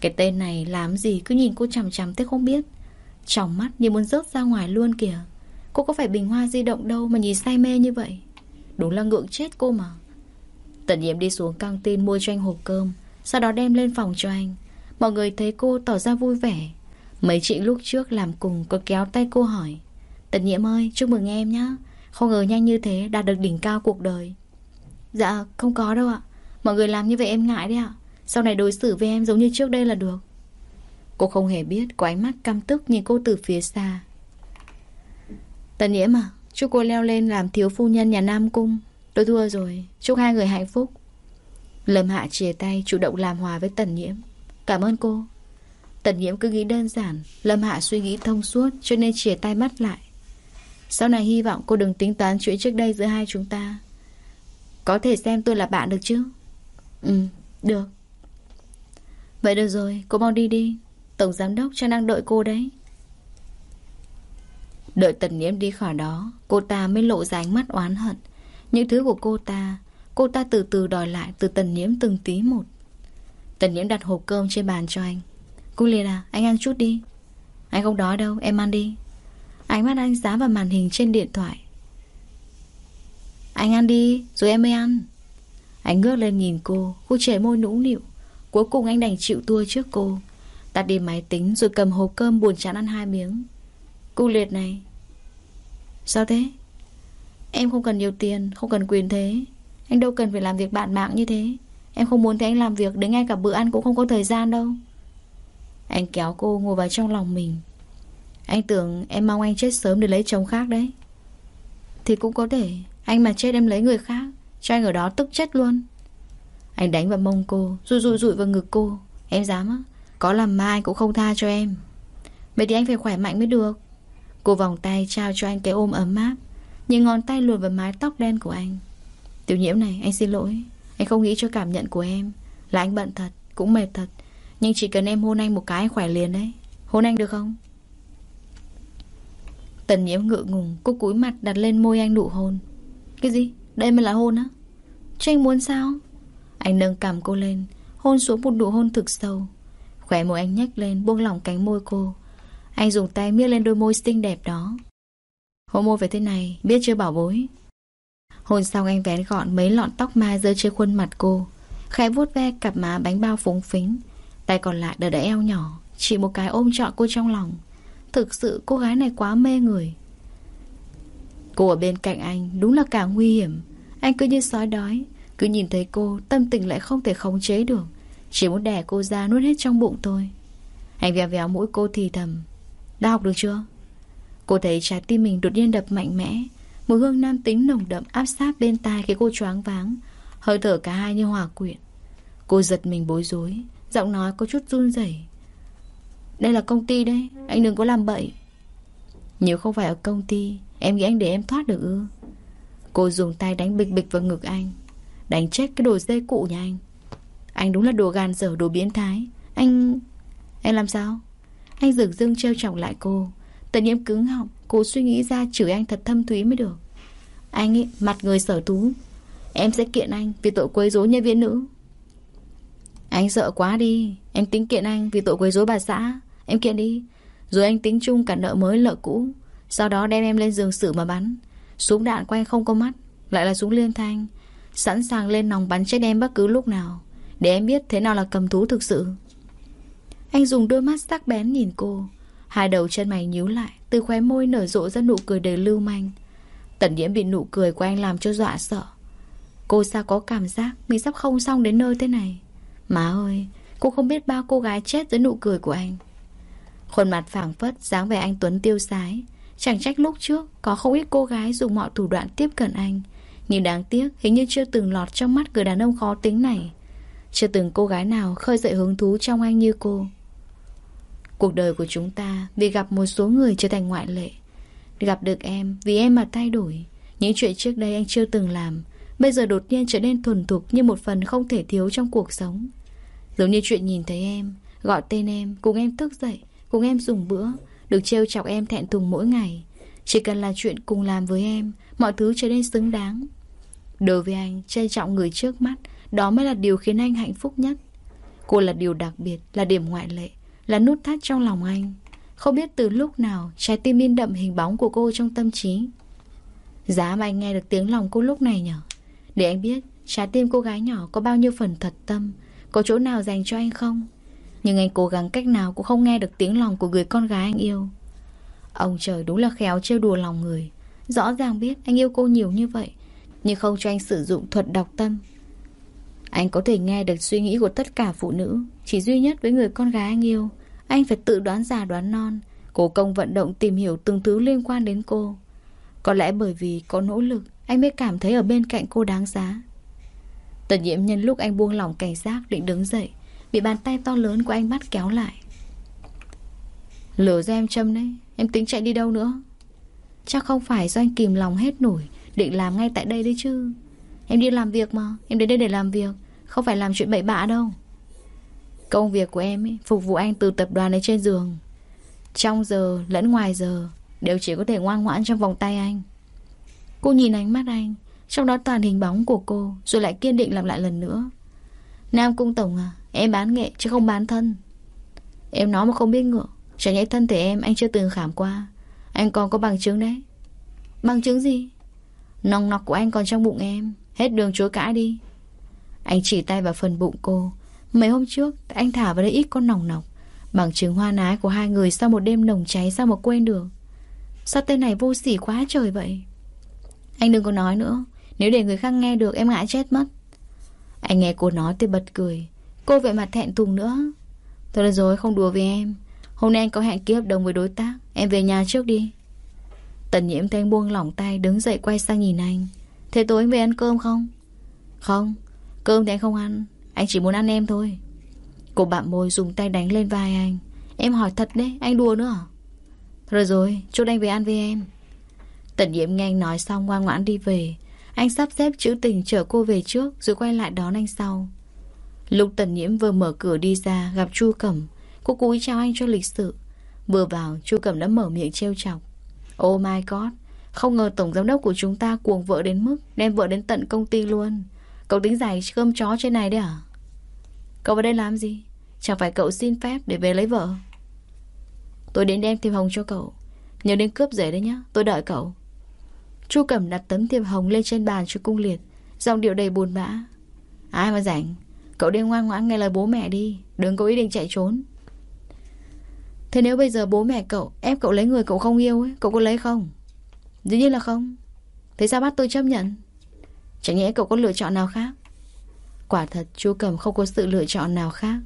Cái tên này làm gì cứ nhìn cô chằm chằm thế không biết. Trong mắt như muốn rớt ra ngoài luôn kìa. Cô có phải bình hoa di động đâu mà nhìn say mê như vậy? Đúng là ngượng chết cô mà. Tần nhiễm đi xuống căng tin mua cho anh hộp cơm, Sau đó đem lên phòng cho anh. Mọi người thấy cô tỏ ra vui vẻ. Mấy chị lúc trước làm cùng có kéo tay cô hỏi, Tần nhiễm ơi, chúc mừng em nhé Không ngờ nhanh như thế đạt được đỉnh cao cuộc đời. Dạ không có đâu ạ. Mọi người làm như vậy em ngại đấy ạ. Sau này đối xử với em giống như trước đây là được. Cô không hề biết, Có ánh mắt căm tức nhìn cô từ phía xa. Tần nhiễm à Chúc cô leo lên làm thiếu phu nhân nhà Nam Cung. Tôi thua rồi. Chúc hai người hạnh phúc. Lâm Hạ chia tay, chủ động làm hòa với Tần Nhiễm Cảm ơn cô. Tần Nhiễm cứ nghĩ đơn giản Lâm Hạ suy nghĩ thông suốt cho nên chìa tay mắt lại. Sau này hy vọng cô đừng tính toán chuyện trước đây giữa hai chúng ta. Có thể xem tôi là bạn được chứ? Ừ, được. Vậy được rồi, cô mau đi đi. Tổng giám đốc cho đang đợi cô đấy. Đợi tần nhiễm đi khỏi đó Cô ta mới lộ ra ánh mắt oán hận. Những thứ của cô ta Cô ta từ từ đòi lại từ tần nhiễm từng tí một. Tần nhiễm đặt hộp cơm trên bàn cho anh. Cô liệt à anh ăn chút đi. Anh không đói đâu, em ăn đi. Ánh mắt anh dán vào màn hình trên điện thoại. Anh ăn đi, Rồi em mới ăn. Anh ngước lên nhìn cô Cô trẻ môi nũng nịu. Cuối cùng anh đành chịu tua trước cô. Tắt đi máy tính rồi cầm hộp cơm buồn chán ăn hai miếng. Cô liệt này. Sao thế? Em không cần nhiều tiền, Không cần quyền thế. Anh đâu cần phải làm việc bạn mạng như thế. Em không muốn thấy anh làm việc Đến ngay cả bữa ăn cũng không có thời gian đâu. Anh kéo cô ngồi vào trong lòng mình. Anh tưởng em mong anh chết sớm để lấy chồng khác đấy. Thì cũng có thể, Anh mà chết em lấy người khác, Cho anh ở đó tức chết luôn. Anh đánh vào mông cô, Rụi rụi rụi vào ngực cô. Em dám á, Có làm ma anh cũng không tha cho em. Vậy thì anh phải khỏe mạnh mới được. Cô vòng tay trao cho anh cái ôm ấm áp, Những ngón tay luồn vào mái tóc đen của anh. Tiểu nhiễm này, anh xin lỗi. Anh không nghĩ cho cảm nhận của em Là anh bận thật, cũng mệt thật Nhưng chỉ cần em hôn anh một cái anh khỏe liền đấy Hôn anh được không? Tần nhiễm ngựa ngùng Cô cúi mặt đặt lên môi anh nụ hôn Cái gì? Đây mới là hôn á? Cho anh muốn sao? Anh nâng cầm cô lên Hôn xuống một nụ hôn thực sâu Khỏe môi anh nhếch lên buông lỏng cánh môi cô anh dùng tay miết lên đôi môi xinh đẹp đó Hôn môi về thế này Biết chưa bảo bối Hôn xong anh vén gọn mấy lọn tóc mai rơi trên khuôn mặt cô. Khẽ vuốt ve cặp má bánh bao phúng phính. Tay còn lại đỡ đỡ eo nhỏ. Chỉ một cái ôm trọn cô trong lòng. Thực sự cô gái này quá mê người. Cô ở bên cạnh anh Đúng là càng nguy hiểm. Anh cứ như sói đói. Cứ nhìn thấy cô, Tâm tình lại không thể khống chế được. Chỉ muốn đẻ cô ra nuốt hết trong bụng thôi. Anh véo véo mũi cô thì thầm. Đã học được chưa? Cô thấy trái tim mình đột nhiên đập mạnh mẽ. Mùi hương nam tính nồng đậm áp sát bên tai khiến cô choáng váng. Hơi thở cả hai như hòa quyện. Cô giật mình bối rối. Giọng nói có chút run rẩy. Đây là công ty đấy, Anh đừng có làm bậy. Nếu không phải ở công ty, Em nghĩ anh để em thoát được ư? Cô dùng tay đánh bịch bịch vào ngực anh. Đánh chết cái đồ dây cụ nhà anh. Anh đúng là đồ gan dở, đồ biến thái. Anh... Anh làm sao? Anh dừng dưng trêu chọc lại cô. Tần nhiễm cứng họng. Cô suy nghĩ ra chửi anh thật thâm thúy mới được. Anh ấy, mặt người sở tú Em sẽ kiện anh vì tội quấy rối nhân viên nữ. Anh sợ quá đi. Em tính kiện anh vì tội quấy rối bà xã. Em kiện đi. Rồi anh tính chung cả nợ mới, nợ cũ. Sau đó đem em lên giường xử mà bắn. Súng đạn của anh không có mắt, Lại là súng liên thanh. Sẵn sàng lên nòng bắn chết em bất cứ lúc nào. Để em biết thế nào là cầm thú thực sự. Anh dùng đôi mắt sắc bén nhìn cô. Hai đầu chân mày nhíu lại. Từ khóe môi nở rộ ra nụ cười đầy lưu manh. Tần nhiễm bị nụ cười của anh làm cho dọa sợ. Cô sao có cảm giác Mình sắp không xong đến nơi thế này? Má ơi, Cô không biết bao cô gái chết dưới nụ cười của anh. Khuôn mặt phảng phất dáng vẻ anh Tuấn tiêu sái. Chẳng trách lúc trước Có không ít cô gái dùng mọi thủ đoạn tiếp cận anh. Nhưng đáng tiếc, Hình như chưa từng lọt trong mắt người đàn ông khó tính này. Chưa từng cô gái nào khơi dậy hứng thú trong anh như cô. Cuộc đời của chúng ta Vì gặp một số người trở thành ngoại lệ. Gặp được em Vì em mà thay đổi. Những chuyện trước đây anh chưa từng làm, Bây giờ đột nhiên trở nên thuần thục Như một phần không thể thiếu trong cuộc sống. Giống như chuyện nhìn thấy em, Gọi tên em, Cùng em thức dậy, Cùng em dùng bữa, Được trêu chọc em thẹn thùng mỗi ngày. Chỉ cần là chuyện cùng làm với em, Mọi thứ trở nên xứng đáng. Đối với anh, Trân trọng người trước mắt, Đó mới là điều khiến anh hạnh phúc nhất. Cô là điều đặc biệt, Là điểm ngoại lệ. Là nút thắt trong lòng anh. Không biết từ lúc nào, Trái tim in đậm hình bóng của cô trong tâm trí. Giá mà anh nghe được tiếng lòng cô lúc này nhở? Để anh biết, Trái tim cô gái nhỏ có bao nhiêu phần thật tâm, Có chỗ nào dành cho anh không? Nhưng anh cố gắng cách nào cũng không nghe được tiếng lòng của người con gái anh yêu. Ông trời đúng là khéo trêu đùa lòng người. Rõ ràng biết anh yêu cô nhiều như vậy, Nhưng không cho anh sử dụng thuật đọc tâm. Anh có thể nghe được suy nghĩ của tất cả phụ nữ, Chỉ duy nhất với người con gái anh yêu. Anh phải tự đoán già đoán non. Cố công vận động tìm hiểu từng thứ liên quan đến cô. Có lẽ bởi vì có nỗ lực, Anh mới cảm thấy ở bên cạnh cô đáng giá. Tần nhiễm nhân lúc anh buông lỏng cảnh giác định đứng dậy, Bị bàn tay to lớn của anh bắt kéo lại. Lửa do em châm đấy, Em tính chạy đi đâu nữa? Chắc không phải do anh kìm lòng hết nổi, Định làm ngay tại đây đấy chứ. Em đi làm việc mà, Em đến đây để làm việc, Không phải làm chuyện bậy bạ đâu. Công việc của em ấy, phục vụ anh từ tập đoàn đến trên giường. Trong giờ lẫn ngoài giờ Đều chỉ có thể ngoan ngoãn trong vòng tay anh. Cô nhìn ánh mắt anh Trong đó toàn hình bóng của cô Rồi lại kiên định làm lại lần nữa. Nam Cung Tổng à Em bán nghệ chứ không bán thân. Em nói mà không biết ngựa Chẳng nhẽ thân thể em anh chưa từng khám qua. Anh còn có bằng chứng đấy. Bằng chứng gì? Nòng nọc của anh còn trong bụng em Hết đường chối cãi đi. Anh chỉ tay vào phần bụng cô Mấy hôm trước, anh thả vào đây ít con nòng nọc. Bằng chứng hoa nái của hai người Sau một đêm nồng cháy sao mà quên được. Sao tên này vô sỉ quá trời vậy? Anh đừng có nói nữa. Nếu để người khác nghe được, em ngã chết mất. Anh nghe cô nói thì bật cười. Cô vậy mà thẹn thùng nữa. Thôi được rồi, không đùa với em. Hôm nay anh có hẹn ký hợp đồng với đối tác. Em về nhà trước đi. Tần nhiễm thanh buông lỏng tay, đứng dậy quay sang nhìn anh. Thế tối anh về ăn cơm không? Không. Cơm thì anh không ăn. Anh chỉ muốn ăn em thôi. Cô bạn môi dùng tay đánh lên vai anh. Em hỏi thật đấy, anh đùa nữa à? Rồi rồi, chốt anh về ăn với em. Tần nhiễm nghe anh nói xong ngoan ngoãn đi về. Anh sắp xếp chữ tình chở cô về trước, Rồi quay lại đón anh sau. Lúc tần nhiễm vừa mở cửa đi ra, Gặp Chu Cẩm. Cô cúi chào anh cho lịch sự. Vừa vào, Chu Cẩm đã mở miệng trêu chọc. Oh my god, Không ngờ tổng giám đốc của chúng ta cuồng vợ đến mức Đem vợ đến tận công ty luôn. Cậu tính giải cơm chó trên này đấy à? Cậu vào đây làm gì? Chẳng phải cậu xin phép để về lấy vợ. Tôi đến đem thiệp hồng cho cậu. Nhớ đến cướp rể đấy nhá, Tôi đợi cậu. Chu Cẩm đặt tấm thiệp hồng lên trên bàn cho cung liệt, Giọng điệu đầy buồn bã. Ai mà rảnh? Cậu đi ngoan ngoãn nghe lời bố mẹ đi, Đừng có ý định chạy trốn. Thế nếu bây giờ bố mẹ cậu ép cậu lấy người cậu không yêu ấy, Cậu có lấy không? Dĩ nhiên là không. Thế sao bắt tôi chấp nhận? Chẳng nhẽ cậu có lựa chọn nào khác? Quả thật chú Cầm không có sự lựa chọn nào khác.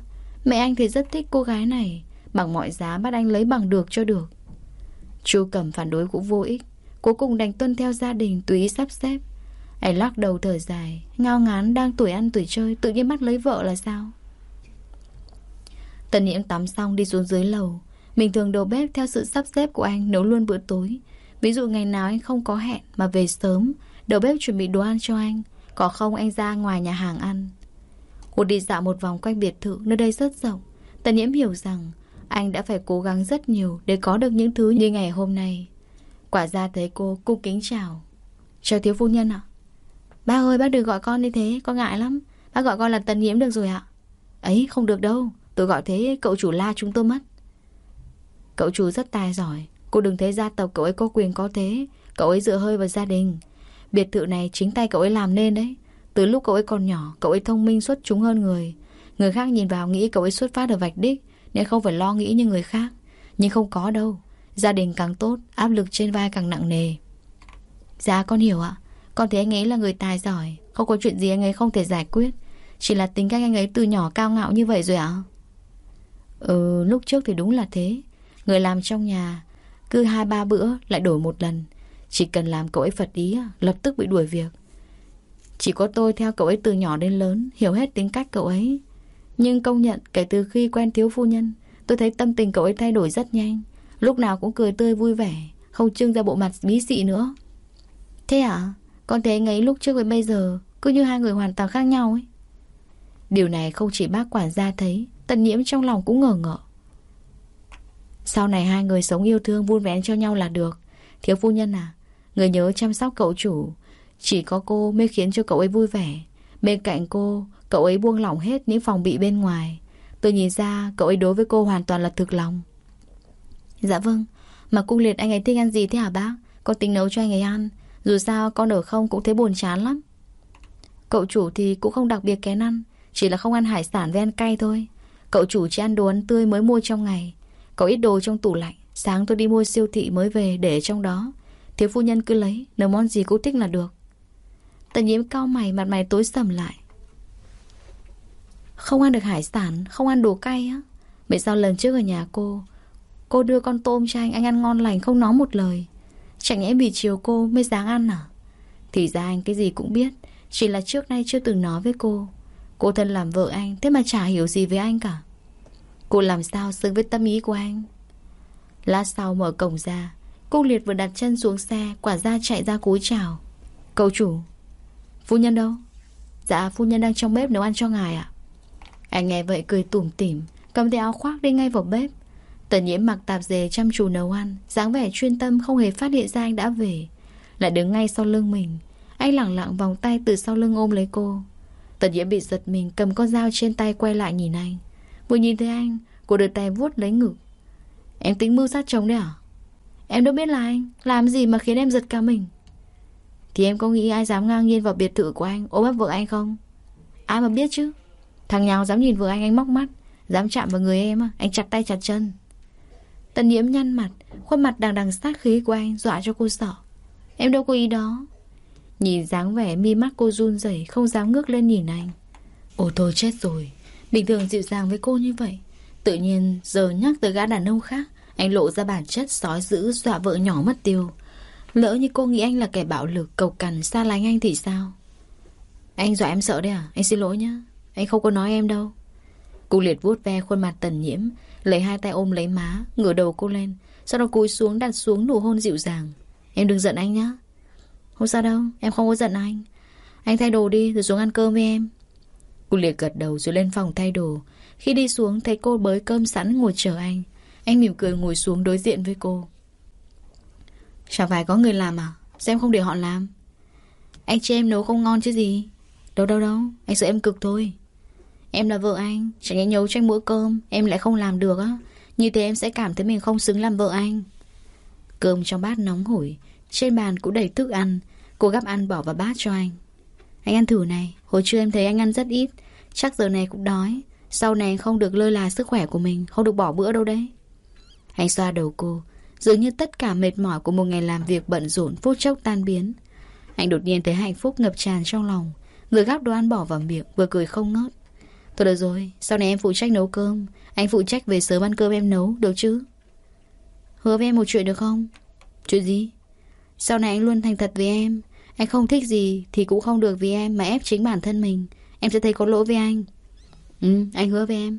Mẹ anh thì rất thích cô gái này Bằng mọi giá bắt anh lấy bằng được cho được. Chú Cầm phản đối cũng vô ích Cuối cùng đành tuân theo gia đình Tùy ý sắp xếp. Anh lắc đầu thở dài Ngao ngán đang tuổi ăn tuổi chơi Tự nhiên bắt lấy vợ là sao? Tần nhiễm tắm xong đi xuống dưới lầu. Mình thường đầu bếp theo sự sắp xếp của anh nấu luôn bữa tối. Ví dụ ngày nào anh không có hẹn mà về sớm, đầu bếp chuẩn bị đồ ăn cho anh. Có không anh ra ngoài nhà hàng ăn. Cô đi dạo một vòng quanh biệt thự, nơi đây rất rộng. Tần nhiễm hiểu rằng anh đã phải cố gắng rất nhiều để có được những thứ như ngày hôm nay. Quả ra thấy cô cung kính chào. Chào thiếu phu nhân ạ. Ba ơi bác đừng gọi con như thế, con ngại lắm. Bác gọi con là tần nhiễm được rồi ạ. Ấy không được đâu, tôi gọi thế cậu chủ la chúng tôi mất. Cậu chủ rất tài giỏi Cô đừng thấy gia tộc cậu ấy có quyền có thế Cậu ấy dựa hơi vào gia đình Biệt thự này chính tay cậu ấy làm nên đấy. Từ lúc cậu ấy còn nhỏ, Cậu ấy thông minh, xuất chúng hơn người. Người khác nhìn vào nghĩ cậu ấy xuất phát ở vạch đích, Nên không phải lo nghĩ như người khác. Nhưng không có đâu. Gia đình càng tốt, Áp lực trên vai càng nặng nề. Dạ con hiểu ạ. Con thấy anh ấy là người tài giỏi. Không có chuyện gì anh ấy không thể giải quyết. Chỉ là tính cách anh ấy từ nhỏ cao ngạo như vậy rồi ạ. Ừ lúc trước thì đúng là thế. Người làm trong nhà, Cứ hai ba bữa lại đổi một lần. Chỉ cần làm cậu ấy phật ý Lập tức bị đuổi việc. Chỉ có tôi theo cậu ấy từ nhỏ đến lớn, Hiểu hết tính cách cậu ấy. Nhưng công nhận kể từ khi quen thiếu phu nhân, Tôi thấy tâm tình cậu ấy thay đổi rất nhanh. Lúc nào cũng cười tươi vui vẻ, Không trưng ra bộ mặt bí xị nữa. Thế à? Con thấy anh ấy lúc trước với bây giờ, Cứ như hai người hoàn toàn khác nhau ấy. Điều này không chỉ bác quản gia thấy, Tần nhiễm trong lòng cũng ngờ ngợ. Sau này hai người sống yêu thương, Vun vén cho nhau là được. Thiếu phu nhân à Người nhớ chăm sóc cậu chủ. Chỉ có cô mới khiến cho cậu ấy vui vẻ. Bên cạnh cô, Cậu ấy buông lỏng hết những phòng bị bên ngoài. Tôi nhìn ra cậu ấy đối với cô hoàn toàn là thực lòng. Dạ vâng Mà cung liệt anh ấy thích ăn gì thế hả bác? Con tính nấu cho anh ấy ăn. Dù sao con ở không cũng thấy buồn chán lắm. Cậu chủ thì cũng không đặc biệt kén ăn, Chỉ là không ăn hải sản với ăn cay thôi. Cậu chủ chỉ ăn đồ ăn tươi mới mua trong ngày. Cậu ít đồ trong tủ lạnh, Sáng tôi đi mua siêu thị mới về để trong đó. Thiếu phu nhân cứ lấy, Nấu món gì cũng thích là được. Tần nhiễm cao mày, mặt mày tối sầm lại. Không ăn được hải sản, Không ăn đồ cay á. Vậy sao lần trước ở nhà cô Cô đưa con tôm cho anh Anh ăn ngon lành, không nói một lời. Chẳng nhẽ vì chiều cô mới dáng ăn à? Thì ra anh cái gì cũng biết, Chỉ là trước nay chưa từng nói với cô. Cô thân làm vợ anh, Thế mà chả hiểu gì với anh cả. Cô làm sao xứng với tâm ý của anh? Lát sau mở cổng ra Cô liệt vừa đặt chân xuống xe, Quả ra chạy ra cúi chào. Cậu chủ, Phu nhân đâu? Dạ phu nhân đang trong bếp nấu ăn cho ngài ạ. Anh nghe vậy cười tủm tỉm, Cầm tay áo khoác đi ngay vào bếp. Tần nhiễm mặc tạp dề chăm chú nấu ăn, dáng vẻ chuyên tâm không hề phát hiện ra anh đã về. Lại đứng ngay sau lưng mình, Anh lặng lặng vòng tay từ sau lưng ôm lấy cô. Tần nhiễm bị giật mình, Cầm con dao trên tay quay lại nhìn anh. Vừa nhìn thấy anh, Cô đưa tay vuốt lấy ngực. Em tính mưu sát chồng đấy à? Em đâu biết là anh. Làm gì mà khiến em giật cả mình? Thì em có nghĩ ai dám ngang nhiên vào biệt thự của anh, Ôm ấp vợ anh không? Ai mà biết chứ? Thằng nhào dám nhìn vợ anh anh móc mắt, Dám chạm vào người em Anh chặt tay chặt chân. Tần nhiễm nhăn mặt, Khuôn mặt đằng đằng sát khí của anh Dọa cho cô sợ. Em đâu có ý đó. Nhìn dáng vẻ mi mắt cô run rẩy, Không dám ngước lên nhìn anh. Ồ thôi chết rồi. Bình thường dịu dàng với cô như vậy, Tự nhiên giờ nhắc tới gã đàn ông khác anh lộ ra bản chất sói dữ Dọa vợ nhỏ mất tiêu. Lỡ như cô nghĩ anh là kẻ bạo lực, Cầu cằn xa lánh anh thì sao? Anh dọa em sợ đấy à? Anh xin lỗi nhá. Anh không có nói em đâu. Cô liệt vuốt ve khuôn mặt tần nhiễm, Lấy hai tay ôm lấy má, Ngửa đầu cô lên, Sau đó cúi xuống đặt xuống nụ hôn dịu dàng. Em đừng giận anh nhá. Không sao đâu, Em không có giận anh. Anh thay đồ đi, rồi xuống ăn cơm với em. Cô liệt gật đầu rồi lên phòng thay đồ. Khi đi xuống, thấy cô bới cơm sẵn ngồi chờ anh. Anh mỉm cười ngồi xuống đối diện với cô. Chẳng phải có người làm à? Sao em không để họ làm? Anh cho em nấu không ngon chứ gì? Đâu đâu đâu. Anh sợ em cực thôi. Em là vợ anh. Chẳng nhẽ nhấu tranh bữa cơm. Em lại không làm được á. Như thế em sẽ cảm thấy mình không xứng làm vợ anh. Cơm trong bát nóng hổi. Trên bàn cũng đầy thức ăn. Cô gắp ăn bỏ vào bát cho anh. Anh ăn thử này. Hồi trưa em thấy anh ăn rất ít. Chắc giờ này cũng đói. Sau này không được lơ là sức khỏe của mình. Không được bỏ bữa đâu đấy. Anh xoa đầu cô Dường như tất cả mệt mỏi của một ngày làm việc bận rộn phút chốc tan biến Anh đột nhiên thấy hạnh phúc ngập tràn trong lòng Người gắp đồ ăn bỏ vào miệng Vừa cười không ngớt Thôi được rồi, sau này em phụ trách nấu cơm Anh phụ trách về sớm ăn cơm em nấu, được chứ? Hứa với em một chuyện được không? Chuyện gì? Sau này anh luôn thành thật với em Anh không thích gì thì cũng không được vì em Mà ép chính bản thân mình Em sẽ thấy có lỗi với anh Ừ, anh hứa với em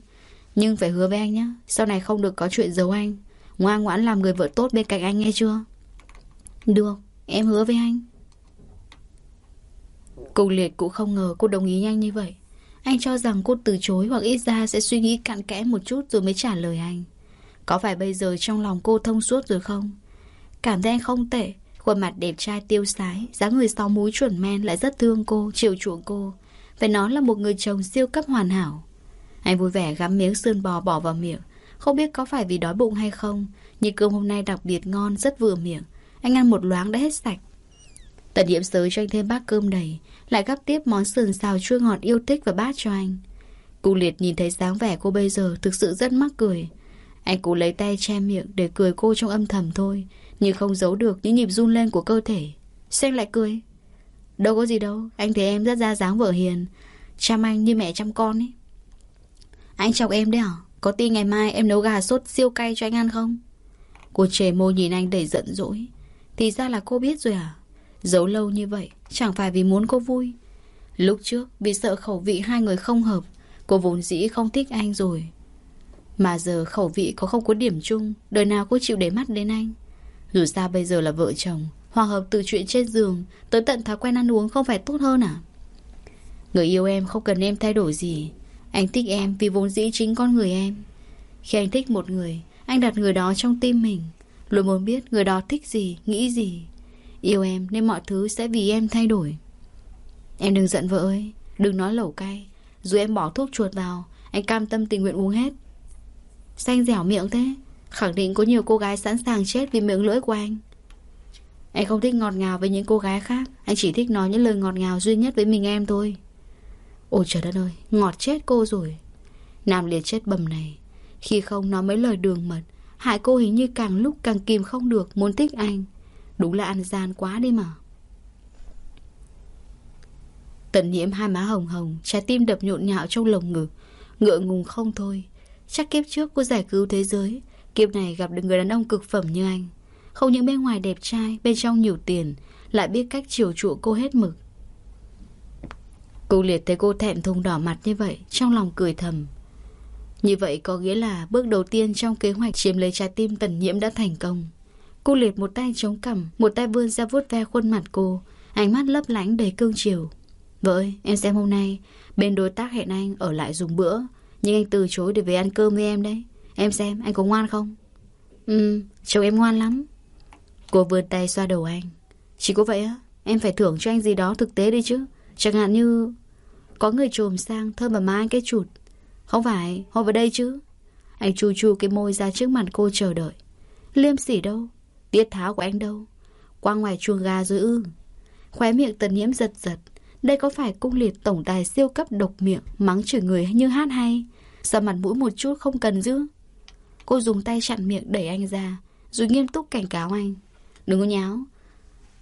nhưng phải hứa với anh nhé Sau này không được có chuyện giấu anh Ngoan ngoãn làm người vợ tốt bên cạnh anh nghe chưa Được, em hứa với anh Cùng liệt cũng không ngờ cô đồng ý nhanh như vậy anh cho rằng cô từ chối hoặc ít ra sẽ suy nghĩ cặn kẽ một chút rồi mới trả lời anh. Có phải bây giờ trong lòng cô thông suốt rồi không? Cảm thấy anh không tệ, khuôn mặt đẹp trai tiêu sái, dáng người sáu múi chuẩn men lại rất thương cô, chiều chuộng cô. Phải nói là một người chồng siêu cấp hoàn hảo. Anh vui vẻ gắm miếng sườn bò bỏ vào miệng. Không biết có phải vì đói bụng hay không, nhưng cơm hôm nay đặc biệt ngon, rất vừa miệng. Anh ăn một loáng đã hết sạch. Tần nhiễm sới cho anh thêm bát cơm đầy Lại gắp tiếp món sườn xào chua ngọt yêu thích và bát cho anh Cụ liệt nhìn thấy dáng vẻ cô bây giờ thực sự rất mắc cười. Anh cố lấy tay che miệng để cười cô trong âm thầm thôi, nhưng không giấu được những nhịp run lên của cơ thể. Xem lại cười? Đâu có gì đâu, anh thấy em rất ra dáng vợ hiền, chăm anh như mẹ chăm con ấy. Anh chọc em đấy hả? Có tin ngày mai em nấu gà sốt siêu cay cho anh ăn không? Cô trẻ môi nhìn anh đầy giận dỗi. Thì ra là cô biết rồi à? Giấu lâu như vậy, chẳng phải vì muốn cô vui. Lúc trước, vì sợ khẩu vị hai người không hợp, cô vốn dĩ không thích anh rồi. Mà giờ khẩu vị có không có điểm chung, đời nào cô chịu để mắt đến anh. Dù sao bây giờ là vợ chồng, hòa hợp từ chuyện trên giường tới tận thói quen ăn uống không phải tốt hơn à? Người yêu em không cần em thay đổi gì. Anh thích em vì vốn dĩ chính con người em. Khi anh thích một người, anh đặt người đó trong tim mình. Luôn muốn biết người đó thích gì, nghĩ gì. Yêu em nên mọi thứ sẽ vì em thay đổi. Em đừng giận vợ ơi, đừng nói lẩu cay. Dù em bỏ thuốc chuột vào, anh cam tâm tình nguyện uống hết. Xanh dẻo miệng thế, khẳng định có nhiều cô gái sẵn sàng chết vì miệng lưỡi của anh. Anh không thích ngọt ngào với những cô gái khác, anh chỉ thích nói những lời ngọt ngào duy nhất với mình em thôi. Ôi trời đất ơi, ngọt chết cô rồi. Nam liệt chết bầm này, khi không nói mấy lời đường mật, hại cô hình như càng lúc càng kìm không được muốn thích anh. Đúng là ăn gian quá đi mà. Tần nhiễm hai má hồng hồng, trái tim đập nhộn nhạo trong lồng ngực. Ngựa ngùng không thôi. Chắc kiếp trước cô giải cứu thế giới. Kiếp này gặp được người đàn ông cực phẩm như anh. Không những bên ngoài đẹp trai, bên trong nhiều tiền, lại biết cách chiều chuộng cô hết mực. Cô liệt thấy cô thẹn thùng đỏ mặt như vậy, trong lòng cười thầm. Như vậy có nghĩa là bước đầu tiên trong kế hoạch chiếm lấy trái tim tần nhiễm đã thành công. Cô liệt một tay chống cằm, một tay vươn ra vuốt ve khuôn mặt cô, ánh mắt lấp lánh đầy cương chiều. Vợ ơi, em xem hôm nay, bên đối tác hẹn anh ở lại dùng bữa, nhưng anh từ chối để về ăn cơm với em đấy. Em xem, anh có ngoan không? Ừ, chồng em ngoan lắm. Cô vươn tay xoa đầu anh. Chỉ có vậy á, em phải thưởng cho anh gì đó thực tế đi chứ. Chẳng hạn như có người trồm sang thơm vào má anh cái chụt. Không phải, hôm vào đây chứ. Anh chu chu cái môi ra trước mặt cô chờ đợi. Liêm sỉ đâu? Tiết tháo của anh đâu? Qua ngoài chuồng gà rồi ư? Khóe miệng tần nhiễm giật giật. Đây có phải cung liệt tổng tài siêu cấp độc miệng mắng chửi người như hát hay? Sợ mặt mũi một chút không cần dữ Cô dùng tay chặn miệng đẩy anh ra Rồi nghiêm túc cảnh cáo anh Đừng có nháo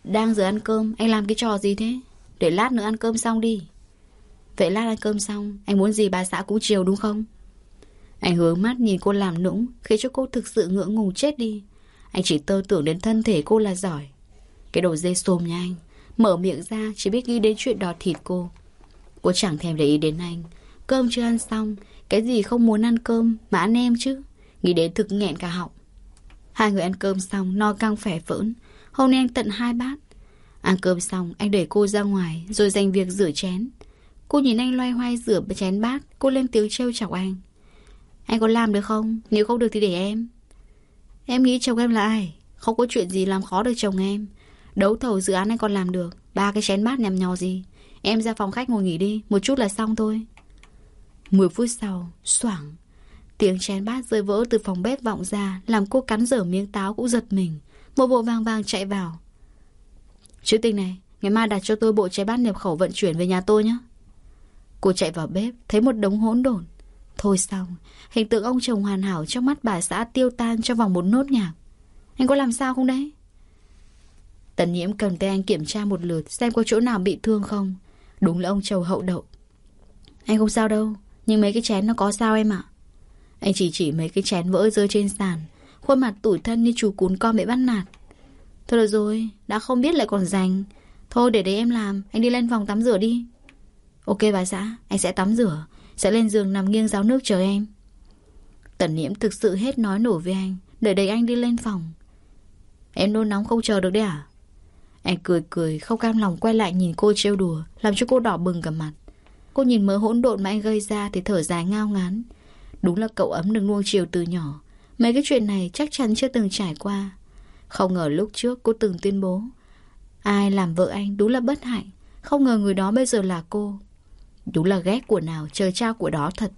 Đang giờ ăn cơm anh làm cái trò gì thế Để lát nữa ăn cơm xong đi Vậy lát ăn cơm xong, Anh muốn gì bà xã cũ chiều đúng không? Anh hướng mắt nhìn cô làm nũng, Khiến cho cô thực sự ngưỡng ngùng chết đi. Anh chỉ tơ tưởng đến thân thể cô là giỏi. Cái đồ dê xồm nha anh, Mở miệng ra chỉ biết nghĩ đến chuyện đòi thịt cô. Cô chẳng thèm để ý đến anh. Cơm chưa ăn xong, Cái gì không muốn ăn cơm mà ăn em chứ? Nghĩ đến thực nghẹn cả họng. Hai người ăn cơm xong, no căng phẻ phỡn. Hôm nay anh tận hai bát. Ăn cơm xong, anh đẩy cô ra ngoài, Rồi dành việc rửa chén. Cô nhìn anh loay hoay rửa chén bát. Cô lên tiếng trêu chọc anh. Anh có làm được không? Nếu không được thì để em. Em nghĩ chồng em là ai? Không có chuyện gì làm khó được chồng em. Đấu thầu dự án anh còn làm được. Ba cái chén bát nhằm nhò gì? Em ra phòng khách ngồi nghỉ đi. Một chút là xong thôi. Mười phút sau Xoảng Tiếng chén bát rơi vỡ từ phòng bếp vọng ra, Làm cô cắn dở miếng táo cũng giật mình. Một bộ vàng vàng chạy vào. Chữ tình này, Ngày mai đặt cho tôi bộ chén bát nhập khẩu vận chuyển về nhà tôi nhé. Cô chạy vào bếp, Thấy một đống hỗn độn. Thôi xong, Hình tượng ông chồng hoàn hảo trong mắt bà xã tiêu tan trong vòng một nốt nhạc. Anh có làm sao không đấy? Tần nhiễm cầm tay anh kiểm tra một lượt Xem có chỗ nào bị thương không. Đúng là ông chồng hậu đậu. Anh không sao đâu, Nhưng mấy cái chén nó có sao em ạ? Anh chỉ chỉ mấy cái chén vỡ rơi trên sàn, Khuôn mặt tủi thân như chú cún con bị bắt nạt. Thôi được rồi, Đã không biết lại còn dành. Thôi để đấy em làm, Anh đi lên phòng tắm rửa đi. Ok bà xã, Anh sẽ tắm rửa, Sẽ lên giường nằm nghiêng ráo nước chờ em. Tần nhiễm thực sự hết nói nổi với anh, đợi đầy anh đi lên phòng. Em nôn nóng không chờ được đấy à? Anh cười cười, không cam lòng quay lại nhìn cô trêu đùa, Làm cho cô đỏ bừng cả mặt. Cô nhìn mớ hỗn độn mà anh gây ra Thì thở dài ngao ngán. Đúng là cậu ấm được nuông chiều từ nhỏ, Mấy cái chuyện này chắc chắn chưa từng trải qua. Không ngờ lúc trước cô từng tuyên bố, Ai làm vợ anh đúng là bất hạnh, Không ngờ người đó bây giờ là cô Đúng là ghét của nào Trời trao của đó thật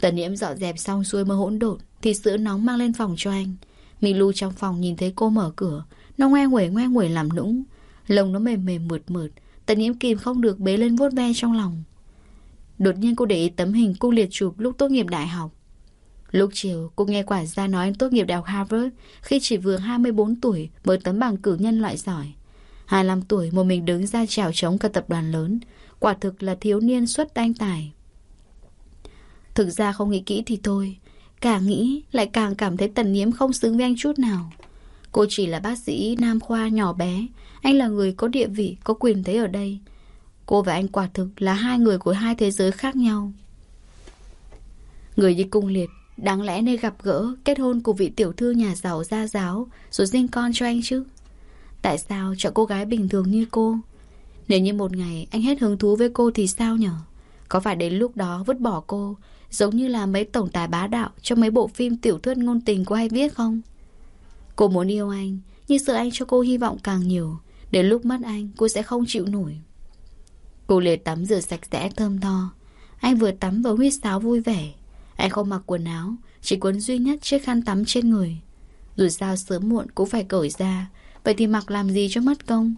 Tần nhiễm dọn dẹp xong xuôi mơ hỗn độn Thì sữa nóng mang lên phòng cho anh Mình lưu trong phòng nhìn thấy cô mở cửa nó ngoe nguẩy ngoe nguẩy làm nũng lồng nó mềm mềm mượt mượt Tần nhiễm kìm không được bế lên vuốt ve trong lòng Đột nhiên cô để ý tấm hình cô liệt chụp lúc tốt nghiệp đại học. Lúc chiều, cô nghe quả ra nói anh tốt nghiệp đại học Harvard khi chỉ vừa 24 tuổi với tấm bằng cử nhân loại giỏi. 25 tuổi một mình đứng ra chào chống cả tập đoàn lớn. Quả thực là thiếu niên xuất anh tài. Thực ra không nghĩ kỹ thì thôi. Càng nghĩ lại càng cảm thấy tần nhiễm không xứng với anh chút nào. Cô chỉ là bác sĩ nam khoa nhỏ bé. Anh là người có địa vị, có quyền thế ở đây. Cô và anh quả thực là hai người của hai thế giới khác nhau. Người như cung liệt Đáng lẽ nên gặp gỡ Kết hôn cùng vị tiểu thư nhà giàu gia giáo Rồi sinh con cho anh chứ Tại sao chọn cô gái bình thường như cô nếu như một ngày anh hết hứng thú với cô thì sao nhở? Có phải đến lúc đó vứt bỏ cô, Giống như là mấy tổng tài bá đạo Trong mấy bộ phim tiểu thuyết ngôn tình của hay viết không? Cô muốn yêu anh, Nhưng sợ anh cho cô hy vọng càng nhiều. Đến lúc mất anh, cô sẽ không chịu nổi. Cô liệt tắm rửa sạch sẽ thơm tho. Anh vừa tắm vừa huyết sáo vui vẻ. Anh không mặc quần áo, Chỉ quấn duy nhất chiếc khăn tắm trên người. Dù sao sớm muộn cũng phải cởi ra, Vậy thì mặc làm gì cho mất công?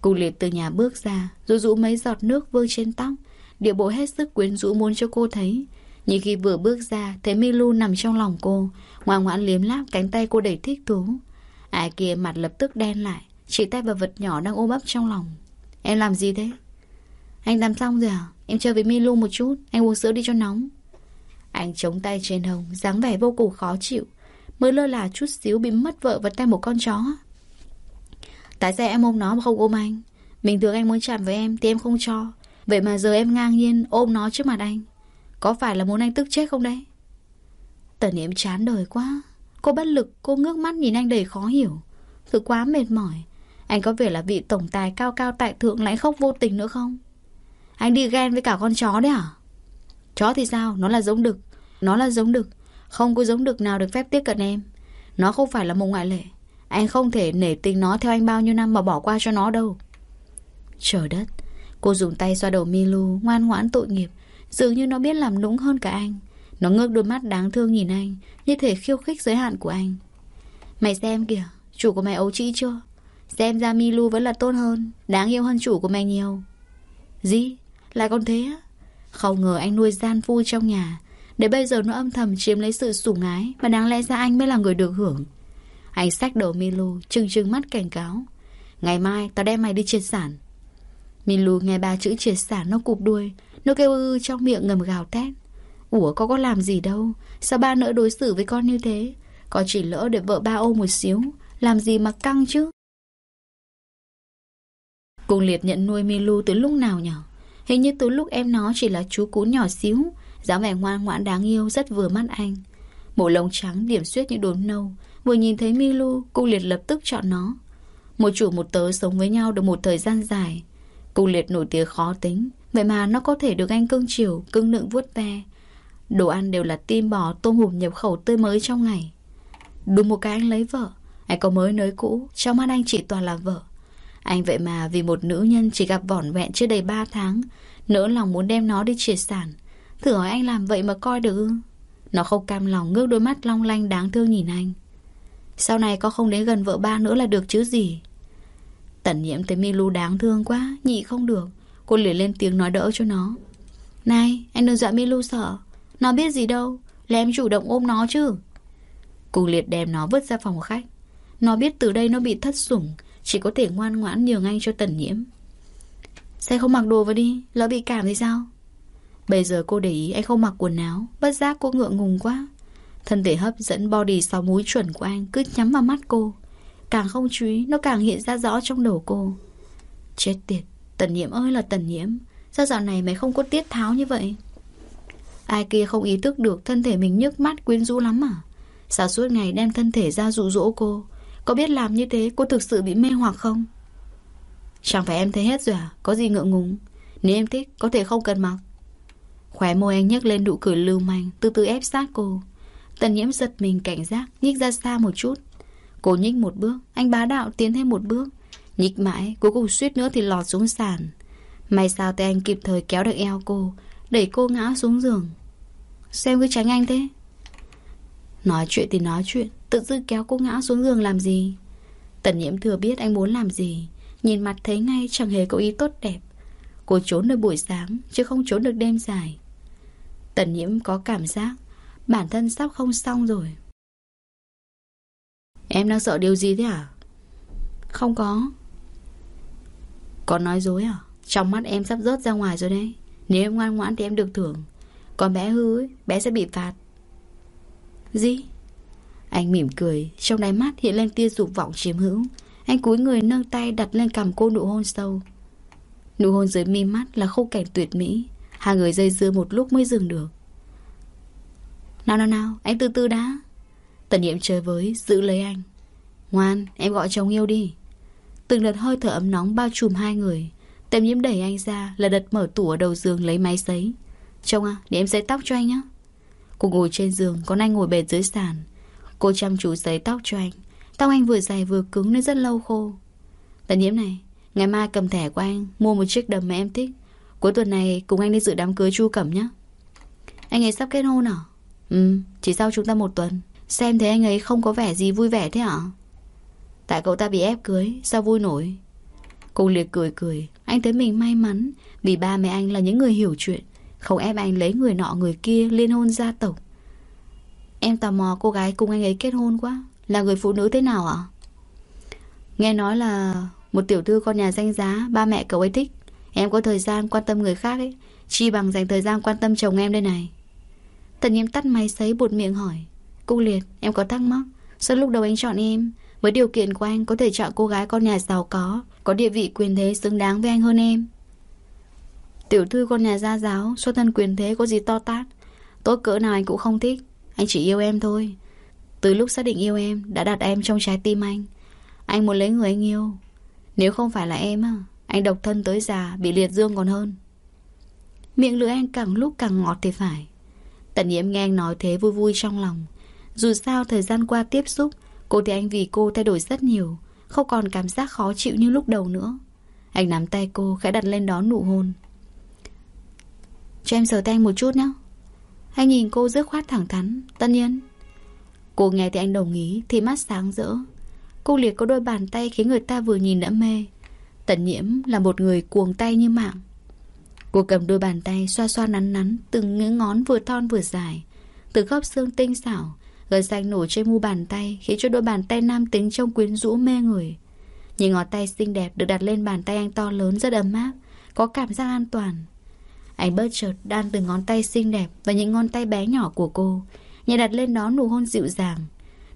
Cô liệt từ nhà bước ra Rồi rũ mấy giọt nước vương trên tóc, Điệu bộ hết sức quyến rũ muốn cho cô thấy. Nhưng khi vừa bước ra, Thấy Milu nằm trong lòng cô, Ngoan ngoãn liếm láp cánh tay cô đầy thích thú. Ai kia mặt lập tức đen lại, Chỉ tay vào vật nhỏ đang ôm ấp trong lòng. Em làm gì thế? Anh tắm xong rồi à? Em chơi với Milu một chút, Anh uống sữa đi cho nóng. Anh chống tay trên hông, dáng vẻ vô cùng khó chịu. Mới lơ là chút xíu bị mất vợ vào tay một con chó. Tại sao em ôm nó mà không ôm anh? Bình thường anh muốn chạm với em Thì em không cho. Vậy mà giờ em ngang nhiên ôm nó trước mặt anh. Có phải là muốn anh tức chết không đấy? Tần niệm chán đời quá. Cô bất lực, Cô ngước mắt nhìn anh đầy khó hiểu. Thứ quá mệt mỏi. Anh có vẻ là vị tổng tài cao cao tại thượng Lại khóc vô tình nữa không? Anh đi ghen với cả con chó đấy à Chó thì sao? Nó là giống đực. Nó là giống đực. Không có giống đực nào được phép tiếp cận em. Nó không phải là một ngoại lệ. Anh không thể nể tình nó theo anh bao nhiêu năm Mà bỏ qua cho nó đâu. Trời đất, Cô dùng tay xoa đầu Milu, Ngoan ngoãn tội nghiệp. Dường như nó biết làm nũng hơn cả anh. Nó ngước đôi mắt đáng thương nhìn anh, Như thể khiêu khích giới hạn của anh. Mày xem kìa, Chủ của mày ấu trĩ chưa? Xem ra Milu vẫn là tốt hơn, Đáng yêu hơn chủ của mày nhiều. Gì? Lại còn thế á? Không ngờ anh nuôi gian phu trong nhà, Để bây giờ nó âm thầm chiếm lấy sự sủng ái Mà đáng lẽ ra anh mới là người được hưởng. Anh xách đầu Milu, Trừng trừng mắt cảnh cáo. Ngày mai, tao đem mày đi triệt sản Milu nghe ba chữ triệt sản nó cụp đuôi. Nó kêu ư trong miệng ngầm gào thét. Ủa có có làm gì đâu? Sao ba nỡ đối xử với con như thế? Con chỉ lỡ để vợ ba ôm một xíu. Làm gì mà căng chứ? Cùng liệt nhận nuôi Milu từ lúc nào nhở? Hình như từ lúc em nó chỉ là chú cún nhỏ xíu. Dáng vẻ ngoan ngoãn đáng yêu, Rất vừa mắt anh. Bộ lông trắng, điểm xuyết những đốm nâu. Vừa nhìn thấy Milu Cung liệt lập tức chọn nó. Một chủ một tớ sống với nhau được một thời gian dài. Cung liệt nổi tiếng khó tính, Vậy mà nó có thể được anh cưng chiều, Cưng nựng vuốt ve. Đồ ăn đều là tim bò, tôm hùm nhập khẩu tươi mới trong ngày. Đúng một cái anh lấy vợ, Anh có mới nới cũ, Trong mắt anh chỉ toàn là vợ. Anh vậy mà vì một nữ nhân chỉ gặp vỏn vẹn chưa đầy 3 tháng, Nỡ lòng muốn đem nó đi triệt sản. Thử hỏi anh làm vậy mà coi được Nó không cam lòng ngước đôi mắt long lanh đáng thương nhìn anh. Sau này có không đến gần vợ ba nữa là được chứ gì? Tần nhiễm thấy Milu đáng thương quá, Nhị không được. Cô liền lên tiếng nói đỡ cho nó. Này, anh đừng dọa Milu sợ. Nó biết gì đâu Là em chủ động ôm nó chứ? Cùng liệt đem nó vứt ra phòng khách. Nó biết từ đây nó bị thất sủng, Chỉ có thể ngoan ngoãn nhường anh cho tần nhiễm. Sao không mặc đồ vào đi Lỡ bị cảm thì sao? Bây giờ cô để ý anh không mặc quần áo, Bất giác cô ngượng ngùng quá. Thân thể hấp dẫn, body sáu múi chuẩn của anh Cứ nhắm vào mắt cô. Càng không chú ý, Nó càng hiện ra rõ trong đầu cô. Chết tiệt, Tần nhiễm ơi là tần nhiễm. Sao dạo này mày không có tiết tháo như vậy? Ai kia không ý thức được Thân thể mình nhức mắt, quyến rũ lắm à? Sao suốt ngày đem thân thể ra dụ dỗ cô? Có biết làm như thế cô thực sự bị mê hoặc không? Chẳng phải em thấy hết rồi à? Có gì ngượng ngùng? Nếu em thích, có thể không cần mặc. Khóe môi anh nhấc lên nụ cười lưu manh, Từ từ ép sát cô. Tần nhiễm giật mình cảnh giác, Nhích ra xa một chút. Cô nhích một bước, Anh bá đạo tiến thêm một bước. Nhích mãi, Cuối cùng suýt nữa thì lọt xuống sàn. May sao tay anh kịp thời kéo được eo cô, Đẩy cô ngã xuống giường. Xem cứ tránh anh thế. Nói chuyện thì nói chuyện, Tự dưng kéo cô ngã xuống giường làm gì? Tần nhiễm thừa biết anh muốn làm gì, Nhìn mặt thấy ngay chẳng hề có ý tốt đẹp. Cô trốn được buổi sáng, Chứ không trốn được đêm dài. Tần nhiễm có cảm giác Bản thân sắp không xong rồi. Em đang sợ điều gì thế à Không có. Còn nói dối à? Trong mắt em sắp rớt ra ngoài rồi đấy. Nếu em ngoan ngoãn thì em được thưởng. Còn bé hư ấy, Bé sẽ bị phạt. Gì? Anh mỉm cười, Trong đáy mắt hiện lên tia dục vọng chiếm hữu. Anh cúi người nâng tay đặt lên cầm cô nụ hôn sâu. Nụ hôn dưới mi mắt là khung cảnh tuyệt mỹ. Hai người dây dưa một lúc mới dừng được. Nào nào nào, Anh từ từ đã. Tần nhiệm chơi với giữ lấy anh. Ngoan, em gọi chồng yêu đi. Từng đợt hơi thở ấm nóng bao trùm hai người. Tần nhiễm đẩy anh ra Là đợt mở tủ ở đầu giường lấy máy giấy. Chồng à để em giấy tóc cho anh nhé Cô ngồi trên giường, Còn anh ngồi bệt dưới sàn. Cô chăm chú giấy tóc cho anh. Tóc anh vừa dài vừa cứng nên rất lâu khô. Tần nhiễm này, Ngày mai cầm thẻ của anh, Mua một chiếc đầm mà em thích. Cuối tuần này cùng anh đi dự đám cưới chu cẩm nhé Anh ấy sắp kết hôn à? Ừ chỉ sau chúng ta một tuần. Xem thấy anh ấy không có vẻ gì vui vẻ thế hả? Tại cậu ta bị ép cưới, Sao vui nổi? Cô liệt cười cười, Anh thấy mình may mắn, Vì ba mẹ anh là những người hiểu chuyện, Không ép anh lấy người nọ người kia liên hôn gia tộc. Em tò mò cô gái cùng anh ấy kết hôn quá, Là người phụ nữ thế nào ạ? Nghe nói là Một tiểu thư con nhà danh giá, Ba mẹ cậu ấy thích. Em có thời gian quan tâm người khác ấy, Chi bằng dành thời gian quan tâm chồng em đây này. Tần nhiễm tắt máy sấy buột miệng hỏi. Cô liệt, em có thắc mắc. Sao lúc đầu anh chọn em? Với điều kiện của anh, có thể chọn cô gái con nhà giàu có Có địa vị quyền thế xứng đáng với anh hơn em. Tiểu thư con nhà gia giáo, Xuất thân quyền thế có gì to tát? Tốt cỡ nào anh cũng không thích. Anh chỉ yêu em thôi. Từ lúc xác định yêu em, Đã đặt em trong trái tim anh. Anh muốn lấy người anh yêu. Nếu không phải là em à Anh độc thân tới già, Bị liệt dương còn hơn. Miệng lưỡi anh càng lúc càng ngọt thì phải. Tần nhiễm nghe anh nói thế vui vui trong lòng. Dù sao thời gian qua tiếp xúc, Cô thấy anh vì cô thay đổi rất nhiều, Không còn cảm giác khó chịu như lúc đầu nữa. Anh nắm tay cô, khẽ đặt lên đó nụ hôn. Cho em sờ tay anh một chút nhé Anh nhìn cô dứt khoát thẳng thắn. Tất nhiên. Cô nghe thấy anh đồng ý, Thì mắt sáng rỡ. Cô liệt có đôi bàn tay khiến người ta vừa nhìn đã mê. Tần nhiễm là một người cuồng tay như mạng. Cô cầm đôi bàn tay xoa xoa nắn nắn Từng ngứa ngón vừa thon vừa dài. Từ góc xương tinh xảo Gân xanh nổi trên mu bàn tay Khiến cho đôi bàn tay nam tính trông quyến rũ mê người. Nhìn ngón tay xinh đẹp Được đặt lên bàn tay anh to lớn rất ấm áp, Có cảm giác an toàn. Anh bớt chợt đan từng ngón tay xinh đẹp Và những ngón tay bé nhỏ của cô, Nhẹ đặt lên đó nụ hôn dịu dàng.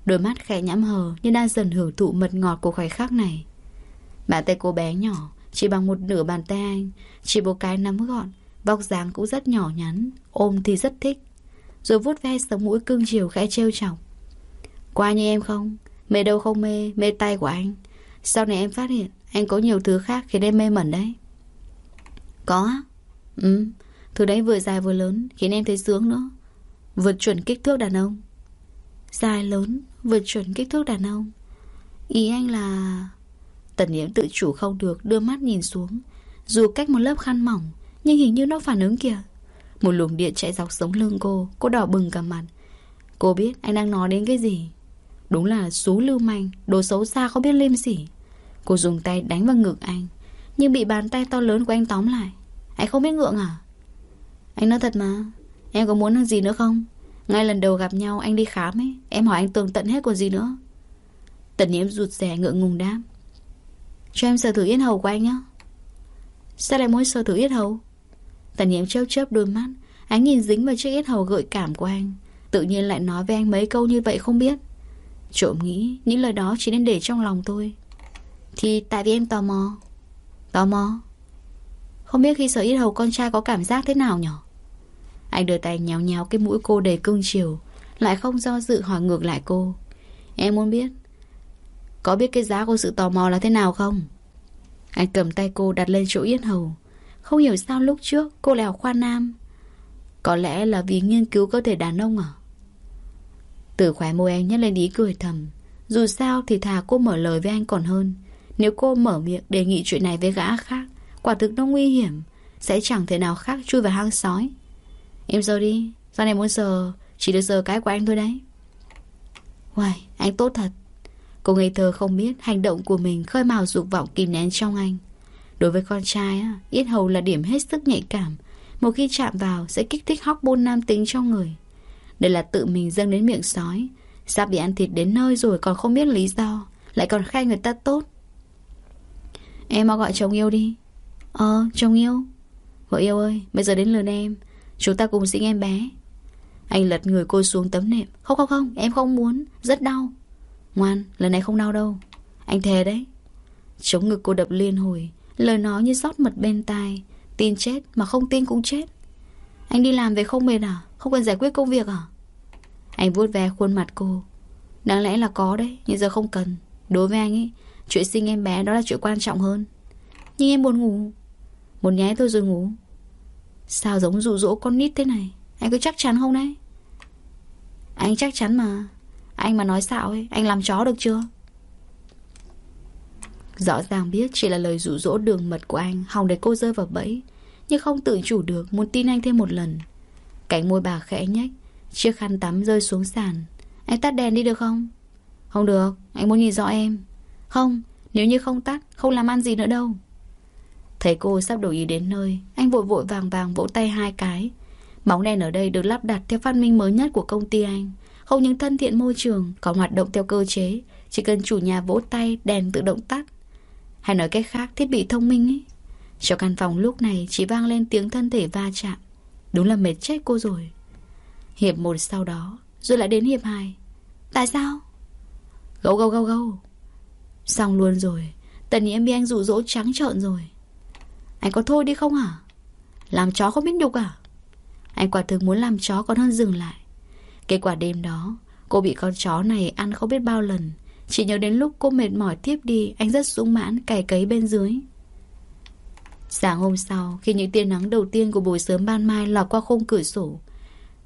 Đôi mắt khẽ nhắm hờ Nhưng đang dần hưởng thụ mật ngọt của khoảnh khắc này. Bàn tay cô bé nhỏ chỉ bằng một nửa bàn tay anh, Chỉ một cái nắm gọn, Vóc dáng cũng rất nhỏ nhắn, Ôm thì rất thích. Rồi vuốt ve sống mũi cưng chiều khẽ trêu chọc. Qua như em không? Mê đâu không mê Mê tay của anh. Sau này em phát hiện, Anh có nhiều thứ khác khiến em mê mẩn đấy. Có á? Ừ. Thứ đấy vừa dài vừa lớn, Khiến em thấy sướng nữa. Vượt chuẩn kích thước đàn ông. Dài lớn, Vượt chuẩn kích thước đàn ông. Ý anh là Tần nhiễm tự chủ không được Đưa mắt nhìn xuống. Dù cách một lớp khăn mỏng, Nhưng hình như nó phản ứng kìa. Một luồng điện chạy dọc sống lưng cô Cô đỏ bừng cả mặt. Cô biết anh đang nói đến cái gì. Đúng là xú lưu manh, Đồ xấu xa không biết liêm sỉ. Cô dùng tay đánh vào ngực anh, Nhưng bị bàn tay to lớn của anh tóm lại. Anh không biết ngượng à? Anh nói thật mà, Em có muốn gì nữa không? Ngay lần đầu gặp nhau anh đi khám ấy, Em hỏi anh tường tận hết còn gì nữa. Tần nhiễm rụt rè ngượng ngùng đáp. Cho em sờ thử yết hầu của anh á Sao lại muốn sờ thử yết hầu? Tần nhiễm chớp chớp đôi mắt, Ánh nhìn dính vào chiếc yết hầu gợi cảm của anh, Tự nhiên lại nói với anh mấy câu như vậy không biết. Trộm nghĩ Những lời đó chỉ nên để trong lòng tôi. Thì tại vì em tò mò. Tò mò? Không biết khi sờ yết hầu con trai có cảm giác thế nào nhở Anh đưa tay nhéo nhéo cái mũi cô đầy cưng chiều, Lại không do dự hỏi ngược lại cô. Em muốn biết có biết cái giá của sự tò mò là thế nào không? Anh cầm tay cô đặt lên chỗ yết hầu. Không hiểu sao lúc trước cô lại học khoa nam. Có lẽ là vì nghiên cứu cơ thể đàn ông à? Từ khóe môi anh nhắc lên ý cười thầm. Dù sao thì thà cô mở lời với anh còn hơn. Nếu cô mở miệng đề nghị chuyện này với gã khác, Quả thực nó nguy hiểm. Sẽ chẳng thể nào khác chui vào hang sói. Em giờ đi. Sau này muốn giờ Chỉ được giờ cái của anh thôi đấy. Uầy, anh tốt thật. Cô ngây thơ không biết hành động của mình khơi mào dục vọng kìm nén trong anh Đối với con trai yết hầu là điểm hết sức nhạy cảm. Một khi chạm vào sẽ kích thích hormone nam tính trong người. Đây là tự mình dâng đến miệng sói. Sắp bị ăn thịt đến nơi rồi còn không biết lý do. Lại còn khen người ta tốt. Em mau gọi chồng yêu đi. Ờ, chồng yêu. Vợ yêu ơi, bây giờ đến lượt em. Chúng ta cùng sinh em bé. Anh lật người cô xuống tấm nệm. Không không không, em không muốn. Rất đau. Ngoan, lần này không đau đâu. Anh thề đấy. Chống ngực cô đập liên hồi. Lời nói như rót mật bên tai. Tin chết mà không tin cũng chết. Anh đi làm về không mệt à? Không cần giải quyết công việc à? Anh vuốt ve khuôn mặt cô. Đáng lẽ là có đấy Nhưng giờ không cần. Đối với anh ấy Chuyện sinh em bé đó là chuyện quan trọng hơn. Nhưng em buồn ngủ. Một nháy thôi rồi ngủ. Sao giống dụ dỗ con nít thế này? Anh có chắc chắn không đấy? Anh chắc chắn mà. Anh mà nói xạo ấy Anh làm chó được chưa? Rõ ràng biết chỉ là lời rủ rỗ đường mật của anh Hòng để cô rơi vào bẫy Nhưng không tự chủ được muốn tin anh thêm một lần. Cánh môi bà khẽ nhách Chiếc khăn tắm rơi xuống sàn. Anh tắt đèn đi được không? Không được, anh muốn nhìn rõ em. Không, nếu như không tắt Không làm ăn gì nữa đâu. Thấy cô sắp đổi ý đến nơi Anh vội vội vàng vàng vỗ tay hai cái. Bóng đèn ở đây được lắp đặt theo phát minh mới nhất của công ty anh. Không những thân thiện môi trường, Còn hoạt động theo cơ chế. Chỉ cần chủ nhà vỗ tay, đèn tự động tắt. Hay nói cách khác, thiết bị thông minh ấy. Cho căn phòng lúc này chỉ vang lên tiếng thân thể va chạm. Đúng là mệt chết cô rồi. Hiệp một sau đó, Rồi lại đến hiệp hai. Tại sao? Gâu gâu gâu gâu. Xong luôn rồi. Tần nhiễm bị anh rụ rỗ trắng trợn rồi. Anh có thôi đi không hả? Làm chó không biết nhục à? Anh quả thực muốn làm chó còn hơn dừng lại. Kết quả đêm đó, Cô bị con chó này ăn không biết bao lần. Chỉ nhớ đến lúc cô mệt mỏi tiếp đi, Anh rất sung mãn cày cấy bên dưới. Sáng hôm sau, Khi những tia nắng đầu tiên của buổi sớm ban mai lọt qua khung cửa sổ,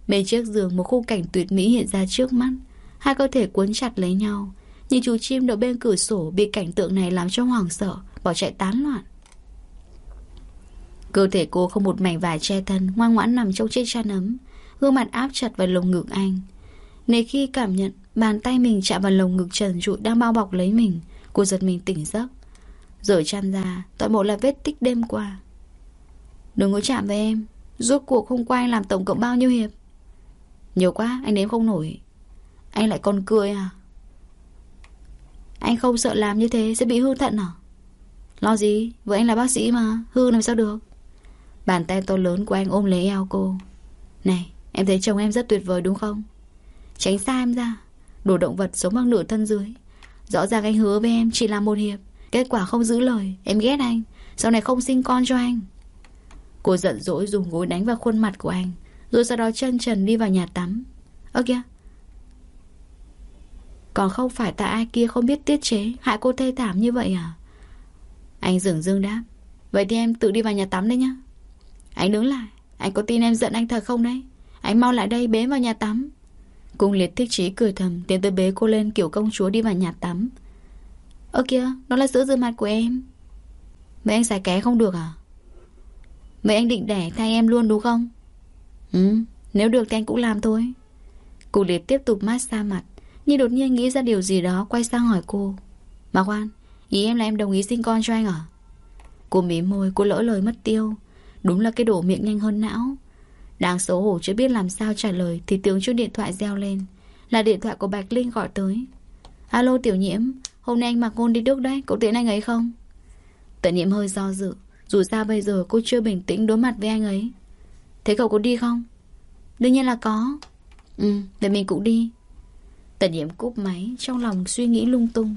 Bên chiếc giường một khung cảnh tuyệt mỹ hiện ra trước mắt. Hai cơ thể cuốn chặt lấy nhau Nhìn chú chim đậu bên cửa sổ Bị cảnh tượng này làm cho hoảng sợ, Bỏ chạy tán loạn. Cơ thể cô không một mảnh vải che thân, Ngoan ngoãn nằm trong chiếc chăn ấm. Gương mặt áp chặt vào lồng ngực anh. Nên khi cảm nhận, Bàn tay mình chạm vào lồng ngực trần trụi đang bao bọc lấy mình, Cô giật mình tỉnh giấc. Rồi chăn ra, Toàn bộ là vết tích đêm qua. Đừng có chạm với em, Rốt cuộc hôm qua anh làm tổng cộng bao nhiêu hiệp? Nhiều quá, anh đếm không nổi. Anh lại còn cười à? Anh không sợ làm như thế Sẽ bị hư thận à? Lo gì? Vợ anh là bác sĩ mà, Hư làm sao được? Bàn tay to lớn của anh ôm lấy eo cô. Này em thấy chồng em rất tuyệt vời đúng không? Tránh xa em ra. Đồ động vật sống bằng nửa thân dưới. Rõ ràng anh hứa với em chỉ là một hiệp. Kết quả không giữ lời. Em ghét anh. Sau này không sinh con cho anh. Cô giận dỗi dùng gối đánh vào khuôn mặt của anh, Rồi sau đó chân trần đi vào nhà tắm. Ơ kìa. Còn không phải tại ai kia không biết tiết chế, Hại cô thê thảm như vậy à? Anh dừng dương đáp. Vậy thì em tự đi vào nhà tắm đấy nhá. Anh đứng lại. Anh có tin em giận anh thật không đấy? Anh mau lại đây, bế vào nhà tắm. Cung liệt thích trí cười thầm, Tiến tới bế cô lên kiểu công chúa đi vào nhà tắm. Ơ kìa Đó là sữa rửa mặt của em. Vậy anh xài ké không được à? Vậy anh định đẻ thay em luôn đúng không? Ừ Nếu được thì anh cũng làm thôi. Cung liệt tiếp tục massage mặt, Nhưng đột nhiên nghĩ ra điều gì đó, Quay sang hỏi cô. Mà khoan, Ý em là em đồng ý sinh con cho anh à? Cô mí môi, cô lỡ lời mất tiêu. Đúng là cái đổ miệng nhanh hơn não đang xấu hổ chưa biết làm sao trả lời Thì tiếng chuông điện thoại reo lên. Là điện thoại của Bạch Linh gọi tới. Alo, tiểu nhiễm, Hôm nay anh mặc ngôn đi Đức đấy Cậu tiện anh ấy không? Tận nhiễm hơi do dự, Dù sao bây giờ cô chưa bình tĩnh đối mặt với anh ấy. Thế cậu có đi không? Đương nhiên là có. Ừ để mình cũng đi. Tận nhiễm cúp máy, Trong lòng suy nghĩ lung tung.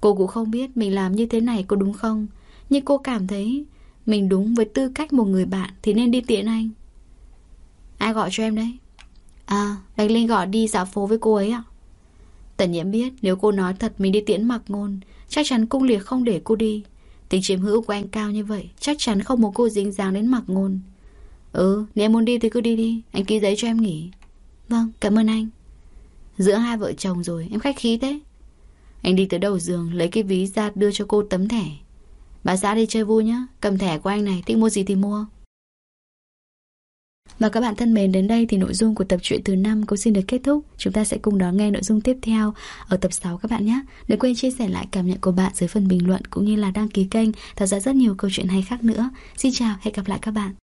Cô cũng không biết mình làm như thế này có đúng không, Nhưng cô cảm thấy Mình đúng với tư cách một người bạn Thì nên đi tiện anh. Ai gọi cho em đấy? À Bạch Linh gọi đi dạo phố với cô ấy ạ. Tần nhiễm biết nếu cô nói thật mình đi tiễn mặc ngôn, Chắc chắn cung liệt không để cô đi. Tình chiếm hữu của anh cao như vậy, Chắc chắn không muốn cô dính dáng đến mặc ngôn. Ừ nếu em muốn đi thì cứ đi đi, Anh ký giấy cho em nghỉ. Vâng cảm ơn anh. Giữa hai vợ chồng rồi, em khách khí thế. Anh đi tới đầu giường, lấy cái ví ra đưa cho cô tấm thẻ. Bà xã đi chơi vui nhá, Cầm thẻ của anh này, thích mua gì thì mua. Và các bạn thân mến đến đây thì nội dung của tập truyện từ năm cũng xin được kết thúc. Chúng ta sẽ cùng đón nghe nội dung tiếp theo ở tập 6 các bạn nhé. Đừng quên chia sẻ lại cảm nhận của bạn dưới phần bình luận cũng như là đăng ký kênh tạo ra rất nhiều câu chuyện hay khác nữa. Xin chào, hẹn gặp lại các bạn.